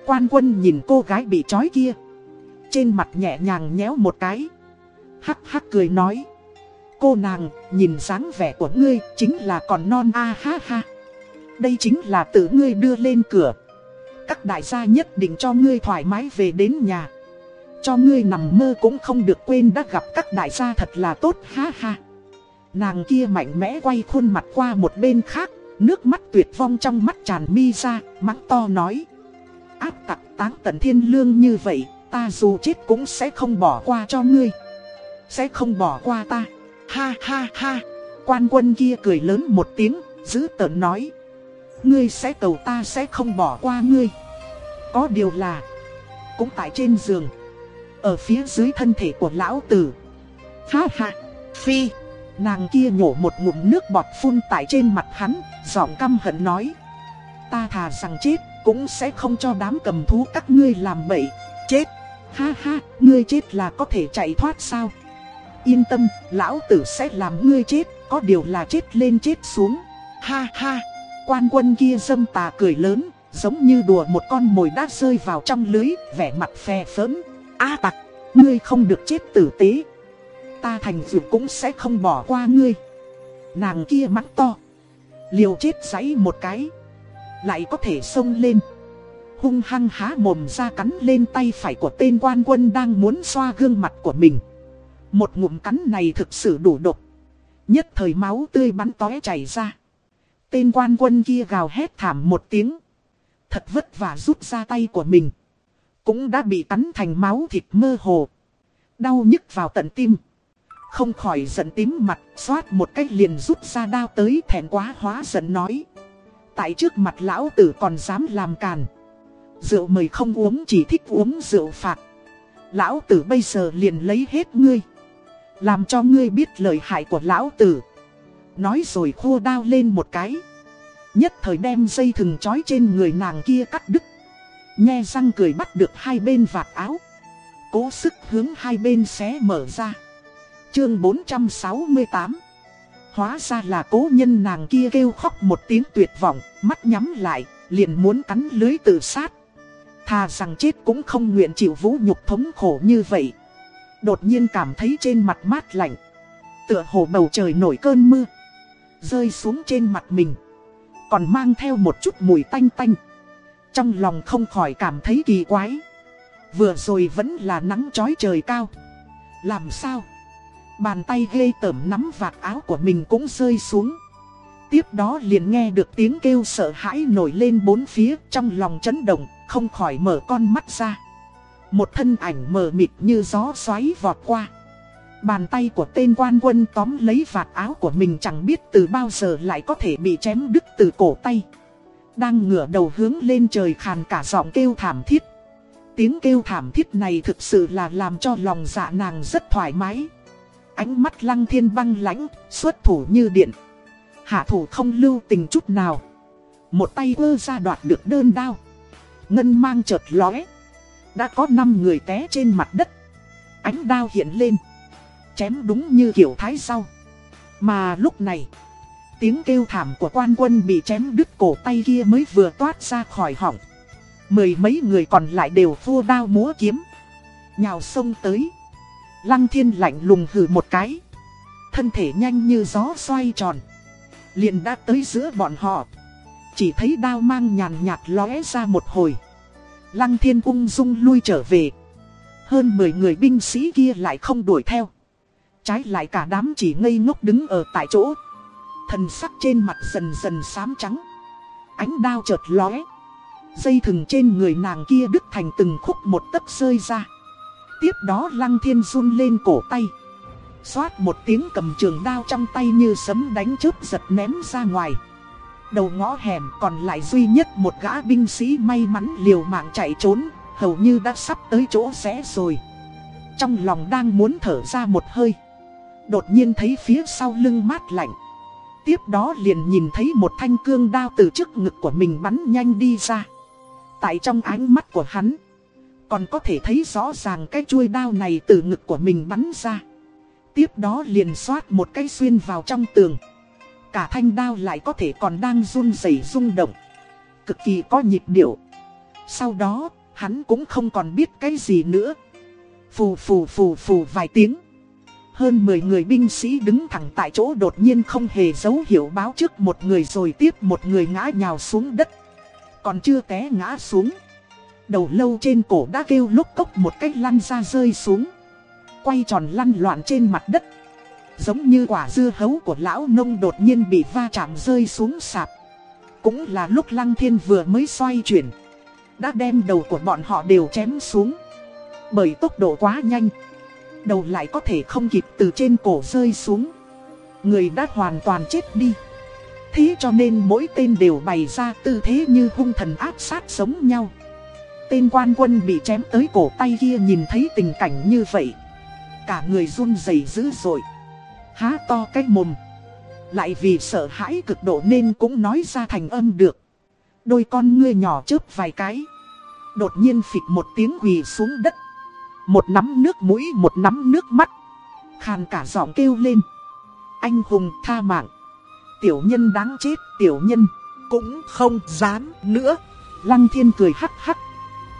Speaker 1: Quan quân nhìn cô gái bị trói kia. Trên mặt nhẹ nhàng nhéo một cái. Hắc hắc cười nói. Cô nàng, nhìn dáng vẻ của ngươi chính là còn non a ha ha. Đây chính là tự ngươi đưa lên cửa. Các đại gia nhất định cho ngươi thoải mái về đến nhà cho ngươi nằm mơ cũng không được quên đã gặp các đại gia thật là tốt ha ha. Nàng kia mạnh mẽ quay khuôn mặt qua một bên khác, nước mắt tuyệt vong trong mắt tràn mi ra, mắng to nói. Áp tặc táng tận thiên lương như vậy, ta dù chết cũng sẽ không bỏ qua cho ngươi. Sẽ không bỏ qua ta. Ha ha ha. Quan quân kia cười lớn một tiếng, giữ tợn nói. Ngươi sẽ cầu ta sẽ không bỏ qua ngươi. Có điều là, cũng tại trên giường. Ở phía dưới thân thể của lão tử. Ha ha Phi. Nàng kia nhổ một ngụm nước bọt phun tại trên mặt hắn Giọng căm hận nói. Ta thà rằng chết Cũng sẽ không cho đám cầm thú các ngươi làm bậy. Chết. Ha ha Ngươi chết là có thể chạy thoát sao? Yên tâm Lão tử sẽ làm ngươi chết Có điều là chết lên chết xuống. Ha ha, quan quân kia dâm tà cười lớn, giống như đùa một con mồi đã rơi vào trong lưới, vẻ mặt phè phớm. A tặc, ngươi không được chết tử tế. Ta thành dược cũng sẽ không bỏ qua ngươi. Nàng kia mắng to. Liều chết giấy một cái. Lại có thể xông lên. Hung hăng há mồm ra cắn lên tay phải của tên quan quân đang muốn xoa gương mặt của mình. Một ngụm cắn này thực sự đủ độc. Nhất thời máu tươi bắn tóe chảy ra. Tên quan quân kia gào hét thảm một tiếng. Thật vất vả rút ra tay của mình. Cũng đã bị cắn thành máu thịt mơ hồ. Đau nhức vào tận tim. Không khỏi giận tím mặt, xoát một cách liền rút ra đao tới thẹn quá hóa giận nói. Tại trước mặt lão tử còn dám làm càn. Rượu mời không uống chỉ thích uống rượu phạt. Lão tử bây giờ liền lấy hết ngươi. Làm cho ngươi biết lời hại của lão tử. Nói rồi khô đao lên một cái. Nhất thời đem dây thừng trói trên người nàng kia cắt đứt. Nhe răng cười bắt được hai bên vạt áo. Cố sức hướng hai bên xé mở ra. Chương 468 Hóa ra là cố nhân nàng kia kêu khóc một tiếng tuyệt vọng, mắt nhắm lại, liền muốn cắn lưới tự sát. Thà rằng chết cũng không nguyện chịu vũ nhục thống khổ như vậy. Đột nhiên cảm thấy trên mặt mát lạnh. Tựa hồ bầu trời nổi cơn mưa. Rơi xuống trên mặt mình. Còn mang theo một chút mùi tanh tanh. Trong lòng không khỏi cảm thấy kỳ quái. Vừa rồi vẫn là nắng chói trời cao. Làm sao? Bàn tay ghê tởm nắm vạt áo của mình cũng rơi xuống. Tiếp đó liền nghe được tiếng kêu sợ hãi nổi lên bốn phía trong lòng chấn động, không khỏi mở con mắt ra. Một thân ảnh mờ mịt như gió xoáy vọt qua. Bàn tay của tên quan quân tóm lấy vạt áo của mình chẳng biết từ bao giờ lại có thể bị chém đứt từ cổ tay. Đang ngửa đầu hướng lên trời khàn cả giọng kêu thảm thiết. Tiếng kêu thảm thiết này thực sự là làm cho lòng dạ nàng rất thoải mái. Ánh mắt lăng thiên băng lãnh, xuất thủ như điện. Hạ thủ không lưu tình chút nào. Một tay vơ ra đoạt được đơn đao. Ngân mang chợt lóe. Đã có 5 người té trên mặt đất. Ánh đao hiện lên. Chém đúng như kiểu thái sau. Mà lúc này, tiếng kêu thảm của quan quân bị chém đứt cổ tay kia mới vừa toát ra khỏi họng. Mười mấy người còn lại đều vua đao múa kiếm. Nhào sông tới. Lăng thiên lạnh lùng hừ một cái. Thân thể nhanh như gió xoay tròn. Liền đã tới giữa bọn họ. Chỉ thấy đao mang nhàn nhạt lóe ra một hồi. Lăng thiên ung dung lui trở về. Hơn 10 người binh sĩ kia lại không đuổi theo. Trái lại cả đám chỉ ngây ngốc đứng ở tại chỗ. Thần sắc trên mặt dần dần xám trắng. Ánh đao chợt lóe. Dây thừng trên người nàng kia đứt thành từng khúc một tấc rơi ra. Tiếp đó lăng thiên run lên cổ tay. Xoát một tiếng cầm trường đao trong tay như sấm đánh chớp giật ném ra ngoài. Đầu ngõ hẻm còn lại duy nhất một gã binh sĩ may mắn liều mạng chạy trốn, hầu như đã sắp tới chỗ rẽ rồi. Trong lòng đang muốn thở ra một hơi. Đột nhiên thấy phía sau lưng mát lạnh. Tiếp đó liền nhìn thấy một thanh cương đao từ trước ngực của mình bắn nhanh đi ra. Tại trong ánh mắt của hắn, còn có thể thấy rõ ràng cái chuôi đao này từ ngực của mình bắn ra. Tiếp đó liền xoát một cái xuyên vào trong tường. Cả thanh đao lại có thể còn đang run rẩy rung động. Cực kỳ có nhịp điệu. Sau đó, hắn cũng không còn biết cái gì nữa. Phù phù phù phù vài tiếng. Hơn 10 người binh sĩ đứng thẳng tại chỗ đột nhiên không hề dấu hiệu báo trước một người rồi tiếp một người ngã nhào xuống đất. Còn chưa té ngã xuống. Đầu lâu trên cổ đã kêu lúc cốc một cách lăn ra rơi xuống. Quay tròn lăn loạn trên mặt đất. Giống như quả dưa hấu của lão nông đột nhiên bị va chạm rơi xuống sạp. Cũng là lúc lăng thiên vừa mới xoay chuyển. Đã đem đầu của bọn họ đều chém xuống. Bởi tốc độ quá nhanh. Đầu lại có thể không kịp từ trên cổ rơi xuống. Người đã hoàn toàn chết đi. Thế cho nên mỗi tên đều bày ra tư thế như hung thần áp sát sống nhau. Tên quan quân bị chém tới cổ tay kia nhìn thấy tình cảnh như vậy. Cả người run rẩy dữ dội. Há to cái mồm. Lại vì sợ hãi cực độ nên cũng nói ra thành âm được. Đôi con ngươi nhỏ chớp vài cái. Đột nhiên phịch một tiếng quỳ xuống đất. Một nắm nước mũi một nắm nước mắt. Khàn cả giọng kêu lên. Anh hùng tha mạng. tiểu nhân đáng chết, tiểu nhân.
Speaker 2: Cũng không dám nữa.
Speaker 1: Lăng thiên cười hắc hắc.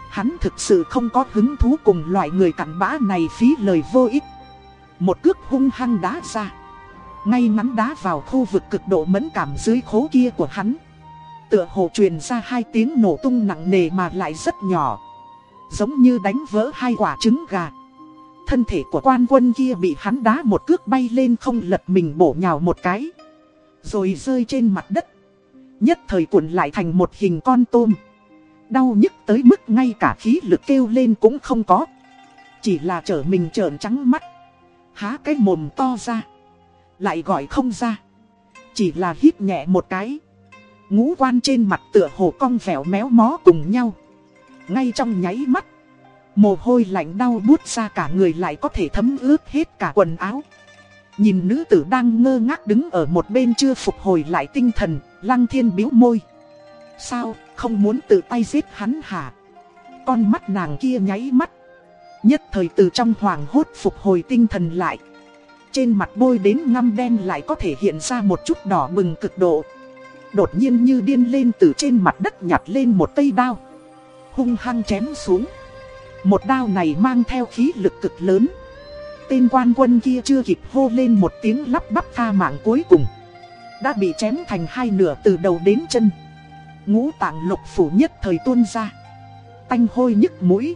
Speaker 1: Hắn thực sự không có hứng thú cùng loại người cặn bã này phí lời vô ích. Một cước hung hăng đá ra. Ngay ngắn đá vào khu vực cực độ mẫn cảm dưới khố kia của hắn. Tựa hồ truyền ra hai tiếng nổ tung nặng nề mà lại rất nhỏ. Giống như đánh vỡ hai quả trứng gà. Thân thể của quan quân kia bị hắn đá một cước bay lên không lật mình bổ nhào một cái. Rồi rơi trên mặt đất. Nhất thời cuộn lại thành một hình con tôm. Đau nhức tới mức ngay cả khí lực kêu lên cũng không có. Chỉ là trở mình trợn trắng mắt. Há cái mồm to ra. Lại gọi không ra. Chỉ là hít nhẹ một cái. Ngũ quan trên mặt tựa hồ cong vẻo méo mó cùng nhau. Ngay trong nháy mắt. Mồ hôi lạnh đau buốt ra cả người lại có thể thấm ướt hết cả quần áo. Nhìn nữ tử đang ngơ ngác đứng ở một bên chưa phục hồi lại tinh thần, lăng thiên biếu môi. Sao, không muốn tự tay giết hắn hả? Con mắt nàng kia nháy mắt. Nhất thời từ trong hoàng hốt phục hồi tinh thần lại. Trên mặt bôi đến ngăm đen lại có thể hiện ra một chút đỏ bừng cực độ. Đột nhiên như điên lên từ trên mặt đất nhặt lên một cây đao. Hung hăng chém xuống. Một đao này mang theo khí lực cực lớn. Tên quan quân kia chưa kịp hô lên một tiếng lắp bắp tha mạng cuối cùng. Đã bị chém thành hai nửa từ đầu đến chân. Ngũ tạng lục phủ nhất thời tuôn ra. Tanh hôi nhức mũi.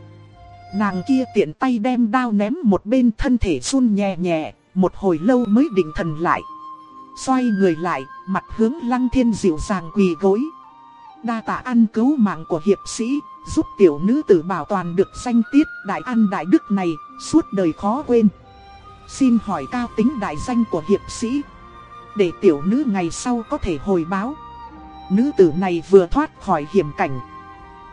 Speaker 1: Nàng kia tiện tay đem đao ném một bên thân thể run nhẹ nhẹ, một hồi lâu mới định thần lại. Xoay người lại, mặt hướng lăng thiên dịu dàng quỳ gối. Đa tạ ăn cứu mạng của hiệp sĩ, giúp tiểu nữ tử bảo toàn được danh tiết đại ăn đại đức này, suốt đời khó quên. Xin hỏi cao tính đại danh của hiệp sĩ, để tiểu nữ ngày sau có thể hồi báo. Nữ tử này vừa thoát khỏi hiểm cảnh,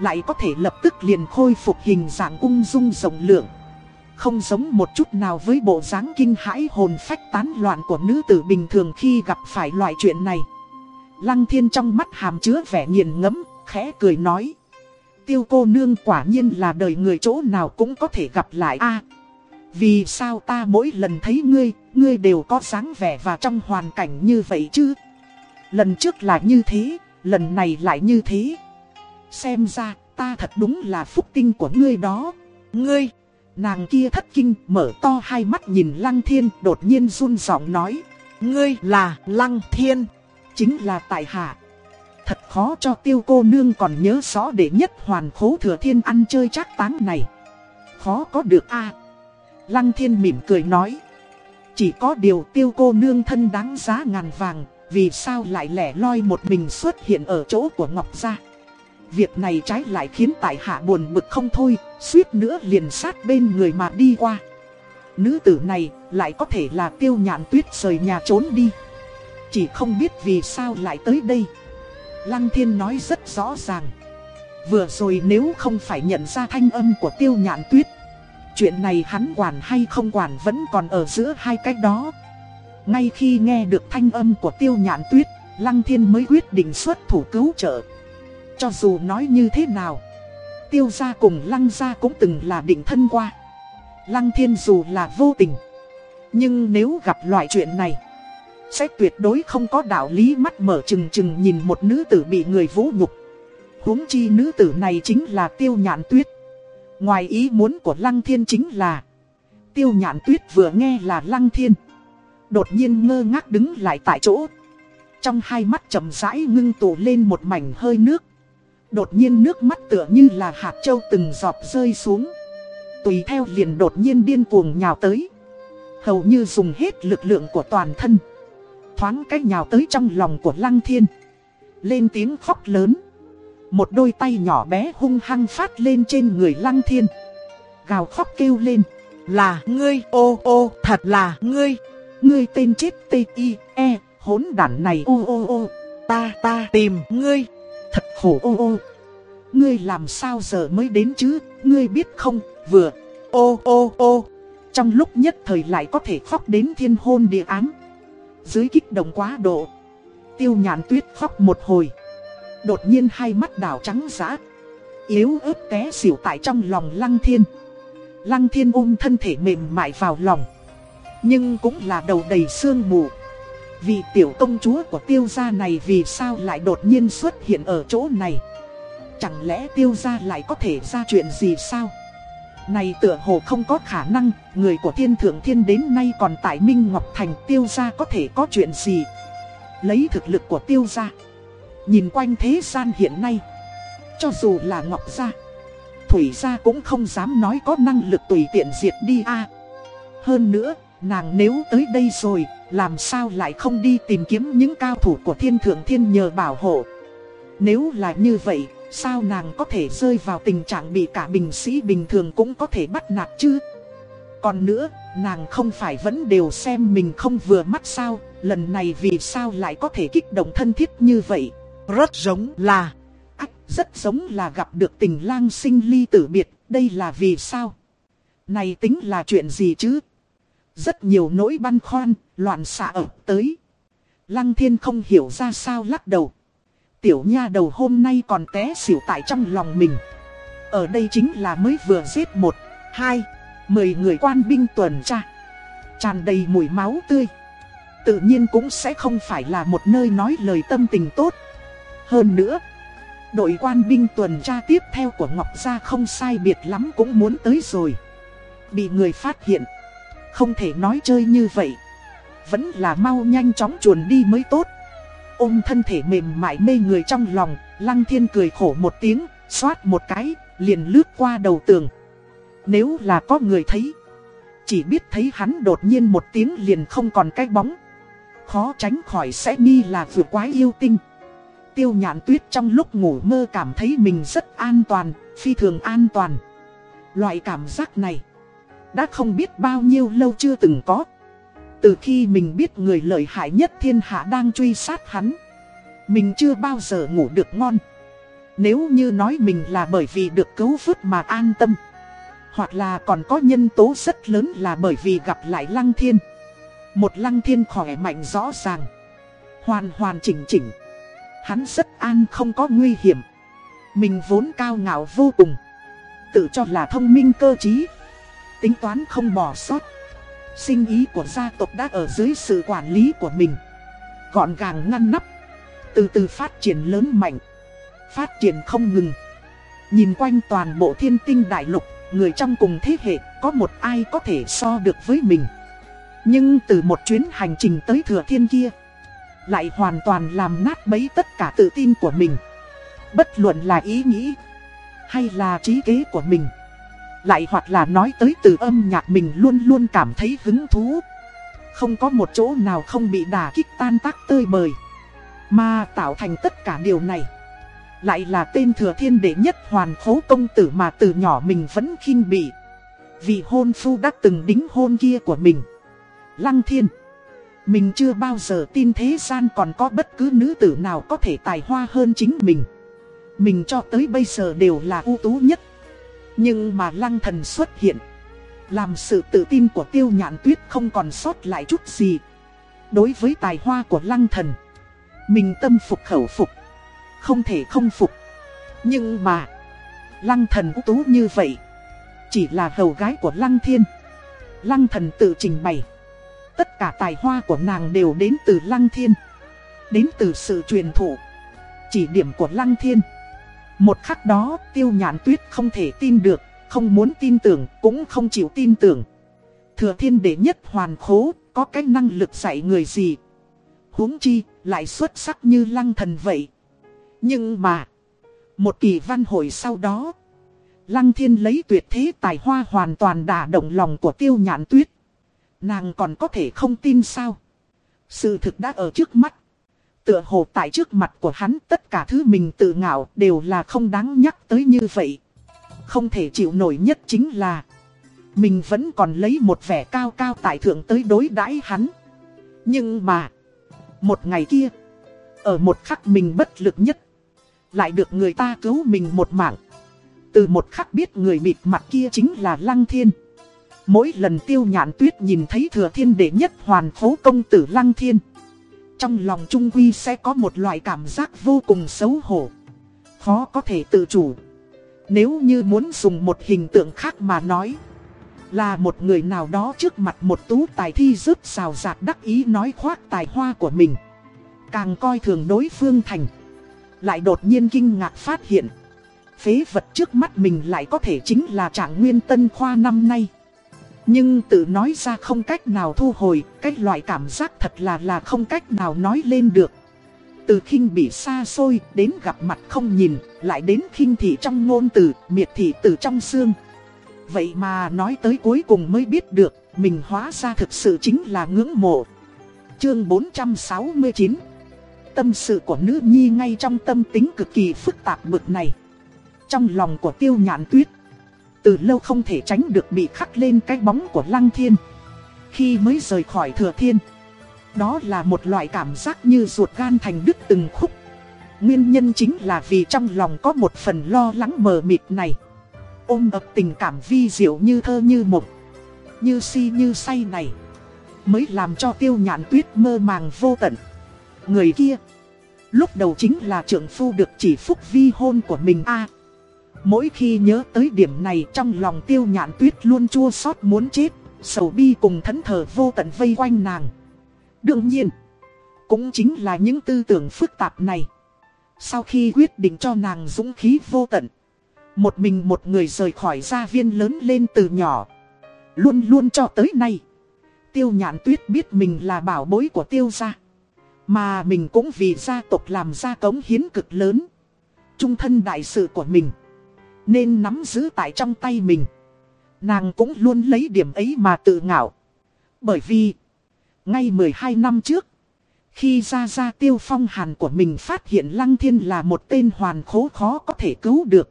Speaker 1: lại có thể lập tức liền khôi phục hình dạng ung dung rộng lượng. Không giống một chút nào với bộ dáng kinh hãi hồn phách tán loạn của nữ tử bình thường khi gặp phải loại chuyện này. Lăng thiên trong mắt hàm chứa vẻ nghiền ngẫm, khẽ cười nói. Tiêu cô nương quả nhiên là đời người chỗ nào cũng có thể gặp lại a Vì sao ta mỗi lần thấy ngươi, ngươi đều có dáng vẻ và trong hoàn cảnh như vậy chứ? Lần trước là như thế, lần này lại như thế. Xem ra, ta thật đúng là phúc tinh của ngươi đó. Ngươi, nàng kia thất kinh, mở to hai mắt nhìn Lăng Thiên, đột nhiên run giọng nói. Ngươi là Lăng Thiên, chính là tại hạ. Thật khó cho tiêu cô nương còn nhớ rõ để nhất hoàn khố thừa thiên ăn chơi trác táng này. Khó có được a Lăng Thiên mỉm cười nói. Chỉ có điều tiêu cô nương thân đáng giá ngàn vàng, vì sao lại lẻ loi một mình xuất hiện ở chỗ của Ngọc Gia. Việc này trái lại khiến tại hạ buồn bực không thôi, suýt nữa liền sát bên người mà đi qua. Nữ tử này lại có thể là tiêu nhạn tuyết rời nhà trốn đi. Chỉ không biết vì sao lại tới đây. Lăng thiên nói rất rõ ràng. Vừa rồi nếu không phải nhận ra thanh âm của tiêu nhạn tuyết. Chuyện này hắn quản hay không quản vẫn còn ở giữa hai cái đó. Ngay khi nghe được thanh âm của tiêu nhạn tuyết, Lăng thiên mới quyết định xuất thủ cứu trợ. Cho dù nói như thế nào, tiêu gia cùng lăng gia cũng từng là định thân qua. Lăng thiên dù là vô tình, nhưng nếu gặp loại chuyện này, sẽ tuyệt đối không có đạo lý mắt mở chừng chừng nhìn một nữ tử bị người vũ nhục. huống chi nữ tử này chính là tiêu nhạn tuyết. Ngoài ý muốn của lăng thiên chính là, tiêu nhạn tuyết vừa nghe là lăng thiên. Đột nhiên ngơ ngác đứng lại tại chỗ. Trong hai mắt chậm rãi ngưng tụ lên một mảnh hơi nước. Đột nhiên nước mắt tựa như là hạt châu từng giọt rơi xuống Tùy theo liền đột nhiên điên cuồng nhào tới Hầu như dùng hết lực lượng của toàn thân Thoáng cách nhào tới trong lòng của Lăng Thiên. Lên tiếng khóc lớn. Một đôi tay nhỏ bé hung hăng phát lên trên người Lăng Thiên. Gào khóc kêu lên. Là ngươi ô ô thật là ngươi. Ngươi tên chết T-I-E hỗn đản này ô ô ô. Ta ta tìm ngươi. Thật khổ ô ô. Ngươi làm sao giờ mới đến chứ, ngươi biết không, vừa, ô ô ô. Trong lúc nhất thời lại có thể khóc đến thiên hôn địa ám. Dưới kích động quá độ, tiêu nhàn tuyết khóc một hồi. Đột nhiên hai mắt đảo trắng giã, yếu ớt té xỉu tại trong lòng lăng thiên. Lăng thiên ôm thân thể mềm mại vào lòng. Nhưng cũng là đầu đầy sương mù. vì tiểu công chúa của tiêu gia này vì sao lại đột nhiên xuất hiện ở chỗ này Chẳng lẽ tiêu gia lại có thể ra chuyện gì sao này tựa hồ không có khả năng Người của thiên thượng thiên đến nay còn tại Minh Ngọc Thành tiêu gia có thể có chuyện gì? Lấy thực lực của tiêu gia. Nhìn quanh thế gian hiện nay Cho dù là Ngọc gia Thủy gia cũng không dám nói có năng lực tùy tiện diệt đi a. Hơn nữa Nàng nếu tới đây rồi, làm sao lại không đi tìm kiếm những cao thủ của thiên thượng thiên nhờ bảo hộ. Nếu là như vậy, sao nàng có thể rơi vào tình trạng bị cả bình sĩ bình thường cũng có thể bắt nạt chứ? Còn nữa, nàng không phải vẫn đều xem mình không vừa mắt sao, lần này vì sao lại có thể kích động thân thiết như vậy?
Speaker 2: Rất giống là...
Speaker 1: Ách, rất giống là gặp được tình lang sinh ly tử biệt, đây là vì sao? Này tính là chuyện gì chứ? Rất nhiều nỗi băn khoăn, loạn xạ ập tới. Lăng thiên không hiểu ra sao lắc đầu. Tiểu nha đầu hôm nay còn té xỉu tại trong lòng mình. Ở đây chính là mới vừa giết một, hai, mười người quan binh tuần tra. Tràn đầy mùi máu tươi. Tự nhiên cũng sẽ không phải là một nơi nói lời tâm tình tốt. Hơn nữa, đội quan binh tuần tra tiếp theo của Ngọc Gia không sai biệt lắm cũng muốn tới rồi. Bị người phát hiện. Không thể nói chơi như vậy Vẫn là mau nhanh chóng chuồn đi mới tốt Ôm thân thể mềm mại mê người trong lòng, Lăng thiên cười khổ một tiếng, Xoát một cái, Liền lướt qua đầu tường. Nếu là có người thấy, Chỉ biết thấy hắn đột nhiên một tiếng liền không còn cái bóng. Khó tránh khỏi sẽ nghi là vừa quái yêu tinh. Tiêu nhạn tuyết trong lúc ngủ mơ cảm thấy mình rất an toàn, Phi thường an toàn. Loại cảm giác này, đã không biết bao nhiêu lâu chưa từng có. Từ khi mình biết người lợi hại nhất thiên hạ đang truy sát hắn, Mình chưa bao giờ ngủ được ngon. Nếu như nói mình là bởi vì được cứu vớt mà an tâm, Hoặc là còn có nhân tố rất lớn là bởi vì gặp lại lăng thiên. Một lăng thiên khỏe mạnh rõ ràng, Hoàn hoàn chỉnh chỉnh, Hắn rất an không có nguy hiểm. Mình vốn cao ngạo vô cùng, Tự cho là thông minh cơ trí, Tính toán không bỏ sót. Sinh ý của gia tộc đã ở dưới sự quản lý của mình. Gọn gàng ngăn nắp, Từ từ phát triển lớn mạnh. Phát triển không ngừng. Nhìn quanh toàn bộ thiên tinh đại lục, Người trong cùng thế hệ, Có một ai có thể so được với mình. Nhưng từ một chuyến hành trình tới thừa thiên kia, Lại hoàn toàn làm nát bấy tất cả tự tin của mình. Bất luận là ý nghĩ, Hay là trí kế của mình lại hoặc là nói tới từ âm nhạc mình luôn luôn cảm thấy hứng thú. Không có một chỗ nào không bị đà kích tan tác tơi bời. Mà tạo thành tất cả điều này. Lại là tên thừa thiên đệ nhất hoàn khố công tử mà từ nhỏ mình vẫn khinh bị Vì hôn phu đã từng đính hôn kia của mình. Lăng thiên. Mình chưa bao giờ tin thế gian còn có bất cứ nữ tử nào có thể tài hoa hơn chính mình. Mình cho tới bây giờ đều là ưu tú nhất nhưng mà lăng thần xuất hiện. Làm sự tự tin của tiêu nhạn tuyết không còn sót lại chút gì. Đối với tài hoa của lăng thần, Mình tâm phục khẩu phục. Không thể không phục. Nhưng mà, Lăng thần ưu tú như vậy, Chỉ là hầu gái của lăng thiên. Lăng thần tự trình bày, Tất cả tài hoa của nàng đều đến từ lăng thiên. Đến từ sự truyền thụ, Chỉ điểm của lăng thiên một khắc đó tiêu nhãn tuyết không thể tin được, không muốn tin tưởng, cũng không chịu tin tưởng. Thừa thiên đệ nhất hoàn khố, có cái năng lực dạy người gì. huống chi, lại xuất sắc như lăng thần vậy. Nhưng mà, một kỳ văn hội sau đó, lăng thiên lấy tuyệt thế tài hoa hoàn toàn đả động lòng của tiêu nhãn tuyết. Nàng còn có thể không tin sao. Sự thực đã ở trước mắt. Tựa hồ tại trước mặt của hắn tất cả thứ mình tự ngạo đều là không đáng nhắc tới như vậy. Không thể chịu nổi nhất chính là, Mình vẫn còn lấy một vẻ cao cao tại thượng tới đối đãi hắn. Nhưng mà, Một ngày kia, Ở một khắc mình bất lực nhất, Lại được người ta cứu mình một mạng. Từ một khắc biết người bịt mặt kia chính là Lăng Thiên. Mỗi lần tiêu nhạn tuyết nhìn thấy thừa thiên đệ nhất hoàn khố công tử Lăng Thiên trong lòng Trung Quy sẽ có một loại cảm giác vô cùng xấu hổ. Khó có thể tự chủ. Nếu như muốn dùng một hình tượng khác mà nói. Là một người nào đó trước mặt một tú tài thi rớt xào giạc đắc ý nói khoác tài hoa của mình Càng coi thường đối phương thành, Lại đột nhiên kinh ngạc phát hiện, Phế vật trước mắt mình lại có thể chính là trạng nguyên tân khoa năm nay nhưng tự nói ra không cách nào thu hồi, Cái loại cảm giác thật là là không cách nào nói lên được. Từ khinh bị xa xôi, đến gặp mặt không nhìn, Lại đến khinh thị trong ngôn từ, miệt thị từ trong xương. Vậy mà nói tới cuối cùng mới biết được, Mình hóa ra thực sự chính là ngưỡng mộ. Chương 469 Tâm sự của nữ nhi ngay trong tâm tính cực kỳ phức tạp bực này. Trong lòng của tiêu nhạn tuyết từ lâu không thể tránh được bị khắc lên cái bóng của lăng thiên. Khi mới rời khỏi thừa thiên Đó là một loại cảm giác như ruột gan thành đứt từng khúc. Nguyên nhân chính là vì trong lòng có một phần lo lắng mờ mịt này. Ôm ập tình cảm vi diệu như thơ như mộng, như si như say này, mới làm cho tiêu nhạn tuyết mơ màng vô tận. Người kia, lúc đầu chính là trưởng phu được chỉ phúc vi hôn của mình a. Mỗi khi nhớ tới điểm này trong lòng tiêu nhạn tuyết luôn chua xót muốn chết, sầu bi cùng thẫn thờ vô tận vây quanh nàng. Đương nhiên, cũng chính là những tư tưởng phức tạp này. Sau khi quyết định cho nàng dũng khí vô tận, một mình một người rời khỏi gia viên lớn lên từ nhỏ. Luôn luôn cho tới nay. Tiêu nhạn tuyết biết mình là bảo bối của tiêu gia. Mà mình cũng vì gia tộc làm ra cống hiến cực lớn. Trung thân đại sự của mình. Nên nắm giữ tại trong tay mình. Nàng cũng luôn lấy điểm ấy mà tự ngạo. Bởi vì, ngay 12 năm trước, khi ra ra tiêu phong hàn của mình phát hiện Lăng Thiên là một tên hoàn khố khó có thể cứu được.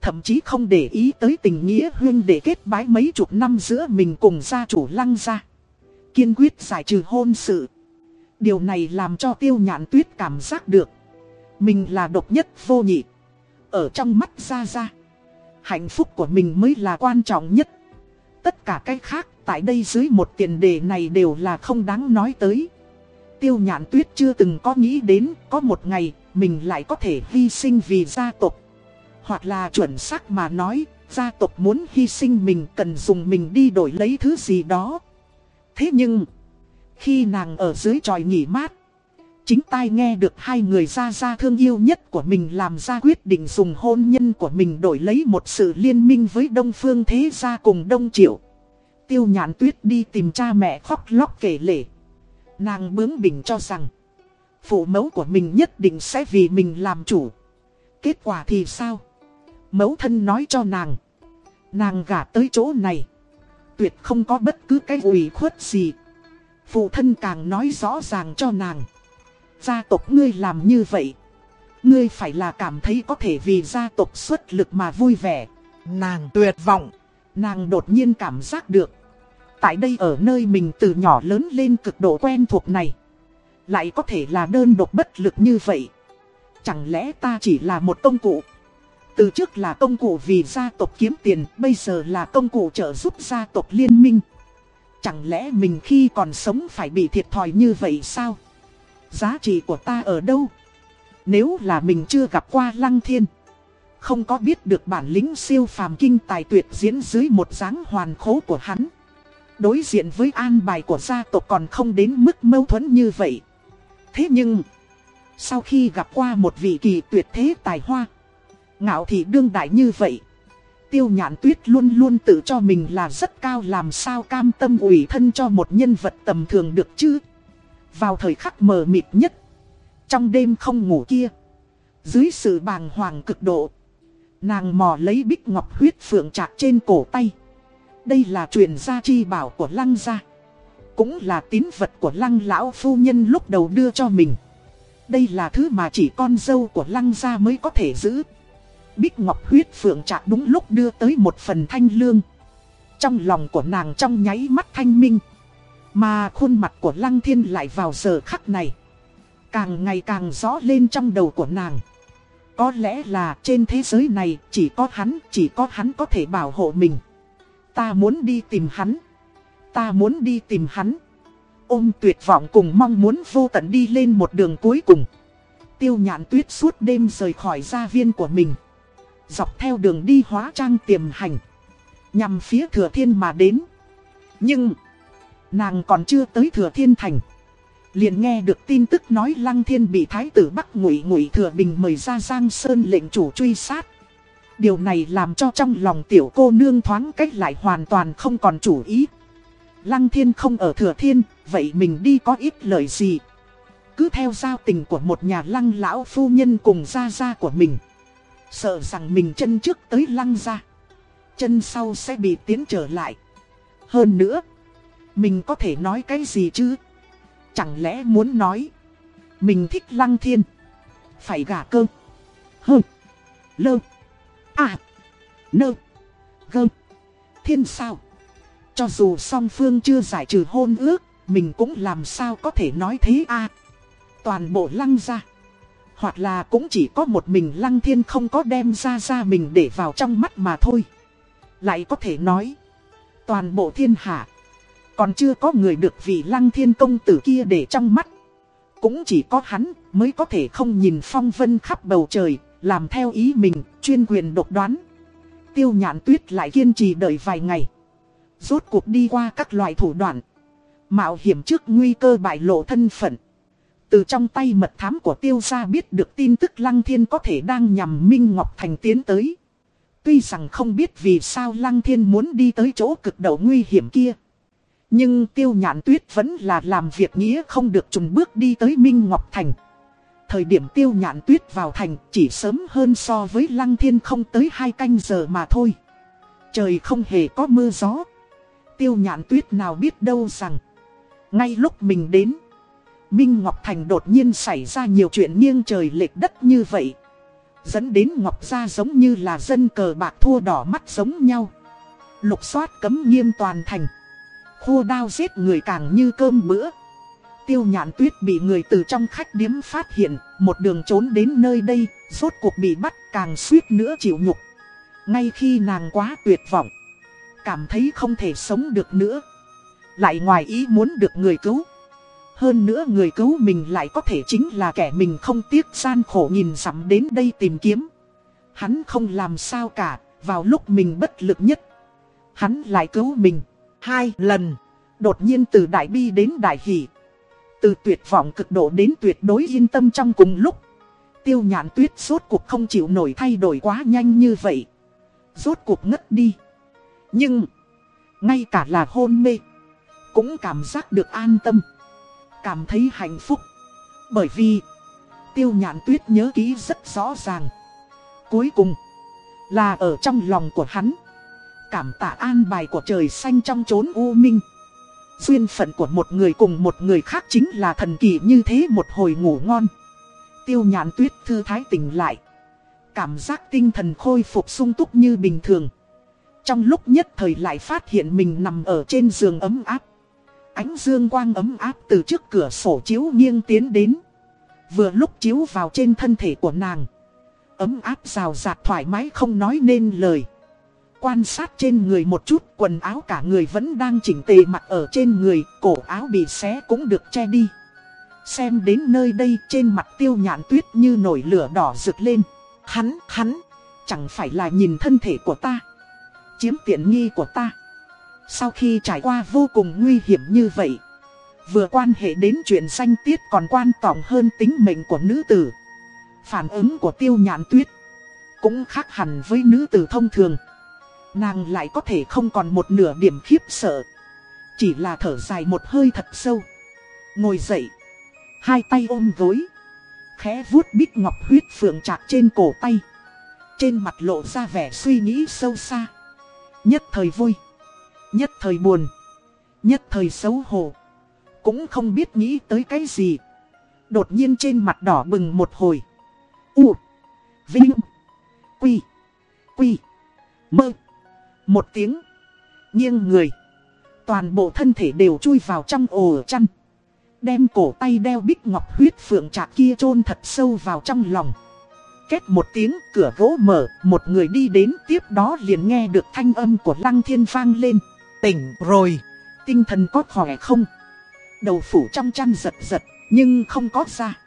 Speaker 1: Thậm chí không để ý tới tình nghĩa huyên để kết bái mấy chục năm giữa mình cùng gia chủ lăng gia. Kiên quyết giải trừ hôn sự. Điều này làm cho tiêu nhạn tuyết cảm giác được. Mình là độc nhất vô nhị. Ở trong mắt ra ra. Hạnh phúc của mình mới là quan trọng nhất. Tất cả cái khác tại đây dưới một tiền đề này đều là không đáng nói tới. Tiêu nhạn tuyết chưa từng có nghĩ đến có một ngày mình lại có thể hy sinh vì gia tộc hoặc là chuẩn xác mà nói, gia tộc muốn hy sinh mình cần dùng mình đi đổi lấy thứ gì đó. Thế nhưng, khi nàng ở dưới tròi nghỉ mát, chính tai nghe được hai người gia gia thương yêu nhất của mình làm ra quyết định dùng hôn nhân của mình đổi lấy một sự liên minh với Đông Phương Thế Gia cùng Đông Triệu. Tiêu nhãn tuyết đi tìm cha mẹ khóc lóc kể lể. Nàng bướng bỉnh cho rằng, phụ mẫu của mình nhất định sẽ vì mình làm chủ. Kết quả thì sao? Mẫu thân nói cho nàng. Nàng gả tới chỗ này. Tuyệt không có bất cứ cái ủy khuất gì. Phụ thân càng nói rõ ràng cho nàng. Gia tộc ngươi làm như vậy. Ngươi phải là cảm thấy có thể vì gia tộc xuất lực mà vui vẻ.
Speaker 2: Nàng tuyệt vọng.
Speaker 1: Nàng đột nhiên cảm giác được. Tại đây ở nơi mình từ nhỏ lớn lên cực độ quen thuộc này. Lại có thể là đơn độc bất lực như vậy. Chẳng lẽ ta chỉ là một công cụ. Từ trước là công cụ vì gia tộc kiếm tiền, bây giờ là công cụ trợ giúp gia tộc liên minh. Chẳng lẽ mình khi còn sống phải bị thiệt thòi như vậy sao? Giá trị của ta ở đâu? Nếu là mình chưa gặp qua Lăng Thiên, không có biết được bản lĩnh siêu phàm kinh tài tuyệt diễn dưới một dáng hoàn khố của hắn. Đối diện với an bài của gia tộc còn không đến mức mâu thuẫn như vậy. Thế nhưng, sau khi gặp qua một vị kỳ tuyệt thế tài hoa, Ngạo thị đương đại như vậy. Tiêu nhạn tuyết luôn luôn tự cho mình là rất cao làm sao cam tâm ủy thân cho một nhân vật tầm thường được chứ. Vào thời khắc mờ mịt nhất. Trong đêm không ngủ kia. Dưới sự bàng hoàng cực độ. Nàng mò lấy bích ngọc huyết phượng trạc trên cổ tay. Đây là truyền gia chi bảo của lăng gia. Cũng là tín vật của lăng lão phu nhân lúc đầu đưa cho mình. Đây là thứ mà chỉ con dâu của lăng gia mới có thể giữ. Bích Ngọc huyết phượng trạc đúng lúc đưa tới một phần thanh lương. Trong lòng của nàng trong nháy mắt thanh minh. Mà khuôn mặt của Lăng Thiên lại vào giờ khắc này. Càng ngày càng rõ lên trong đầu của nàng. Có lẽ là trên thế giới này chỉ có hắn, chỉ có hắn có thể bảo hộ mình. Ta muốn đi tìm hắn. Ta muốn đi tìm hắn. Ôm tuyệt vọng cùng mong muốn vô tận đi lên một đường cuối cùng. Tiêu nhạn tuyết suốt đêm rời khỏi gia viên của mình. Dọc theo đường đi hóa trang tiềm hành Nhằm phía thừa thiên mà đến. Nhưng, nàng còn chưa tới thừa thiên thành. Liền nghe được tin tức nói Lăng Thiên bị Thái tử Bắc Ngụy Ngụy Thừa Bình mời ra Giang Sơn lệnh chủ truy sát. Điều này làm cho trong lòng tiểu cô nương thoáng cách lại hoàn toàn không còn chủ ý. Lăng Thiên không ở Thừa Thiên, vậy mình đi có ít lời gì? Cứ theo giao tình của một nhà lăng lão phu nhân cùng gia gia của mình. Sợ rằng mình chân trước tới lăng ra. Chân sau sẽ bị tiến trở lại. Hơn nữa, mình có thể nói cái gì chứ? Chẳng lẽ muốn nói, mình thích lăng thiên, phải gả cơ, hơ, lơ, à, nơ, gơ, thiên sao? Cho dù song phương chưa giải trừ hôn ước, mình cũng làm sao có thể nói thế a Toàn bộ lăng ra. Hoặc là cũng chỉ có một mình lăng thiên không có đem ra ra mình để vào trong mắt mà thôi. Lại có thể nói. Toàn bộ thiên hạ. Còn chưa có người được vị lăng thiên công tử kia để trong mắt. Cũng chỉ có hắn mới có thể không nhìn phong vân khắp bầu trời, làm theo ý mình, chuyên quyền độc đoán. Tiêu nhạn tuyết lại kiên trì đợi vài ngày. Rốt cuộc đi qua các loại thủ đoạn. Mạo hiểm trước nguy cơ bại lộ thân phận. Từ trong tay mật thám của tiêu gia biết được tin tức Lăng Thiên có thể đang nhằm Minh Ngọc Thành tiến tới. Tuy rằng không biết vì sao Lăng Thiên muốn đi tới chỗ cực độ nguy hiểm kia. Nhưng tiêu nhạn tuyết vẫn là làm việc nghĩa không được trùng bước đi tới Minh Ngọc Thành. Thời điểm tiêu nhạn tuyết vào thành chỉ sớm hơn so với Lăng Thiên không tới hai canh giờ mà thôi. Trời không hề có mưa gió. Tiêu nhạn tuyết nào biết đâu rằng. Ngay lúc mình đến. Minh Ngọc Thành đột nhiên xảy ra nhiều chuyện nghiêng trời lệch đất như vậy. Dẫn đến Ngọc Gia giống như là dân cờ bạc thua đỏ mắt giống nhau. Lục soát cấm nghiêm toàn thành. Khua đao giết người càng như cơm bữa. Tiêu nhạn tuyết bị người từ trong khách điếm phát hiện, một đường trốn đến nơi đây, rốt cuộc bị bắt càng suýt nữa chịu nhục. Ngay khi nàng quá tuyệt vọng, cảm thấy không thể sống được nữa. Lại ngoài ý muốn được người cứu. Hơn nữa người cứu mình lại có thể chính là kẻ mình không tiếc gian khổ nhìn sắm đến đây tìm kiếm. Hắn không làm sao cả, vào lúc mình bất lực nhất. Hắn lại cứu mình. Hai lần, đột nhiên từ đại bi đến đại hỷ. Từ tuyệt vọng cực độ đến tuyệt đối yên tâm trong cùng lúc. Tiêu nhãn tuyết rốt cuộc không chịu nổi thay đổi quá nhanh như vậy. Rốt cuộc ngất đi. Nhưng, ngay cả là hôn mê, cũng cảm giác được an tâm. Cảm thấy hạnh phúc. Bởi vì, tiêu nhãn tuyết nhớ ký rất rõ ràng. Cuối cùng, là ở trong lòng của hắn. Cảm tạ an bài của trời xanh trong chốn u minh. Duyên phận của một người cùng một người khác chính là thần kỳ như thế một hồi ngủ ngon. Tiêu nhàn tuyết thư thái tỉnh lại. Cảm giác tinh thần khôi phục sung túc như bình thường. Trong lúc nhất thời lại phát hiện mình nằm ở trên giường ấm áp. Ánh dương quang ấm áp từ trước cửa sổ chiếu nghiêng tiến đến. Vừa lúc chiếu vào trên thân thể của nàng. Ấm áp rào rạt thoải mái không nói nên lời. Quan sát trên người một chút quần áo cả người vẫn đang chỉnh tề mặc ở trên người, cổ áo bị xé cũng được che đi. Xem đến nơi đây trên mặt tiêu nhạn tuyết như nổi lửa đỏ rực lên. Hắn, hắn, chẳng phải là nhìn thân thể của ta. Chiếm tiện nghi của ta. Sau khi trải qua vô cùng nguy hiểm như vậy. Vừa quan hệ đến chuyện sanh tiết còn quan trọng hơn tính mệnh của nữ tử. Phản ứng của tiêu nhạn tuyết cũng khác hẳn với nữ tử thông thường. Nàng lại có thể không còn một nửa điểm khiếp sợ. Chỉ là thở dài một hơi thật sâu. Ngồi dậy. Hai tay ôm gối. Khẽ vuốt bích ngọc huyết phượng chạc trên cổ tay. Trên mặt lộ ra vẻ suy nghĩ sâu xa. Nhất thời vui. Nhất thời buồn. Nhất thời xấu hổ. Cũng không biết nghĩ tới cái gì. Đột nhiên trên mặt đỏ bừng một hồi. U. Vinh. Quy. Quy. Mơ. Một tiếng. Nghiêng người. Toàn bộ thân thể đều chui vào trong ổ chăn. Đem cổ tay đeo bích ngọc huyết phượng trạc kia chôn thật sâu vào trong lòng. kết một tiếng cửa gỗ mở, một người đi đến tiếp đó liền nghe được thanh âm của lăng thiên vang lên. Tỉnh rồi, tinh thần có khỏe không? Đầu phủ trong chăn giật giật, nhưng không có ra.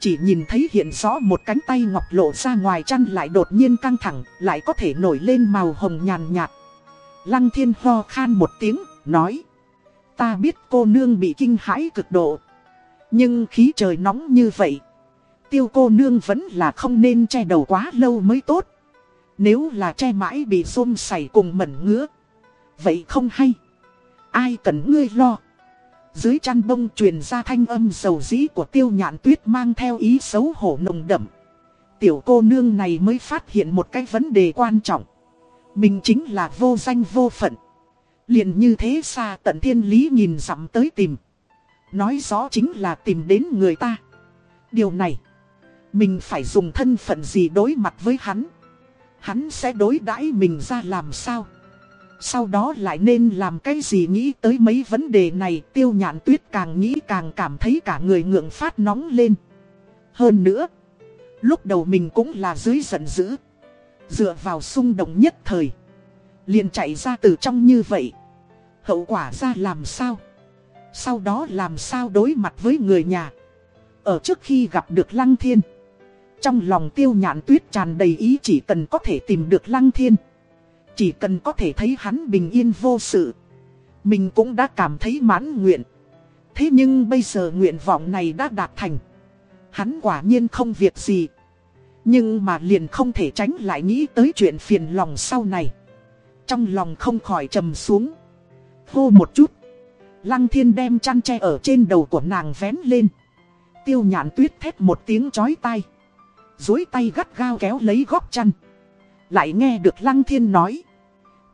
Speaker 1: Chỉ nhìn thấy hiện rõ một cánh tay ngọc lộ ra ngoài chăn lại đột nhiên căng thẳng, lại có thể nổi lên màu hồng nhàn nhạt. Lăng thiên ho khan một tiếng, nói. Ta biết cô nương bị kinh hãi cực độ. Nhưng khí trời nóng như vậy. Tiêu cô nương vẫn là không nên che đầu quá lâu mới tốt. Nếu là che mãi bị rôm sảy cùng mẩn ngứa. Vậy không hay. Ai cần ngươi lo. Dưới chăn bông truyền ra thanh âm dầu dĩ của tiêu nhạn tuyết mang theo ý xấu hổ nồng đậm. Tiểu cô nương này mới phát hiện một cái vấn đề quan trọng. Mình chính là vô danh vô phận. liền như thế xa tận thiên lý nhìn dặm tới tìm. Nói rõ chính là tìm đến người ta. Điều này, mình phải dùng thân phận gì đối mặt với hắn. Hắn sẽ đối đãi mình ra làm sao. Sau đó lại nên làm cái gì nghĩ tới mấy vấn đề này tiêu nhạn tuyết càng nghĩ càng cảm thấy cả người ngượng phát nóng lên. Hơn nữa, lúc đầu mình cũng là dưới giận dữ. Dựa vào xung động nhất thời. Liền chạy ra từ trong như vậy. Hậu quả ra làm sao? Sau đó làm sao đối mặt với người nhà? Ở trước khi gặp được Lăng Thiên. Trong lòng tiêu nhạn tuyết tràn đầy ý chỉ cần có thể tìm được Lăng Thiên. Chỉ cần có thể thấy hắn bình yên vô sự. Mình cũng đã cảm thấy mãn nguyện. Thế nhưng bây giờ nguyện vọng này đã đạt thành. Hắn quả nhiên không việc gì. Nhưng mà liền không thể tránh lại nghĩ tới chuyện phiền lòng sau này. Trong lòng không khỏi trầm xuống. Hô một chút. Lăng thiên đem chăn tre ở trên đầu của nàng vén lên. Tiêu nhạn tuyết thét một tiếng chói tai. Dối tay gắt gao kéo lấy góc chăn. Lại nghe được lăng thiên nói.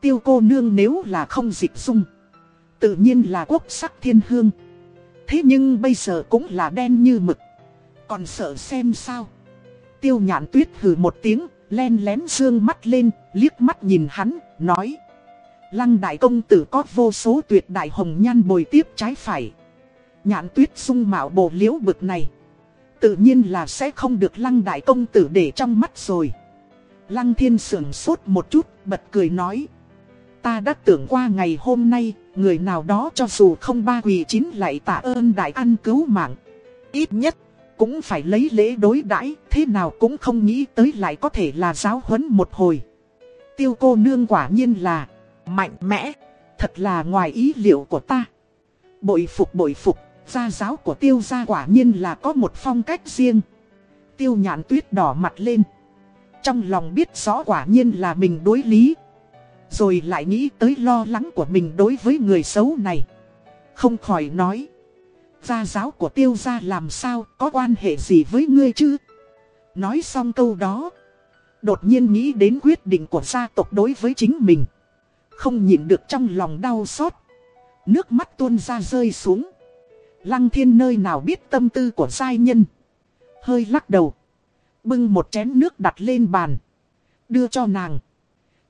Speaker 1: Tiêu cô nương nếu là không dịch dung. Tự nhiên là quốc sắc thiên hương. Thế nhưng bây giờ cũng là đen như mực. Còn sợ xem sao. Tiêu nhạn tuyết hừ một tiếng, len lén dương mắt lên, liếc mắt nhìn hắn, nói. Lăng đại công tử có vô số tuyệt đại hồng nhan bồi tiếp trái phải. Nhạn tuyết sung mạo bồ liễu bực này. Tự nhiên là sẽ không được lăng đại công tử để trong mắt rồi. Lăng thiên sưởng sốt một chút, bật cười nói. Ta đã tưởng qua ngày hôm nay, người nào đó cho dù không ba quỳ chín lại tạ ơn đại ăn cứu mạng. Ít nhất, cũng phải lấy lễ đối đãi thế nào cũng không nghĩ tới lại có thể là giáo huấn một hồi. Tiêu cô nương quả nhiên là mạnh mẽ, thật là ngoài ý liệu của ta. Bội phục bội phục, gia giáo của tiêu gia quả nhiên là có một phong cách riêng. Tiêu nhãn tuyết đỏ mặt lên. Trong lòng biết rõ quả nhiên là mình đối lý. Rồi lại nghĩ tới lo lắng của mình đối với người xấu này. Không khỏi nói. Gia giáo của tiêu gia làm sao có quan hệ gì với ngươi chứ? Nói xong câu đó. Đột nhiên nghĩ đến quyết định của gia tộc đối với chính mình. Không nhịn được trong lòng đau xót. Nước mắt tuôn ra rơi xuống. Lăng thiên nơi nào biết tâm tư của giai nhân. Hơi lắc đầu. Bưng một chén nước đặt lên bàn. Đưa cho nàng.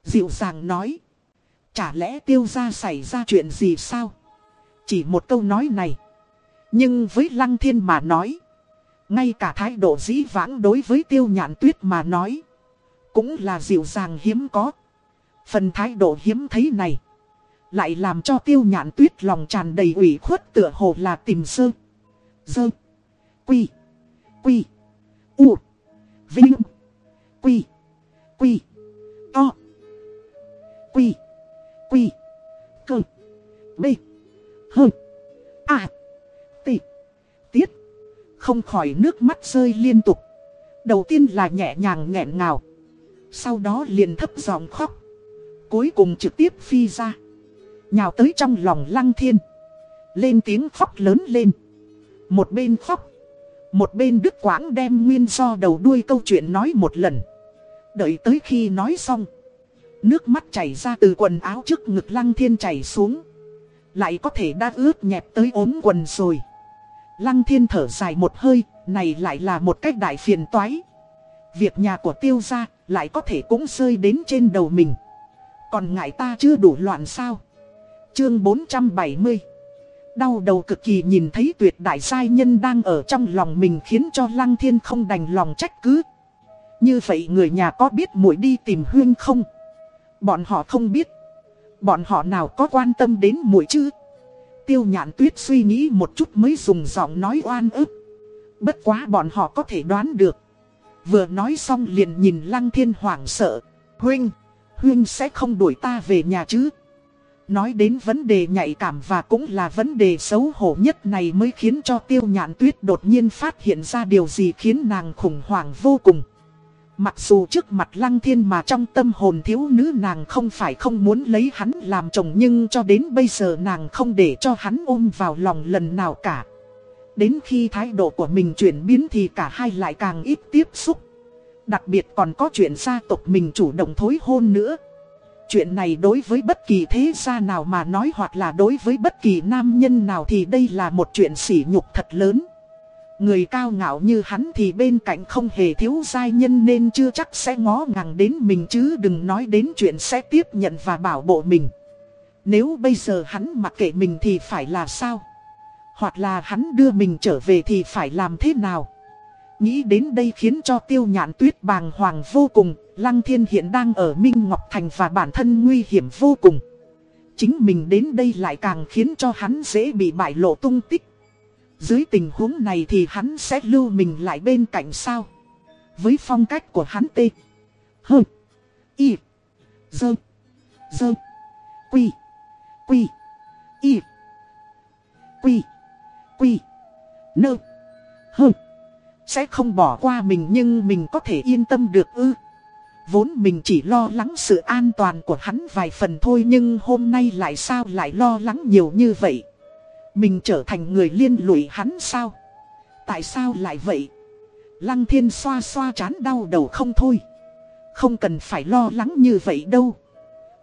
Speaker 1: Dịu dàng nói. Chả lẽ tiêu gia xảy ra chuyện gì sao? Chỉ một câu nói này. Nhưng với Lăng Thiên mà nói, ngay cả thái độ dĩ vãng đối với tiêu nhạn tuyết mà nói, cũng là dịu dàng hiếm có. Phần thái độ hiếm thấy này, lại làm cho tiêu nhạn tuyết lòng tràn đầy ủy khuất tựa hồ là tìm sơ. Dơ. Quy. Quy. U. Vinh. Quy. Quy. To. Quy. Quy. Cơ. B. Hơn. À tiết. Không khỏi nước mắt rơi liên tục. Đầu tiên là nhẹ nhàng nghẹn ngào. Sau đó liền thấp giọng khóc. Cuối cùng trực tiếp phi ra. Nhào tới trong lòng lăng thiên. Lên tiếng khóc lớn lên. Một bên khóc. Một bên Đức quãng đem nguyên do đầu đuôi câu chuyện nói một lần. Đợi tới khi nói xong. Nước mắt chảy ra từ quần áo trước ngực lăng thiên chảy xuống. Lại có thể đã ướt nhẹp tới ốm quần rồi. Lăng thiên thở dài một hơi, này lại là một cách đại phiền toái. Việc nhà của tiêu gia lại có thể cũng rơi đến trên đầu mình. Còn ngại ta chưa đủ loạn sao? Chương 470 Đau đầu cực kỳ nhìn thấy tuyệt đại sai nhân đang ở trong lòng mình khiến cho Lăng Thiên không đành lòng trách cứ. Như vậy người nhà có biết muội đi tìm Huyên không? Bọn họ không biết. Bọn họ nào có quan tâm đến muội chứ? Tiêu nhạn tuyết suy nghĩ một chút mới dùng giọng nói oan ức. Bất quá bọn họ có thể đoán được. Vừa nói xong liền nhìn lăng thiên hoảng sợ. Huynh, Huynh sẽ không đuổi ta về nhà chứ. Nói đến vấn đề nhạy cảm và cũng là vấn đề xấu hổ nhất này mới khiến cho tiêu nhạn tuyết đột nhiên phát hiện ra điều gì khiến nàng khủng hoảng vô cùng. Mặc dù trước mặt lăng thiên mà trong tâm hồn thiếu nữ nàng không phải không muốn lấy hắn làm chồng nhưng cho đến bây giờ nàng không để cho hắn ôm vào lòng lần nào cả. Đến khi thái độ của mình chuyển biến thì cả hai lại càng ít tiếp xúc. Đặc biệt còn có chuyện gia tộc mình chủ động thối hôn nữa. Chuyện này đối với bất kỳ thế gia nào mà nói hoặc là đối với bất kỳ nam nhân nào thì đây là một chuyện sỉ nhục thật lớn. Người cao ngạo như hắn thì bên cạnh không hề thiếu giai nhân nên chưa chắc sẽ ngó ngàng đến mình chứ đừng nói đến chuyện sẽ tiếp nhận và bảo bộ mình. Nếu bây giờ hắn mặc kệ mình thì phải là sao? Hoặc là hắn đưa mình trở về thì phải làm thế nào? Nghĩ đến đây khiến cho tiêu nhạn tuyết bàng hoàng vô cùng, Lăng Thiên hiện đang ở Minh Ngọc Thành và bản thân nguy hiểm vô cùng. Chính mình đến đây lại càng khiến cho hắn dễ bị bại lộ tung tích. Dưới tình huống này thì hắn sẽ lưu mình lại bên cạnh sao? Với phong cách của hắn tê. Hơ. Y. Dơ. Dơ. Quy. Quy. Y. Quy. Quy. Nơ. Hơ. Sẽ không bỏ qua mình nhưng mình có thể yên tâm được ư. Vốn mình chỉ lo lắng sự an toàn của hắn vài phần thôi nhưng hôm nay lại sao lại lo lắng nhiều như vậy. Mình trở thành người liên lụy hắn sao? Tại sao lại vậy? Lăng thiên xoa xoa chán đau đầu không thôi. Không cần phải lo lắng như vậy đâu.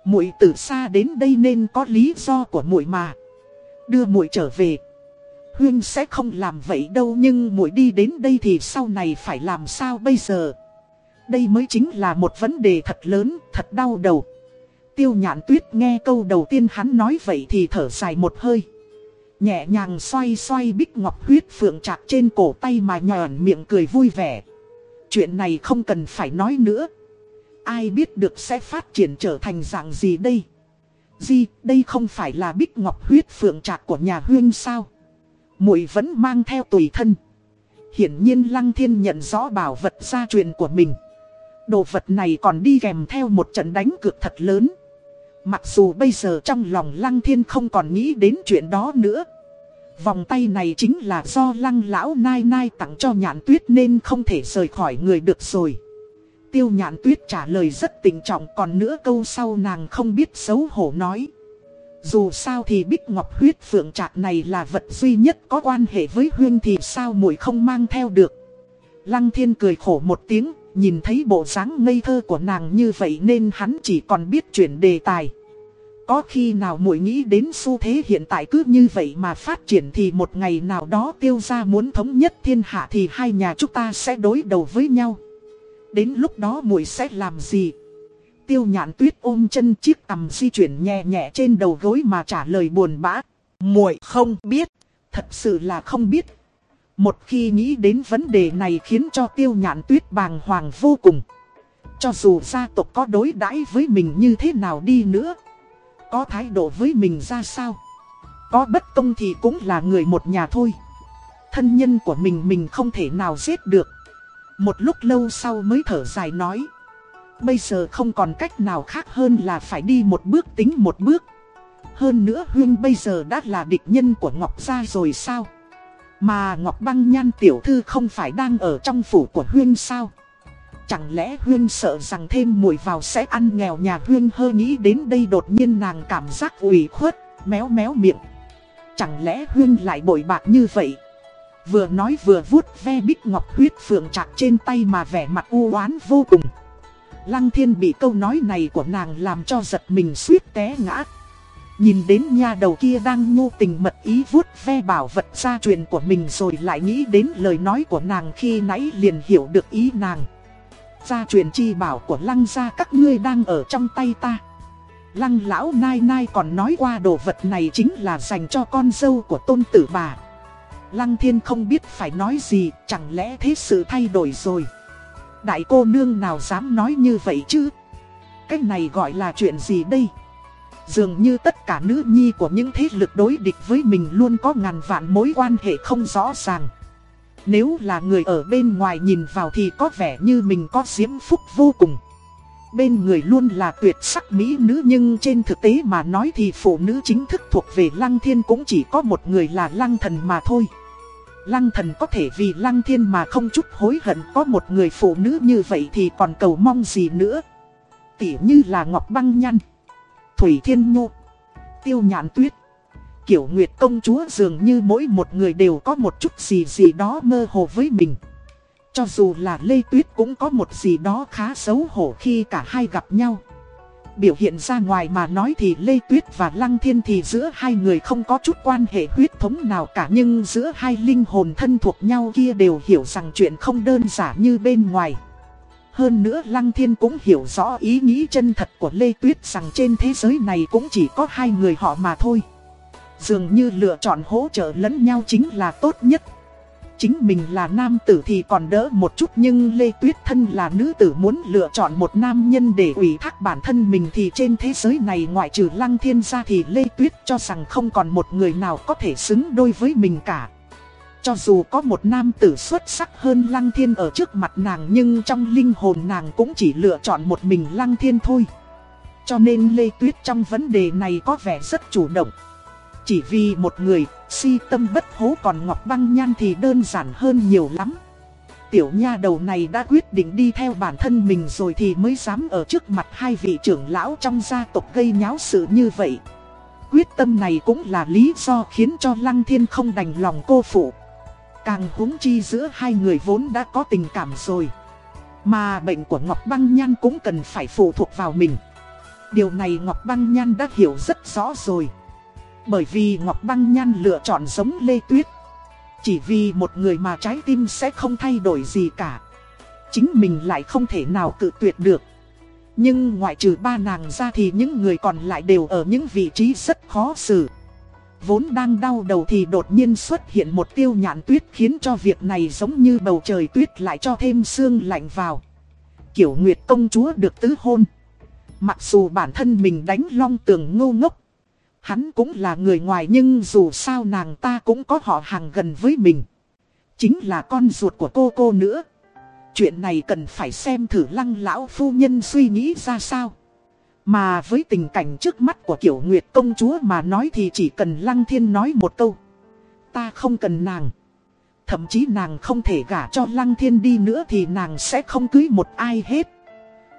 Speaker 1: Muội từ xa đến đây nên có lý do của muội mà. Đưa muội trở về. Huyên sẽ không làm vậy đâu nhưng muội đi đến đây thì sau này phải làm sao bây giờ? Đây mới chính là một vấn đề thật lớn, thật đau đầu. Tiêu nhạn tuyết nghe câu đầu tiên hắn nói vậy thì thở dài một hơi. Nhẹ nhàng xoay xoay bích ngọc huyết phượng chạc trên cổ tay mà nhòn miệng cười vui vẻ. Chuyện này không cần phải nói nữa. Ai biết được sẽ phát triển trở thành dạng gì đây? Di, đây không phải là bích ngọc huyết phượng trạc của nhà huyên sao? muội vẫn mang theo tùy thân. Hiển nhiên Lăng Thiên nhận rõ bảo vật gia truyền của mình. Đồ vật này còn đi kèm theo một trận đánh cược thật lớn. Mặc dù bây giờ trong lòng Lăng Thiên không còn nghĩ đến chuyện đó nữa. Vòng tay này chính là do Lăng Lão Nai Nai tặng cho nhạn tuyết nên không thể rời khỏi người được rồi. Tiêu nhạn tuyết trả lời rất tình trọng còn nữa câu sau nàng không biết xấu hổ nói. Dù sao thì Bích Ngọc huyết phượng trạc này là vật duy nhất có quan hệ với Huyên thì sao muội không mang theo được. Lăng thiên cười khổ một tiếng, nhìn thấy bộ dáng ngây thơ của nàng như vậy nên hắn chỉ còn biết chuyển đề tài. Có khi nào muội nghĩ đến xu thế hiện tại cứ như vậy mà phát triển thì một ngày nào đó tiêu gia muốn thống nhất thiên hạ thì hai nhà chúng ta sẽ đối đầu với nhau. Đến lúc đó muội sẽ làm gì? tiêu nhạn tuyết ôm chân chiếc cằm di chuyển nhẹ nhẹ trên đầu gối mà trả lời buồn bã. muội không biết, thật sự là không biết. Một khi nghĩ đến vấn đề này khiến cho tiêu nhạn tuyết bàng hoàng vô cùng. Cho dù gia tộc có đối đãi với mình như thế nào đi nữa. Có thái độ với mình ra sao. Có bất công thì cũng là người một nhà thôi. Thân nhân của mình mình không thể nào giết được. Một lúc lâu sau mới thở dài nói. Bây giờ không còn cách nào khác hơn là phải đi một bước tính một bước Hơn nữa Huyên bây giờ đã là địch nhân của Ngọc Gia rồi sao mà Ngọc Băng Nhan tiểu thư không phải đang ở trong phủ của Huyên sao? Chẳng lẽ Huyên sợ rằng thêm mùi vào sẽ ăn nghèo nhà Huyên hơ nghĩ đến đây đột nhiên nàng cảm giác ủy khuất, méo méo miệng. Chẳng lẽ Huyên lại bội bạc như vậy? Vừa nói vừa vuốt ve bích ngọc huyết phượng chặt trên tay mà vẻ mặt u oán vô cùng. Lăng thiên bị câu nói này của nàng làm cho giật mình suýt té ngã. Nhìn đến nha đầu kia đang nhu tình mật ý vuốt ve bảo vật gia truyền của mình rồi lại nghĩ đến lời nói của nàng khi nãy liền hiểu được ý nàng. Gia truyền chi bảo của lăng gia các ngươi đang ở trong tay ta. Lăng lão nai nai còn nói qua đồ vật này chính là dành cho con dâu của tôn tử bà. Lăng thiên không biết phải nói gì, chẳng lẽ thế sự thay đổi rồi. Đại cô nương nào dám nói như vậy chứ? Cái này gọi là chuyện gì đây? Dường như tất cả nữ nhi của những thế lực đối địch với mình luôn có ngàn vạn mối quan hệ không rõ ràng. Nếu là người ở bên ngoài nhìn vào thì có vẻ như mình có diễm phúc vô cùng. Bên người luôn là tuyệt sắc mỹ nữ nhưng trên thực tế mà nói thì phụ nữ chính thức thuộc về Lăng Thiên cũng chỉ có một người là Lăng Thần mà thôi. Lăng Thần có thể vì Lăng Thiên mà không chút hối hận có một người phụ nữ như vậy thì còn cầu mong gì nữa. Tỉ như là Ngọc Băng Nhăn, Thủy Thiên Nhu, Tiêu Nhạn Tuyết. Kiểu Nguyệt công chúa dường như mỗi một người đều có một chút gì gì đó mơ hồ với mình. Cho dù là Lê Tuyết cũng có một gì đó khá xấu hổ khi cả hai gặp nhau. Biểu hiện ra ngoài mà nói thì Lê Tuyết và Lăng Thiên thì giữa hai người không có chút quan hệ huyết thống nào cả, Nhưng giữa hai linh hồn thân thuộc nhau kia đều hiểu rằng chuyện không đơn giản như bên ngoài hơn nữa Lăng Thiên cũng hiểu rõ ý nghĩ chân thật của Lê Tuyết rằng trên thế giới này cũng chỉ có hai người họ mà thôi Dường như lựa chọn hỗ trợ lẫn nhau chính là tốt nhất chính mình là nam tử thì còn đỡ một chút nhưng Lê Tuyết Thân là nữ tử muốn lựa chọn một nam nhân để ủy thác bản thân mình thì trên thế giới này ngoại trừ Lăng Thiên ra thì Lê Tuyết cho rằng không còn một người nào có thể xứng đôi với mình cả. Cho dù có một nam tử xuất sắc hơn Lăng Thiên ở trước mặt nàng nhưng trong linh hồn nàng cũng chỉ lựa chọn một mình Lăng Thiên thôi. Cho nên Lê Tuyết trong vấn đề này có vẻ rất chủ động. Chỉ vì một người, si tâm bất hố còn Ngọc Băng Nhan thì đơn giản hơn nhiều lắm. Tiểu nha đầu này đã quyết định đi theo bản thân mình rồi thì mới dám ở trước mặt hai vị trưởng lão trong gia tộc gây nháo sự như vậy. Quyết tâm này cũng là lý do khiến cho Lăng Thiên không đành lòng cô phụ. Càng húng chi giữa hai người vốn đã có tình cảm rồi. Mà bệnh của Ngọc Băng Nhan cũng cần phải phụ thuộc vào mình. Điều này Ngọc Băng Nhan đã hiểu rất rõ rồi. Bởi vì Ngọc Băng Nhan lựa chọn giống Lê Tuyết Chỉ vì một người mà trái tim sẽ không thay đổi gì cả Chính mình lại không thể nào tự tuyệt được Nhưng ngoại trừ ba nàng ra thì những người còn lại đều ở những vị trí rất khó xử Vốn đang đau đầu thì đột nhiên xuất hiện một tiêu nhạn tuyết khiến cho việc này giống như bầu trời tuyết lại cho thêm sương lạnh vào Kiểu Nguyệt công chúa được tứ hôn Mặc dù bản thân mình đánh long tường ngô ngốc, Hắn cũng là người ngoài nhưng dù sao nàng ta cũng có họ hàng gần với mình. Chính là con ruột của cô cô nữa. Chuyện này cần phải xem thử lăng lão phu nhân suy nghĩ ra sao. Mà với tình cảnh trước mắt của kiểu Nguyệt công chúa mà nói thì chỉ cần lăng thiên nói một câu. Ta không cần nàng. Thậm chí nàng không thể gả cho lăng thiên đi nữa thì nàng sẽ không cưới một ai hết.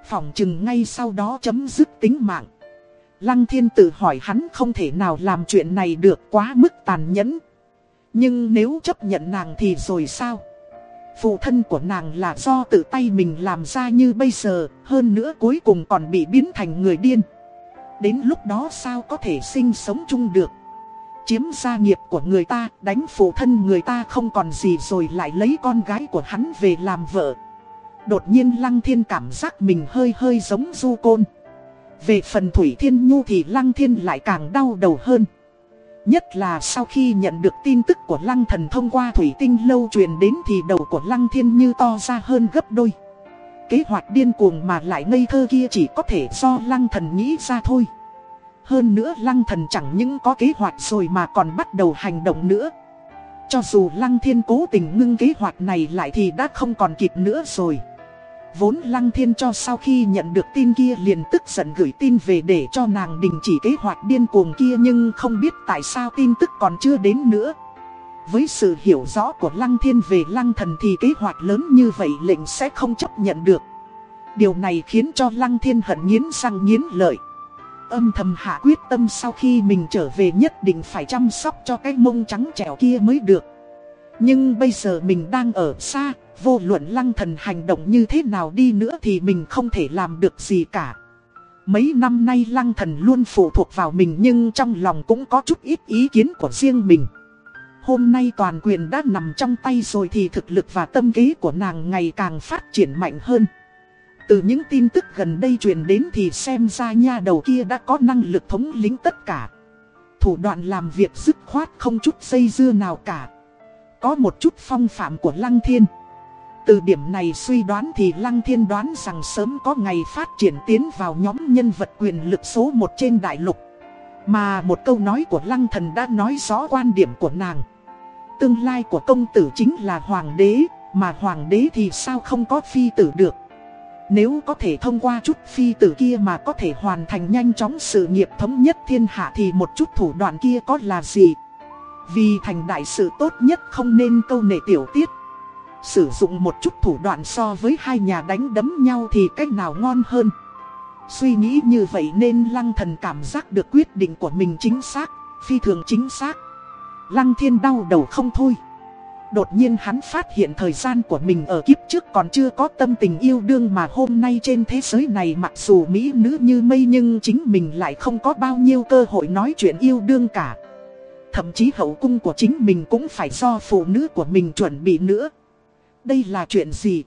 Speaker 1: Phòng chừng ngay sau đó chấm dứt tính mạng. Lăng thiên tự hỏi hắn không thể nào làm chuyện này được quá mức tàn nhẫn. Nhưng nếu chấp nhận nàng thì rồi sao? Phụ thân của nàng là do tự tay mình làm ra như bây giờ, hơn nữa cuối cùng còn bị biến thành người điên. Đến lúc đó sao có thể sinh sống chung được? Chiếm gia nghiệp của người ta, đánh phụ thân người ta không còn gì rồi lại lấy con gái của hắn về làm vợ. Đột nhiên Lăng Thiên cảm giác mình hơi hơi giống du côn. Về phần Thủy Thiên Nhu thì Lăng Thiên lại càng đau đầu hơn. Nhất là sau khi nhận được tin tức của Lăng Thần thông qua Thủy Tinh lâu truyền đến thì đầu của Lăng Thiên như to ra hơn gấp đôi. Kế hoạch điên cuồng mà lại ngây thơ kia chỉ có thể do Lăng Thần nghĩ ra thôi. Hơn nữa Lăng Thần chẳng những có kế hoạch rồi mà còn bắt đầu hành động nữa. Cho dù Lăng Thiên cố tình ngưng kế hoạch này lại thì đã không còn kịp nữa rồi. Vốn Lăng Thiên cho sau khi nhận được tin kia liền tức giận gửi tin về để cho nàng đình chỉ kế hoạch điên cuồng kia nhưng không biết tại sao tin tức còn chưa đến nữa. Với sự hiểu rõ của Lăng Thiên về Lăng Thần thì kế hoạch lớn như vậy lệnh sẽ không chấp nhận được. Điều này khiến cho Lăng Thiên hận nghiến răng nghiến lợi. Âm thầm hạ quyết tâm sau khi mình trở về nhất định phải chăm sóc cho cái mông trắng trẻo kia mới được. Nhưng bây giờ mình đang ở xa, Vô luận lăng thần hành động như thế nào đi nữa thì mình không thể làm được gì cả. Mấy năm nay lăng thần luôn phụ thuộc vào mình nhưng trong lòng cũng có chút ít ý kiến của riêng mình. Hôm nay toàn quyền đã nằm trong tay rồi thì thực lực và tâm kế của nàng ngày càng phát triển mạnh hơn. Từ những tin tức gần đây truyền đến thì xem ra nha đầu kia đã có năng lực thống lĩnh tất cả. Thủ đoạn làm việc dứt khoát không chút dây dưa nào cả. Có một chút phong phạm của lăng thiên. Từ điểm này suy đoán thì Lăng Thiên đoán rằng sớm có ngày phát triển tiến vào nhóm nhân vật quyền lực số 1 trên đại lục. Mà một câu nói của Lăng Thần đã nói rõ quan điểm của nàng. Tương lai của công tử chính là hoàng đế, mà hoàng đế thì sao không có phi tử được. Nếu có thể thông qua chút phi tử kia mà có thể hoàn thành nhanh chóng sự nghiệp thống nhất thiên hạ thì một chút thủ đoạn kia có là gì? Vì thành đại sự tốt nhất không nên câu nệ tiểu tiết. Sử dụng một chút thủ đoạn so với hai nhà đánh đấm nhau thì cách nào ngon hơn. Suy nghĩ như vậy nên lăng thần cảm giác được quyết định của mình chính xác, phi thường chính xác. Lăng thiên đau đầu không thôi. Đột nhiên hắn phát hiện thời gian của mình ở kiếp trước còn chưa có tâm tình yêu đương mà hôm nay trên thế giới này mặc dù mỹ nữ như mây nhưng chính mình lại không có bao nhiêu cơ hội nói chuyện yêu đương cả. Thậm chí hậu cung của chính mình cũng phải do phụ nữ của mình chuẩn bị nữa. Đây là chuyện gì?